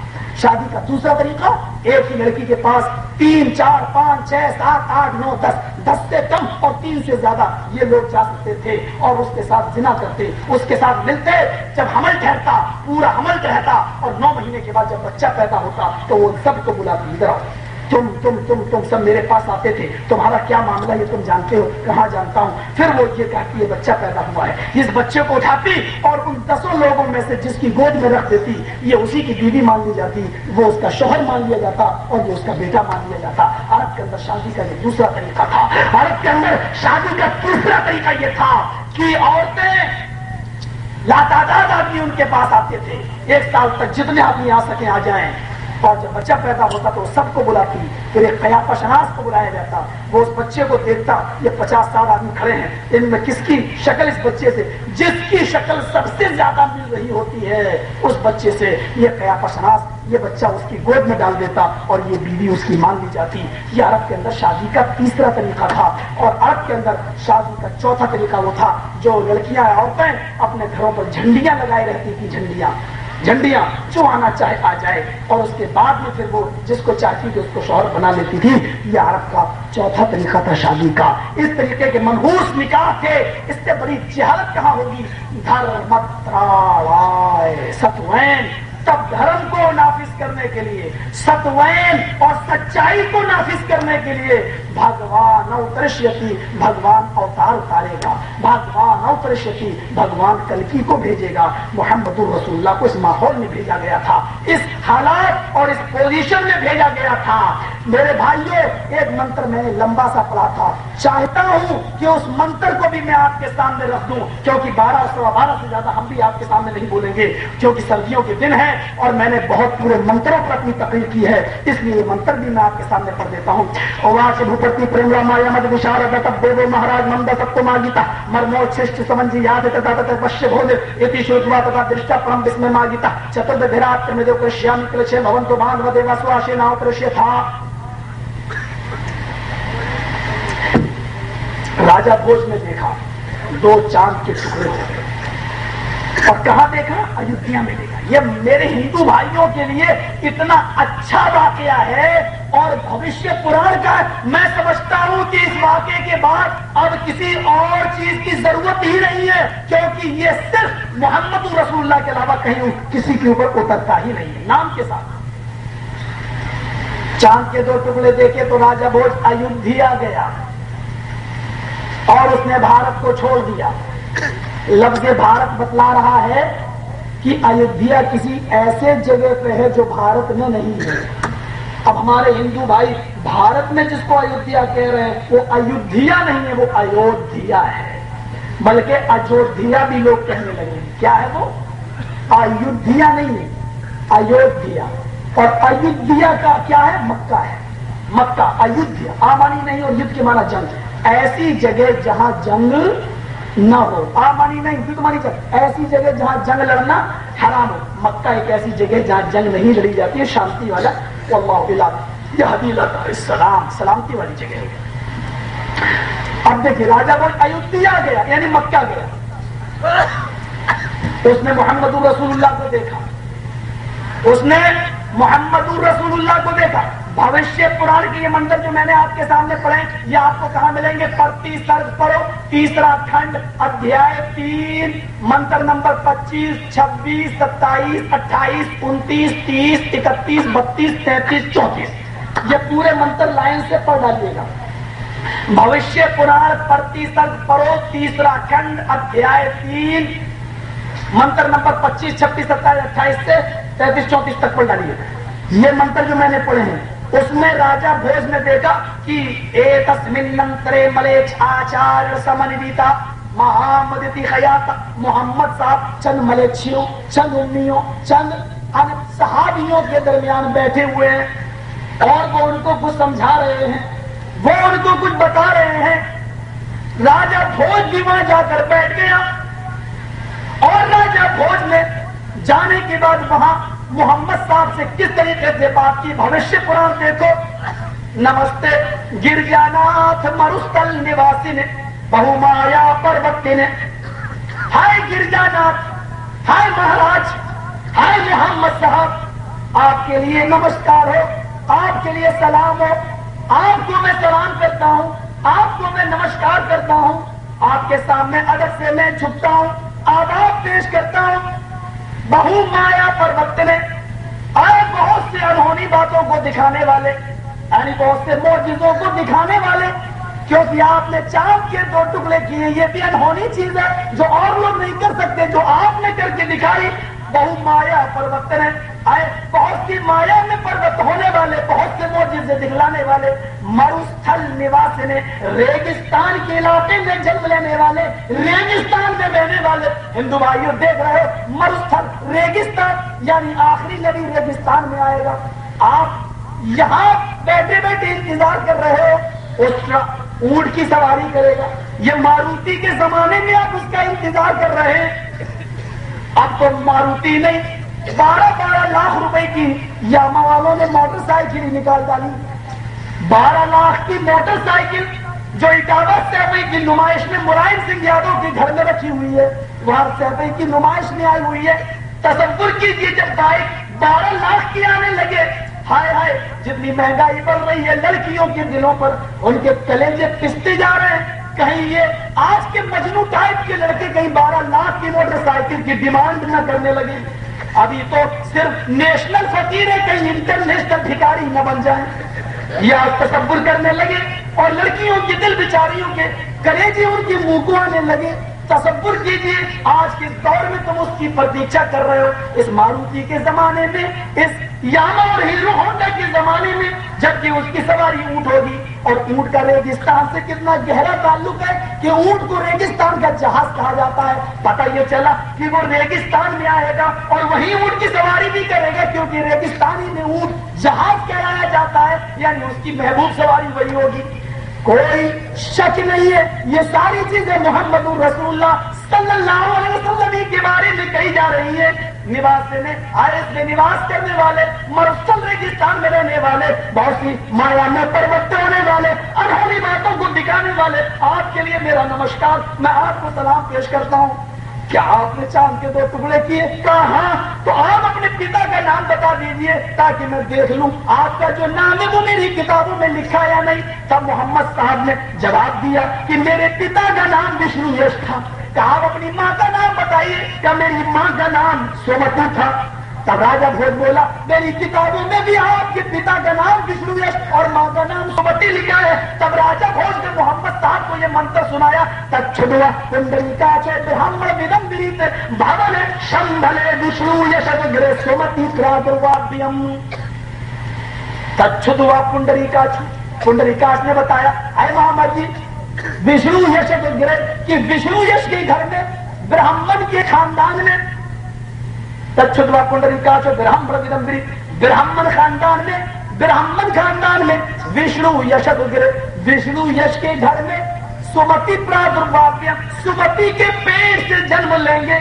شادی کا دوسرا طریقہ، ایک ہی لڑکی کے پاس تین، چار، پانچ، چھ، سات، آٹھ، نو، دس دس سے کم اور تین سے زیادہ یہ لوگ جا سکتے تھے اور اس کے ساتھ جنا کرتے، اس کے ساتھ ملتے۔ جب حمل ٹھہرتا، پورا حمل رہتا اور نو مہینے کے بعد جب بچہ پیدا ہوتا تو وہ سب کو بلاتی، ادھر آؤ۔ تم تم تم تم سب میرے پاس آتے تھے۔ تمہارا کیا معاملہ یہ تم جانتے ہو، کہاں جانتا ہوں؟ پھر وہ یہ کہتی یہ بچہ پیدا ہوا ہے۔ اس بچے کو اٹھاتی اور ان دسوں لوگوں میں سے جس کی گود میں رکھ دیتی، یہ اسی کی بیوی مان لی جاتی، وہ اس کا شوہر مان لیا جاتا اور یہ اس کا بیٹا مان لیا جاتا۔ عرب کے اندر شادی کا یہ دوسرا طریقہ تھا۔ عرب کے اندر شادی کا تیسرا طریقہ یہ تھا کہ عورتیں لاتعداد آدمی ان کے پاس آتے تھے۔ ایک سال تک جتنے آدمی آ سکیں آ جائیں۔ اور جب بچہ پیدا ہوتا تو سب کو بلاتی، پھر ایک قیافہ شناس کو بلایا جاتا، وہ اس بچے کو دیکھتا، یہ پچاس سال آدمی کھڑے ہیں، ان میں کس کی شکل اس بچے سے؟ جس کی شکل سب سے زیادہ مل رہی ہوتی ہے، اس بچے سے یہ قیافہ شناس، یہ بچہ اس کی گود میں ڈال دیتا اور یہ بیوی اس کی مان لی جاتی۔ یہ عرب کے اندر شادی کا تیسرا طریقہ تھا اور عرب کے اندر شادی کا چوتھا طریقہ وہ تھا، جو لڑکیاں عورتیں اپنے گھروں پر جھنڈیاں لگائے رہتی تھی جھنڈیاں۔ جھنڈیاں جو آنا چاہے آ جائے۔ اور اس کے بعد میں پھر وہ جس کو چاہتی تھی اس کو شوہر بنا لیتی تھی۔ یہ عرب کا چوتھا طریقہ تھا شادی کا۔ اس طریقے کے منہوس نکاح تھے اس سے بڑی جہالت کہاں ہوگی؟ ستوین۔ تب دھرم کو نافذ کرنے کے لیے، ستوین اور سچائی کو نافذ کرنے کے لیے بھگوان اوترشیتی بھگوان اوتار اتارے گا۔ بھگوان اوترشیتی بھگوان کلکی کو بھیجے گا۔ محمد الرسول اللہ کو اس ماحول میں بھیجا گیا تھا۔ اس حالات اور اس پوزیشن میں بھیجا گیا تھا۔ میرے بھائیوں ایک منتر میں نے لمبا سا پڑھا تھا۔ چاہتا ہوں کہ اس منتر کو بھی میں آپ کے سامنے رکھ دوں، کیونکہ بارہ سوا بارہ سے زیادہ ہم بھی آپ کے سامنے نہیں بولیں گے، کیونکہ سردیوں کے دن ہیں۔ اور میں نے بہت پورے منتروں پر اپنی تقریر کی ہے۔ اس لیے یہ منتر بھی میں آپ کے سامنے پڑھ دیتا ہوں۔ اور وہاں سے بھوپتی پریم مایا مد وشارد تب دیو مہاراج مند سب کو ماگیتا مرمو ششٹ سمجھی یاد تتا تتا پشیہ بھود یتی شوچوا تتا درشتا پرم بسم ماگیتا چترد دھرات میں دیو کرشیامی کلچے بھون تو باندھ و دیوا سواشی ناو کرشیہ تھا۔ راجا بھوج نے دیکھا، دو چاند کے ٹکڑے اور کہاں دیکھا؟ ایودھیا میں دیکھا۔ یہ میرے ہندو بھائیوں کے لیے اتنا اچھا واقعہ ہے اور بھوشیہ پران کا میں سمجھتا ہوں کہ اس واقعے کے بعد اب کسی اور چیز کی ضرورت ہی نہیں ہے، کیونکہ یہ صرف محمد رسول اللہ کے علاوہ کہیں کسی کے اوپر اترتا ہی نہیں ہے، نام کے ساتھ۔ چاند کے دو ٹکڑے دیکھے تو راجا بھوج ایودھیا گیا اور اس نے بھارت کو چھوڑ دیا۔ لفظ بھارت بتلا رہا ہے کہ ایودھیا کسی ایسے جگہ پہ ہے جو بھارت میں نہیں ہے۔ اب ہمارے ہندو بھائی بھارت میں جس کو ایودھیا کہہ رہے ہیں، وہ ایودھیا نہیں ہے، وہ ایودھیا ہے۔ بلکہ اجودھیا بھی لوگ کہنے لگے ہیں۔ کیا ہے وہ؟ ایودھیا نہیں ہے، ایودھیا۔ اور ایودھیا کا کیا ہے؟ مکہ ہے۔ مکہ، ایودھیا۔ آمانی نہیں اور یدھ کے مانا جنگ۔ ایسی جگہ جہاں جنگ نہ ہو۔ آمانی نہیں یدھ مانی جنگ۔ ایسی جگہ جہاں جنگ لڑنا حرام ہو مکہ ایک ایسی جگہ جہاں جنگ نہیں لڑی جاتی ہے شانتی والا اللہ یہ السلام، سلامتی والی جگہ ہے۔ اب دیکھیے راجا بول ایودھیا گیا یعنی مکہ گیا۔ اس نے محمد رسول اللہ کو دیکھا۔ اس نے محمد الرسول اللہ کو دیکھا۔ بھوشیہ پران کی یہ منظر جو میں نے آپ کے سامنے پڑھے یہ آپ کو کہاں ملیں گے؟ پرتی سرد پڑھو۔ تیسرا کھنڈ، ادھیائے تین، منتر نمبر پچیس، چھبیس، ستائیس، اٹھائیس، انتیس، تیس، اکتیس، بتیس، تینتیس، چونتیس۔ یہ پورے منتر لائن سے پڑھ ڈالیے گا۔ بھوشیہ پران پرتی سرد پڑھو۔ تیسرا کھنڈ، ادھیائے تین، منتر نمبر پچیس، چھبیس، ستائیس، اٹھائیس سے تینتیس، چونتیس تک پڑھ ڈالیے۔ یہ منتر جو میں نے پڑھے ہیں اس میں راجا بھوج نے دیکھا کہ ایک منترے ملے آچار سمن بیتا مہامدتی خیات محمد صاحب، چند ملیچھیوں، چند امیوں، چند صحابیوں کے درمیان بیٹھے ہوئے ہیں اور وہ ان کو کچھ سمجھا رہے ہیں، وہ ان کو کچھ بتا رہے ہیں۔ راجا بھوج بھی وہاں جا کر بیٹھ گیا اور راجا بھوج نے جانے کے بعد وہاں محمد صاحب سے کس طریقے سے بات کی؟ بھوشیہ پران دیکھو۔ نمستے گرجاناتھ مرستل نواسی نے بہو مایا پروتی نے ہائے گرجاناتھ ہائے مہاراج، ہائے محمد صاحب، آپ کے لیے نمسکار ہو، آپ کے لیے سلام ہو۔ آپ کو میں سلام کرتا ہوں، آپ کو میں نمسکار کرتا ہوں۔ آپ کے سامنے ادب سے میں جھکتا ہوں، آداب پیش کرتا ہوں۔ بہو مایا پر وقت نے آئے بہت سے انہونی باتوں کو دکھانے والے یعنی بہت سے موجودوں کو دکھانے والے، کیونکہ آپ نے چاند کے دو ٹکڑے کیے، یہ بھی انہونی چیز ہے جو اور لوگ نہیں کر سکتے، جو آپ نے کر کے دکھائی بہو مایا پروت نے آئے، بہت سی مایا میں پروت ہونے والے، بہت سے موجود دکھلانے والے۔ مروستھل نواس نے ریگستان کے علاقے میں جنم لینے والے، ریگستان میں رہنے والے ہندو بھائیوں دیکھ رہے ہو، مروستھل ریگستان یعنی آخری نبی ریگستان میں آئے گا۔ آپ یہاں بیٹھے بیٹھے انتظار کر رہے ہو، اس کا اونٹ کی سواری کرے گا۔ یہ ماروتی کے زمانے میں آپ اس کا انتظار کر رہے ہیں۔ اب تو ماروتی نہیں بارہ بارہ لاکھ روپے کی یاما والوں نے موٹر سائیکل نکال ڈالی۔ بارہ لاکھ کی موٹر سائیکل جو اٹاوا سیفئی کی نمائش میں مرائم سنگھ یادو کے گھر میں رکھی ہوئی ہے، وہاں سیفئی کی نمائش میں آئی ہوئی ہے۔ تصور کیجیے جب بائک بارہ لاکھ کی آنے لگے، ہائے ہائے، جتنی مہنگائی بڑھ رہی ہے، لڑکیوں کے دلوں پر ان کے کلیجے پستے جا رہے ہیں۔ کہیں یہ آج کے مجنو ٹائپ کے لڑکے کہیں بارہ لاکھ کی موٹر سائیکل کی ڈیمانڈ نہ کرنے لگے۔ ابھی تو صرف نیشنل فقیر ہے کہیں انٹرنیشنل بھکاری نہ بن جائیں۔ یہ تصور کرنے لگے اور لڑکیوں کے دل بچاریوں کے کلیجے ان کی منہ کو آنے لگے۔ تصور کیجیے آج کے دور میں تم اس کی پرتیچا کر رہے ہو۔ اس ماروتی کے زمانے میں، اس یاما اور ہیرو ہونڈا کے زمانے میں، جبکہ اس کی سواری اونٹ ہوگی۔ اور اونٹ کا ریگستان سے کتنا گہرا تعلق ہے کہ اونٹ کو ریگستان کا جہاز کہا جاتا ہے۔ پتہ یہ چلا کہ وہ ریگستان میں آئے گا اور وہی اونٹ کی سواری بھی کرے گا کیونکہ ریگستانی میں اونٹ جہاز کہلایا جاتا ہے یعنی اس کی محبوب سواری وہی ہوگی۔ کوئی شک نہیں ہے، یہ ساری چیزیں محمد الرسول اللہ صلی اللہ علیہ وسلم کے بارے میں کہی جا رہی ہے نواس میں آئس میں نواس کرنے والے، مرسل ریگستان میں رہنے والے، بہت سی مایا میں پرورت ہونے والے انہونی باتوں کو دکھانے والے، آپ کے لیے میرا نمسکار، میں آپ کو سلام پیش کرتا ہوں۔ کیا آپ نے چاند کے دو ٹکڑے کیے؟ کہا ہاں تو آپ اپنے پتا کا نام بتا دیجیے، تاکہ میں دیکھ لوں آپ کا جو نام ہے وہ میری کتابوں میں لکھا یا نہیں۔ تب محمد صاحب نے جواب دیا کہ میرے پتا کا نام وشنو یش تھا۔ کہا آپ اپنی ماں کا نام بتائیے۔ کیا میری ماں کا نام سومتا تھا۔ تب راجا بھوج بولا، میری کتابوں میں بھی آپ کے پتا کا نام وشنو یش اور ماں کا نام سومتی لکھا ہے۔ تب راجا بھوج نے محمد صاحب کو یہ منتر سنایا۔ تب چھڑوا کنڈلی کا چیت ہم ودم دلیت بابا نے شمبھلے وشنو یش گرے سومتی کرادروادیم تب چھدوا کنڈلی کا کاش نے بتایا، اے محمد جی وشنو یش گرے کہ وشنو یش کے گھر میں برہمن کے خاندان میں تچھدوا کنڈری کا جو برہم پرتمبری برہمن خاندان میں، برہمن خاندان میں وشنو یشت گرے، وشنو یش کے گھر میں سمتی پرادرواپیہ سمتی کے پیڑ سے جنم لیں گے۔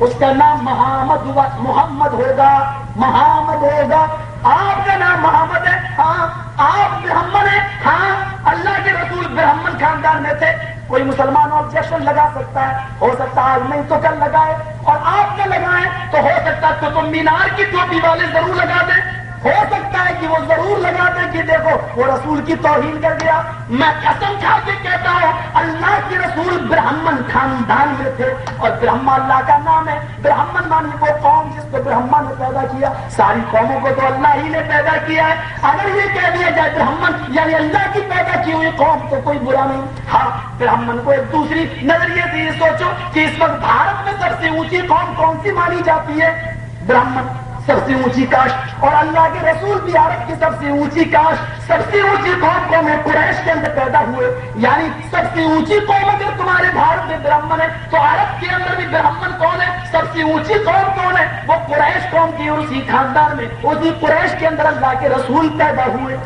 اس کا نام محمد محمد ہوگا محمد ہوگا آپ کا نام محمد ہے ہاں آپ برہمن ہیں ہاں اللہ کے رسول برہمن خاندان میں تھے۔ کوئی مسلمان آبجیکشن لگا سکتا ہے؟ ہو سکتا ہے آج نہیں تو کل لگائے۔ اور آپ نہ لگائیں تو ہو سکتا ہے تو تم مینار کی ٹوپی والے ضرور لگا دیں۔ ہو سکتا ہے کہ وہ ضرور لگا دیں کہ دیکھو، وہ رسول کی توہین کر دیا۔ میں قسم کھا کے کہتا ہوں، اللہ کے رسول برہمن خاندان میں تھے اور برہما اللہ کا نام ہے۔ برہمن مانی وہ قوم جس کو برہما نے پیدا کیا۔ ساری قوموں کو تو اللہ ہی نے پیدا کیا ہے۔ اگر یہ کہہ دیا جائے برہمن یعنی اللہ کی پیدا کی ہوئی قوم، تو کوئی برا نہیں۔ ہاں برہمن کو ایک دوسری نظریے سے یہ سوچو کہ اس وقت بھارت میں سب سے اونچی قوم کون سی مانی جاتی ہے؟ برہمن۔ سب سے اونچی کاشت اور اللہ کے رسول بھی عرب کی سب سے اونچی کاشت سب سے اونچی قوم قوم ہے قریش کے اندر پیدا ہوئے۔ یعنی سب سے اونچی قوم اگر تمہارے بھارت میں برہمن ہے، تو عرب کے اندر بھی برہمن کون ہے؟ سب سے اونچی قوم کون ہے؟ وہ قریش قوم کی اور اسی خاندان میں۔ اسی قریش کے اندر اللہ کے رسول پیدا ہوئے۔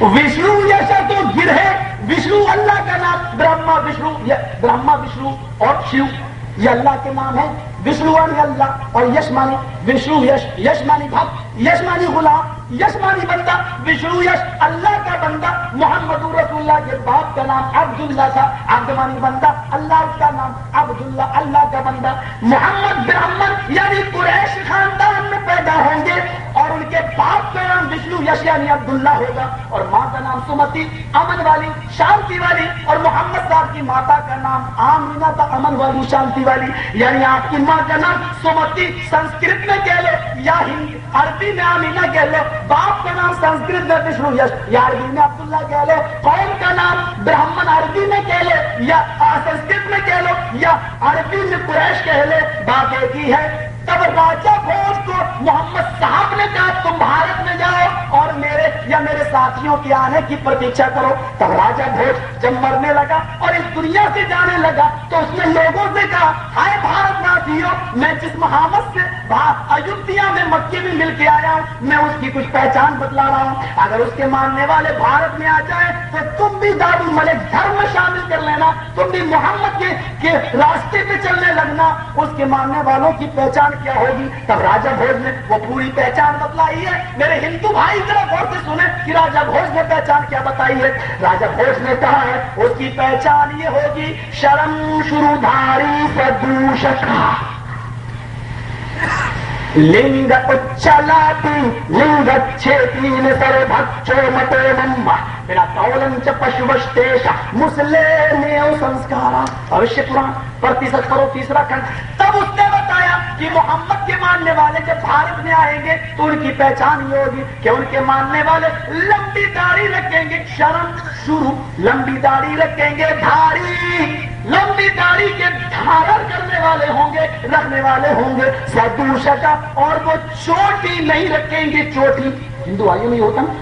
وشنو جیسا تو گرہ وشنو اللہ کا نام، برہما وشنو برہما وشنو اور شیو۔ یہ اللہ کے نام ہے وشنوانی اللہ اور یشمانی وشنو یش یشمانی بھکت یشمانی غلام یشمانی بندہ، وشنو یش اللہ کا بندہ، محمد رسول اللہ کے باپ کا نام عبداللہ تھا عبدمانی بندہ، اللہ کا نام عبداللہ، اللہ کا بندہ، محمد برہمن یعنی قریش خاندان میں پیدا ہوں گے۔ اور ان کے باپ کا نام وشنو یش یعنی عبداللہ ہوگا اور ماں کا نام سمتی، امن والی، شانتی والی اور محمد صاحب کی ماتا کا نام آمینا تھا، امن والی، شانتی والی۔ یعنی آپ کی ماں کا نام سمتی، سنسکرت میں کہہ لو یا ہندی عربی میں آمینا کہہ لو۔ باپ کا نام سنسکرت میں وشنو یش، یا عربی میں عبداللہ کہہ لو۔ قوم کا نام برہمن عربی میں کہہ لو۔ یا سنسکرت میں کہہ لو۔ یا عربی میں قریش کہہ لو۔ بات ایک ہی ہے۔ تب راجا بھوج کو محمد صاحب نے کہا، تم بھارت میں جاؤ اور میرے یا میرے ساتھیوں کے آنے کی پرتیچا کرو۔ تب راجا بھوج جب مرنے لگا اور اس دنیا سے جانے لگا تو اس نے لوگوں سے کہا، ہائے بھارت ناسیوں میں جس محمد سے ایودھیا میں مکے میں مل کے آیا ہوں، میں اس کی کچھ پہچان بتلا رہا ہوں۔ اگر اس کے ماننے والے بھارت میں آ جائیں تو تم بھی دارو ملک دھرم میں شامل کر لینا، تم بھی محمد کے راستے پہ چلنے لگنا۔ اس کے ماننے والوں کی پہچان کیا ہوگی؟ تب راجا بھوج نے وہ پوری پہچان بتلائی ہے۔ میرے ہندو بھائی، ذرا غور سے سنے کہ راجا بھوج نے پہچان کیا بتائی ہے۔ راجا بھوج نے کہا ہے؟ اس کی پہچان یہ ہوگی، شرم شروع دھاری پردوشکا لنگ اچلاتی لنگ چھیتی سر بھچو متے ممبا میرا تولنچ پشوشتیش مسلے نیو سنسکارا بھوشیہ پران پرتیشت کرو تیسرا کھنڈ۔ تب اس نے کہ محمد کے ماننے والے جب بھارت میں آئیں گے تو ان کی پہچان یہ ہوگی کہ ان کے ماننے والے لمبی داڑھی رکھیں گے، شرم شروع، لمبی داڑھی رکھیں گے دھاری لمبی داڑھی کے دھارن کرنے والے ہوں گے، رکھنے والے ہوں گے۔ سدوشکا اور وہ چوٹی نہیں رکھیں گے، چوٹی۔ ہندو آئیوں میں ہوتا نا،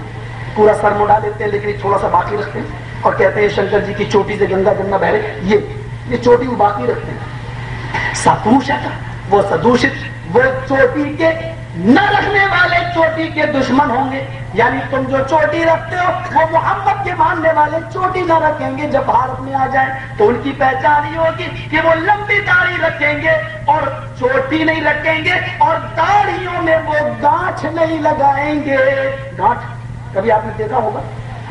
پورا سر مڈا لیتے ہیں، لیکن تھوڑا سا باقی رکھتے ہیں۔ اور کہتے ہیں شنکر جی کی چوٹی سے گنگا گنگا بہرے، یہ یہ چوٹی وہ باقی رکھتے ہیں۔ سدوشکا وہ سدوشت، وہ چوٹی کے نہ رکھنے والے چوٹی کے دشمن ہوں گے۔ یعنی تم جو چوٹی رکھتے ہو، وہ محمد کے ماننے والے چوٹی نہ رکھیں گے۔ جب بھارت میں آ جائیں تو ان کی پہچان یہ ہوگی کہ وہ لمبی داڑھی رکھیں گے اور چوٹی نہیں رکھیں گے اور داڑھیوں میں وہ گانٹھ نہیں لگائیں گے۔ گانٹھ کبھی آپ نے دیکھا ہوگا؟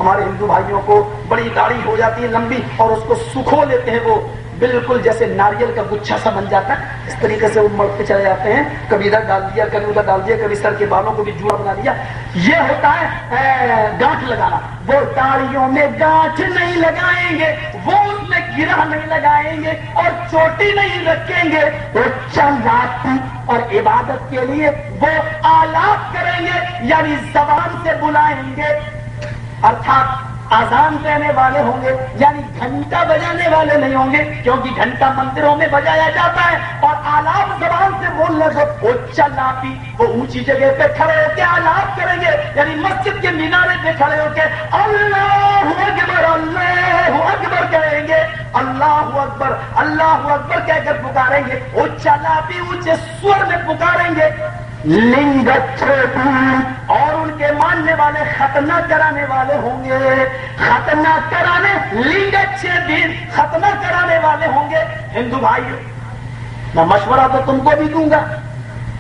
ہمارے ہندو بھائیوں کو بڑی داڑھی ہو جاتی ہے، لمبی، اور اس کو سکھو لیتے ہیں وہ۔ بالکل جیسے ناریل کا گچھا سا بن جاتا ہے، اس طریقے سے وہ مڑتے چلے جاتے ہیں۔ کبھی ادھر ڈال دیا، کبھی ادھر ڈال دیا، کبھی سر کے بالوں کو بھی جوڑا بنا دیا۔ یہ ہوتا ہے گانٹھ لگانا۔ وہ داڑیوں میں گانٹھ نہیں لگائیں گے، وہ اس میں گرہ نہیں لگائیں گے اور چوٹی نہیں رکھیں گے۔ وہ چند رات اور عبادت کے لیے وہ آلات کریں گے یعنی زبان سے بلائیں گے۔ ارتھات آزان دینے والے ہوں گے یعنی گھنٹہ بجانے والے نہیں ہوں گے، کیونکہ گھنٹہ مندروں میں بجایا جاتا ہے اور آلات زبان سے بولنے کو وہ چلاپی وہ اونچی جگہ پہ کھڑے ہو کے آلات کریں گے یعنی مسجد کے مینارے پہ کھڑے ہو کے اللہ اکبر اللہ اکبر کہیں گے، اللہ اکبر اللہ اکبر کہہ کر پکاریں گے وہ چلاپی اونچے سور میں پکاریں گے۔ لنگ اور ان کے ماننے والے ختنہ کرانے والے ہوں گے۔ ختنہ کرانے لنگ اچھے ختنہ کرانے والے ہوں گے۔ ہندو بھائی میں مشورہ تو تم کو بھی دوں گا،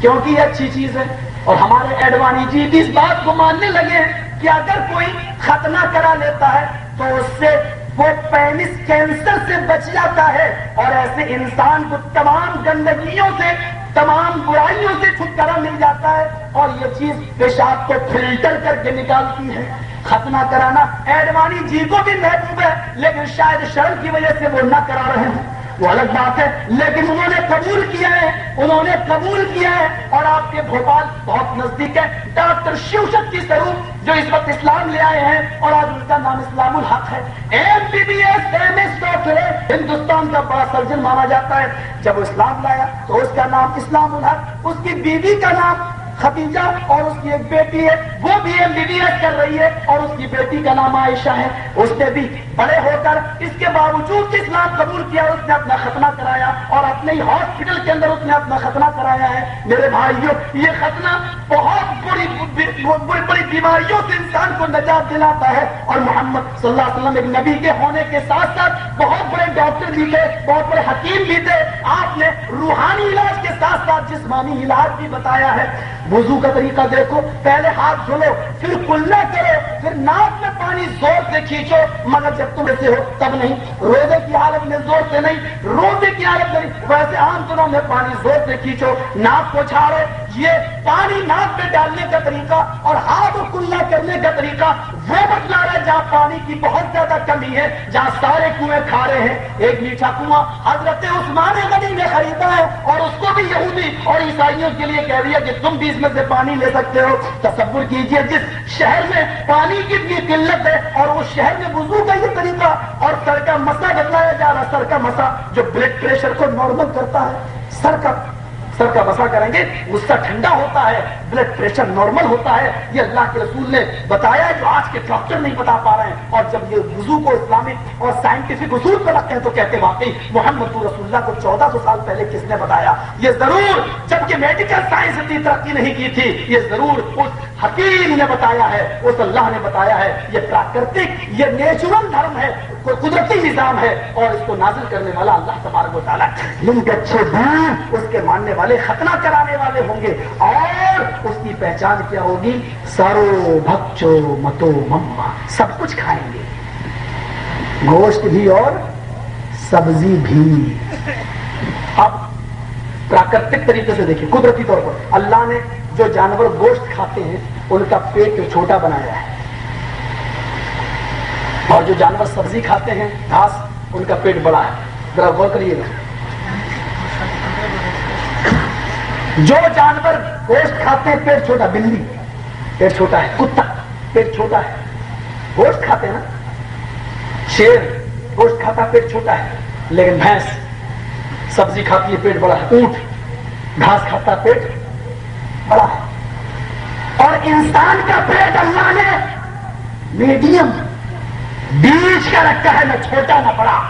کیونکہ یہ اچھی چیز ہے۔ اور ہمارے ایڈوانی جی بھی اس بات کو ماننے لگے ہیں کہ اگر کوئی ختنہ کرا لیتا ہے تو اس سے وہ پینس کینسر سے بچ جاتا ہے۔ اور ایسے انسان کو تمام گندگیوں سے تمام برائیوں سے چھٹکارا مل جاتا ہے اور یہ چیز پیشاب کو فلٹر کر کے نکالتی ہے۔ ختمہ کرانا، ایڈوانی جی کو بھی محبوب ہے، لیکن شاید شرم کی وجہ سے وہ نہ کرا رہے ہیں وہ الگ بات ہے، لیکن انہوں نے قبول کیا ہے، انہوں نے قبول کیا ہے، اور آپ کے بھوپال بہت نزدیک ہے۔ ڈاکٹر شیو شکتی سروپ جو اس وقت اسلام لے آئے ہیں، اور آج ان کا نام اسلام الحق ہے۔ M B B S M S doctor Hindustan کا بڑا سرجن مانا جاتا ہے۔ جب وہ اسلام لایا تو اس کا نام اسلام الحق، اس کی بیوی کا نام ختیجہ اور اس کی ایک بیٹی ہے، وہ بھی ایم بی بی ایس کر رہی ہے اور اس کی بیٹی کا نام عائشہ ہے۔ اس نے بھی بڑے ہو کر اس کے باوجود اسلام قبول کیا، اس نے اپنا ختنہ کرایا اور اپنے ہی ہاسپٹل کے اندر اس نے اپنا ختنہ کرایا ہے۔ میرے بھائیوں، یہ ختنہ بہت بڑی بڑی بڑی بیماریوں سے انسان کو نجات دلاتا ہے۔ اور محمد صلی اللہ علیہ وسلم ایک نبی کے ہونے کے ساتھ ساتھ بہت بڑے ڈاکٹر بھی تھے، بہت بڑے حکیم بھی تھے۔ آپ نے روحانی علاج کے ساتھ ساتھ جسمانی علاج بھی بتایا ہے۔ وضو کا طریقہ دیکھو، پہلے ہاتھ دھلو، پھر کلنا کرو پھر ناک میں پانی زور سے کھینچو، مگر جب تم ایسے ہو تب نہیں۔ روزے کی حالت میں زور سے نہیں، روزے کی حالت میں ویسے عام دنوں میں پانی زور سے کھینچو، ناک کو چھاڑو یہ پانی ناک میں ڈالنے کا طریقہ اور ہاتھ کو کلنا کرنے کا طریقہ۔ وہ بتلا رہا ہے جہاں پانی کی بہت زیادہ کمی ہے، جہاں سارے کنویں کھارے ہیں۔ ایک میٹھا کنواں حضرت عثمان غنی نے خریدا ہے اور اس کو بھی یہودی اور عیسائیوں کے لیے کہہ دیا کہ تم بھی میں سے پانی لے سکتے ہو؟ تصور کیجیے جس شہر میں پانی کی بھی قلت ہے اور اس شہر میں وضو کا یہ طریقہ اور سر کا مسا بتلایا جا رہا سر کا مسا جو بلڈ پریشر کو نارمل کرتا ہے، سر کا سر کا مسا کریں گے، غصہ ٹھنڈا ہوتا ہے بلڈ پریشر نارمل ہوتا ہے۔ یہ اللہ کے رسول نے بتایا جو آج کے ڈاکٹر نہیں بتا پا رہے ہیں۔ اور جب یہ وضو کو اسلامک اور سائنٹیفک اصول پہ رکھتے ہیں تو کہتے واقعی محمد رسول اللہ کو چودہ سو سال پہلے کس نے بتایا؟ یہ ضرور جبکہ میڈیکل سائنس اتنی ترقی نہیں کی تھی، یہ ضرور اس حکیم نے بتایا ہے، اس اللہ نے بتایا ہے۔ یہ پراکرتک، یہ نیچرل دھرم ہے۔ کوئی قدرتی نظام ہے اور اس کو نازل کرنے والا اللہ تبارک و تعالیٰ ان کے اچھے دین، اس کے ماننے والے ختنہ کرانے والے ہوں گے اور اس کی پہچان کیا ہوگی؟ سارو بچو متو مما، سب کچھ کھائیں گے۔ گوشت بھی اور سبزی بھی۔ اب پراکرتک طریقے سے دیکھیں، قدرتی طور پر۔ اللہ نے جو جانور گوشت کھاتے ہیں، ان کا پیٹ چھوٹا بنایا ہے اور جو جانور سبزی کھاتے ہیں، گھاس، ان کا پیٹ بڑا ہے۔ ذرا غور کریے گا جو جانور گوشت کھاتے ہیں، پیٹ چھوٹا، بلی۔ پیٹ چھوٹا ہے، کتا۔ پیٹ چھوٹا ہے۔ گوشت کھاتے ہیں نا۔ شیر۔ گوشت کھاتا، پیٹ چھوٹا ہے۔ لیکن بھینس سبزی کھاتی ہے، پیٹ بڑا ہے۔ اونٹ۔ گھاس کھاتا، پیٹ بڑا ہے۔ اور انسان کا پیٹ اللہ نے میڈیم بیچ کا رکھا ہے نہ چھوٹا نہ بڑا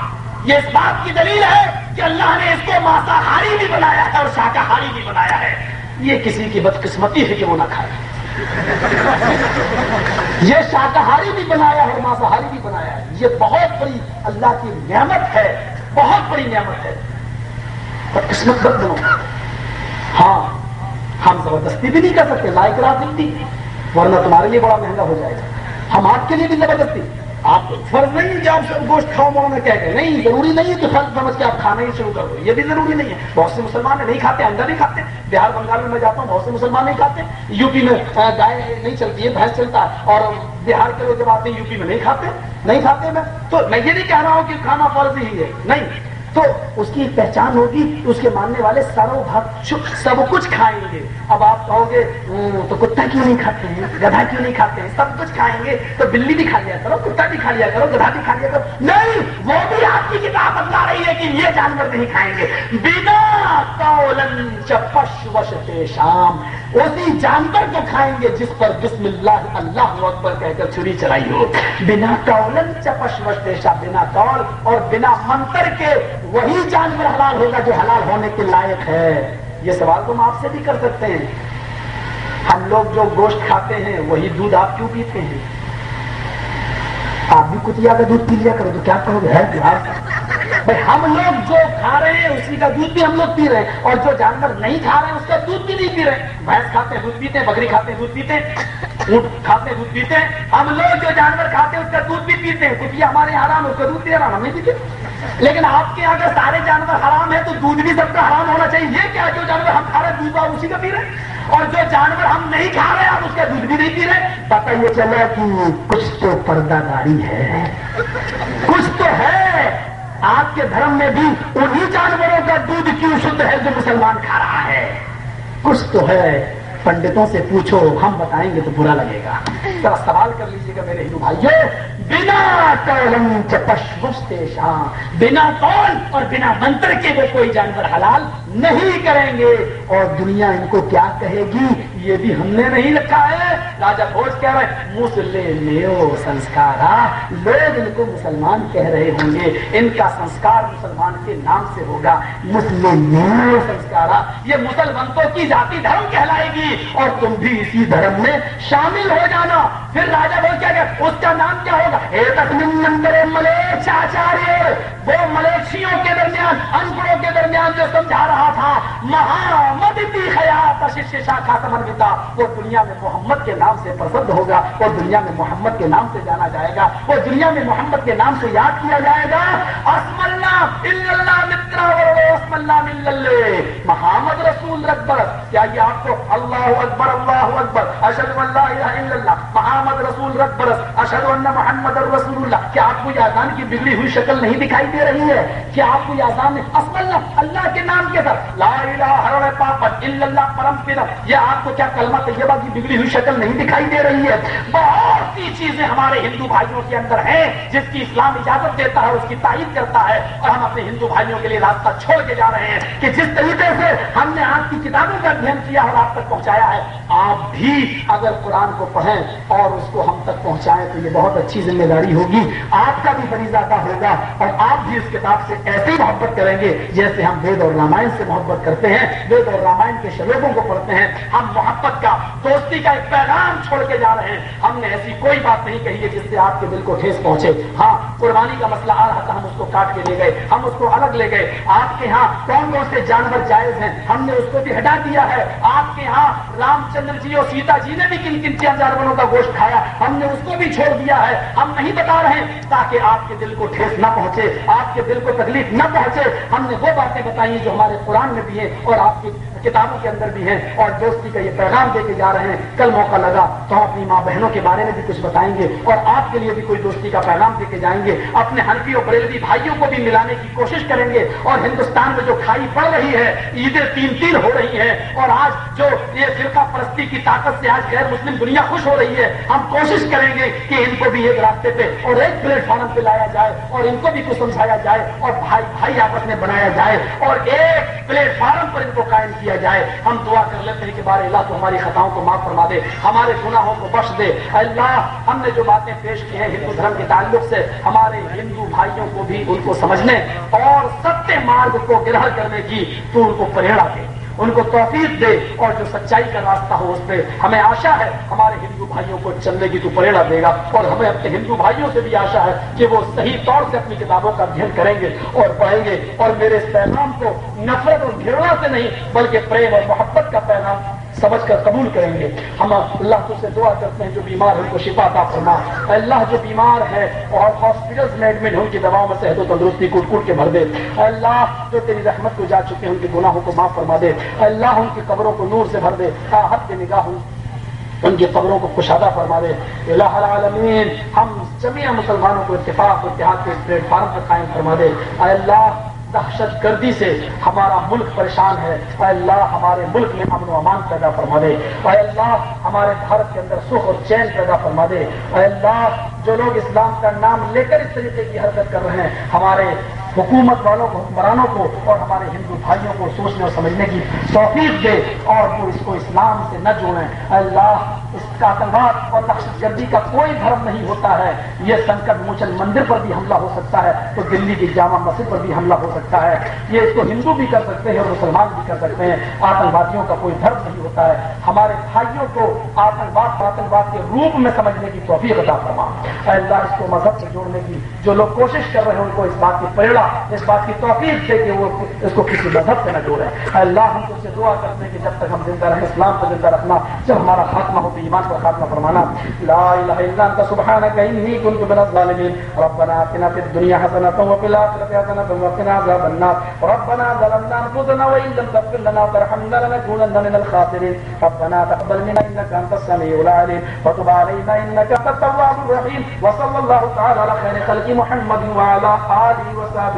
یہ اس بات کی دلیل ہے کہ اللہ نے اس کو ماساہاری بھی بنایا ہے اور شاکاہاری بھی بنایا ہے۔ یہ کسی کی بدقسمتی ہے کہ وہ نہ کھائے۔ یہ شاکاہاری بھی بنایا ہے ماساہاری بھی بنایا ہے۔ یہ بہت بڑی اللہ کی نعمت ہے۔ بہت بڑی نعمت ہے۔ بدقسمت بد بنو۔ ہاں ہم زبردستی بھی نہیں کر سکتے، لائق رات ملتی۔ ورنہ تمہارے لیے بڑا مہنگا ہو جائے گا۔ ہم آپ کے لیے بھی زبردستی۔ آپ فرض نہیں ہے کہ آپ گوشت کھاؤ، مولانا کہہ گئے نہیں، ضروری نہیں ہے کہ فرض سمجھ کے آپ کھانا ہی شروع کر دو، یہ بھی ضروری نہیں ہے۔ بہت سے مسلمان نہیں کھاتے انڈا نہیں کھاتے۔ بہار بنگال میں میں جاتا ہوں، بہت سے مسلمان نہیں کھاتے۔ یو پی میں گائے نہیں چلتی ہے، بھینس چلتا ہے۔ اور بہار کے لوگ جب آتے ہیں، یو پی میں نہیں کھاتے نہیں کھاتے میں، تو میں یہ نہیں کہہ رہا ہوں کہ کھانا فرض ہی ہے۔ نہیں تو اس کی پہچان ہوگی، اس کے ماننے والے ساروں بھگ سب کچھ کھائیں گے۔ اب آپ کہو گے تو کتا کیوں نہیں کھاتے ہیں؟ گدھا کیوں نہیں کھاتے ہیں؟ سب کچھ کھائیں گے، تو بلی بھی کھا لیا کرو، کتا بھی کھا لیا کرو، گدھا بھی کھا لیا کرو۔ نہیں، وہ بھی آپ کی کتاب بتلا رہی ہے کہ یہ جانور نہیں کھائیں گے۔ بنا چپش وش شام اسی جانور کو کھائیں گے جس پر بسم اللہ اللہ اکبر کہہ کر چھری چلائی ہو؟ بنا کولن چپش وش بنا کول اور بنا منتر کے وہی جانور حلال ہوگا جو حلال ہونے کے لائق ہے۔ یہ سوال تو ہم آپ سے بھی کر سکتے ہیں۔ ہم لوگ جو گوشت کھاتے ہیں، وہی دودھ آپ کیوں پیتے ہیں؟ آپ بھی کتیا کا دودھ پی لیا کرو تو کیا کہو گے؟ ہم لوگ جو کھا رہے ہیں، اسی کا دودھ بھی ہم لوگ پی رہے ہیں۔ اور جو جانور نہیں کھا رہے ہیں، اس کا دودھ بھی نہیں پی رہے بھینس کھاتے دودھ پیتے بکری کھاتے دودھ پیتے اونٹ کھاتے دودھ پیتے ہم لوگ جو جانور کھاتے ہیں، اس کا دودھ بھی پیتے ہیں۔ کتیا ہمارے یہاں حرام اس کا دودھ بھی حرام ہم نہیں پیتے۔ لیکن آپ کے اگر سارے جانور حرام ہے تو دودھ بھی سب کا حرام ہونا چاہیے۔ یہ کیا جو جانور ہم کھا رہے دودھ آپ اسی کا پی رہے اور جو جانور ہم نہیں کھا رہے، آپ اس کا دودھ بھی نہیں پی رہے۔ پتہ یہ چلا کہ کچھ تو پردہ داری ہے۔ کچھ تو ہے۔ آپ کے دھرم میں بھی انہی جانوروں کا دودھ کیوں شدھ ہے جو مسلمان کھا رہا ہے؟ کچھ تو ہے۔ پنڈتوں سے پوچھو، ہم بتائیں گے تو برا لگے گا۔ ذرا سوال کر لیجیے گا میرے ہندو بھائیوں بنا شاہ، بنا کون اور بنا منتر کے وہ کوئی جانور حلال نہیں کریں گے۔ اور دنیا ان کو کیا کہے گی؟ یہ بھی ہم نے نہیں رکھا ہے۔ راجا بھوج کہہ رہے مسلم سنسکارا لوگ ان کو مسلمان کہہ رہے ہوں گے۔ ان کا سنسکار مسلمان کے نام سے ہوگا۔ مسلم سنسکارا یہ مسلمانوں کی ذاتی دھرم کہلائے گی۔ اور تم بھی اسی دھرم میں شامل ہو جانا۔ پھر راجا بھوج کیا کہ اس کا نام کیا ہوگا؟ ایک نمبر ملیچ آچاریہ وہ ملیچ بچیوں کے درمیان انپڑوں کے درمیان جو سمجھا رہا تھا محمد خیات خاتم انبتا وہ دنیا میں محمد کے نام سے پسند ہوگا، وہ دنیا میں محمد کے نام سے جانا جائے گا، وہ دنیا میں محمد کے نام سے یاد کیا جائے گا۔ اسم اللہ اللہ مترا اسم اللہ محمد رسول اکبر، کیا یہ آپ کو اللہ اکبر اللہ اکبر اشد اللہ الہ اللہ، محمد رسول اکبر اشد اللہ محمد رسول اللہ، کیا آپ کو یہ کی بگڑی ہوئی شکل نہیں دکھائی دی؟ دے رہی ہے کیا آپ کو یہ آزان اسم اللہ اللہ کے نام کے ساتھ۔ لا الہ الا پاپت الا اللہ، پرم پرم یہ آپ کو کیا کلمہ طیبہ کی بگڑی ہوئی شکل نہیں دکھائی دے رہی ہے؟ بہت سی چیزیں ہمارے ہندو بھائیوں کے اندر ہیں، جس کی اسلام اجازت دیتا ہے، اس کی تائید کرتا ہے اور ہم اپنے ہندو بھائیوں کے لیے راستہ چھوڑ کے جا رہے ہیں کہ جس طریقے سے ہم نے آپ کی کتابوں کا ادھین کیا اور آپ تک پہنچایا ہے، آپ بھی اگر قرآن کو پڑھیں اور اس کو ہم تک پہنچائیں تو یہ بہت اچھی ذمہ داری ہوگی۔ آپ کا بھی فریضہ کا ہوگا اور آپ بھی اس کتاب سے ایسی محبت کریں گے جیسے ہم وید اور رامائن سے محبت کرتے ہیں، وید اور رامائن کے شلوکوں کو پڑھتے ہیں۔ ہم محبت کا، دوستی کا ایک پیغام چھوڑ کے جا رہے ہیں۔ ہم نے ایسی کوئی بات نہیں کہی ہے جس سے آپ کے دل کو ٹھیس پہنچے۔ ہاں قربانی کا مسئلہ آ رہا تھا، ہم اس کو کاٹ کے لے گئے۔ ہم اس کو الگ لے گئے۔ آپ کے ہاں کون کون سے جانور جائز ہیں۔ ہم نے اس کو بھی ہٹا دیا ہے۔ آپ کے ہاں رام چندر جی اور سیتا جی نے بھی کن کن چین جانوروں کا گوشت کھایا۔ ہم نے اس کو بھی چھوڑ دیا ہے۔ ہم نہیں بتا رہے ہیں تاکہ آپ کے دل کو ٹھیس نہ پہنچے۔ آپ کے دل کو تکلیف نہ پہنچے، ہم نے وہ باتیں بتائی جو ہمارے قرآن میں بھی ہیں اور آپ کی کتابوں کے اندر بھی ہیں اور دوستی کا یہ پیغام دے کے جا رہے ہیں۔ کل موقع لگا تو ہم اپنی ماں بہنوں کے بارے میں بھی کچھ بتائیں گے اور آپ کے لیے بھی کوئی دوستی کا پیغام دے کے جائیں گے۔ اپنے ہنفی اور بریلوی بھائیوں کو بھی ملانے کی کوشش کریں گے اور ہندوستان میں جو کھائی پڑ رہی ہے، عیدیں تین تین ہو رہی ہیں اور آج جو یہ فرقہ پرستی کی طاقت سے آج غیر مسلم دنیا خوش ہو رہی ہے، ہم کوشش کریں گے کہ ان کو بھی ایک راستے پہ اور ایک پلیٹ فارم پہ لایا جائے اور ان کو بھی کچھ سمجھایا جائے اور بھائی بھائی آپس میں بنایا جائے اور ایک پلیٹ فارم پر ان کو قائم کیا جائے۔ ہم دعا کر لیتے ہیں کہ بارے اللہ تو ہماری خطاؤں کو معاف فرما دے، ہمارے گناہوں کو بخش دے۔ اللہ، ہم نے جو باتیں پیش کی ہیں ہندو دھرم کے تعلق سے، ہمارے ہندو بھائیوں کو بھی ان کو سمجھنے اور ستیہ مارگ کو گرہ کرنے کی تو ان کو پریڑا دے۔ ان کو توفیق دے اور جو سچائی کا راستہ ہو اس پہ ہمیں آشا ہے، ہمارے ہندو بھائیوں کو چلنے کی تو پریڑا دے گا اور ہمیں اپنے ہندو بھائیوں سے بھی آشا ہے کہ وہ صحیح طور سے اپنی کتابوں کا ادھین کریں گے اور پڑھیں گے اور میرے اس پیغام کو نفرت اور گھرنا سے نہیں بلکہ پریم اور محبت کا پیغام سمجھ کر قبول کریں گے۔ ہم اللہ تو سے دعا کرتے ہیں، جو بیمار ہے ان کو شفا عطا فرما۔ اللہ، جو بیمار ہے اور ہاسپٹل میں ایڈمٹ ہو ان کی دواؤں میں صحت و تندرستی کوٹ کوٹ کے بھر دے۔ اللہ، جو تیری رحمت کو جا چکے ہیں، ان کے گناہوں کو معاف فرما دے۔ اللہ، ان کی قبروں کو نور سے بھر دے۔ حد کے نگاہ ان کی قبروں کو کشادہ فرما دے۔ اللہ العالمین، ہم جميع مسلمانوں کو اتفاق اتحاد کے پلیٹ فارم پر قائم فرما دے۔ اللہ دہشت گردی سے ہمارا ملک پریشان ہے۔ اے اللہ، ہمارے ملک میں امن و امان پیدا فرما دے۔ اے اللہ، ہمارے بھارت کے اندر سکھ اور چین پیدا فرما دے۔ اے اللہ، جو لوگ اسلام کا نام لے کر اس طریقے کی حرکت کر رہے ہیں، ہمارے حکومت والوں کو، حکمرانوں کو اور ہمارے ہندو بھائیوں کو سوچنے اور سمجھنے کی توفیق دے اور وہ اس کو اسلام سے نہ جوڑیں۔ اللہ اس کا آتنکواد اور دہشت گردی کا کوئی دھرم نہیں ہوتا ہے۔ یہ سنکٹ موچن مندر پر بھی حملہ ہو سکتا ہے، تو دلی کی جامع مسجد پر بھی حملہ ہو سکتا ہے۔ یہ اس کو ہندو بھی کر سکتے ہیں اور مسلمان بھی کر سکتے ہیں۔ آتنکوادیوں کا کوئی دھرم نہیں ہوتا ہے۔ ہمارے بھائیوں کو آتنکواد آتنکواد کے روپ میں سمجھنے کی توفیق عطا فرما۔ اللہ، اس کو مذہب سے جوڑنے کی جو لوگ کوشش کر رہے ہیں، ان کو اس بات کی پریڑا اس بات کی توفیق دے کہ وہ اس کو کسی مذہب سے نہ جوڑے۔ اللہ ہم اس سے دعا کرتے ہیں کہ جب تک ہم زندہ رہیں، اسلام کو زندہ رکھنا، جب ہمارا خاتمہ ہو تو ایمان پر خاتمہ فرمانا۔ لا الہ الا انت سبحانك انی کنت من الظالمین۔ ربنا آتنا فی الدنیا حسنۃ وفی الاخرۃ حسنۃ وقنا عذاب النار۔ ربنا ظلمنا انفسنا وان لم تغفر لنا وترحمنا لنكونن من الخاسرين ربنا تقبل منا انك انت السميع العليم۔ وتب علينا انك انت التواب الرحيم۔ وصلى الله تعالى على خير خلق محمد وعلى اله وصحبه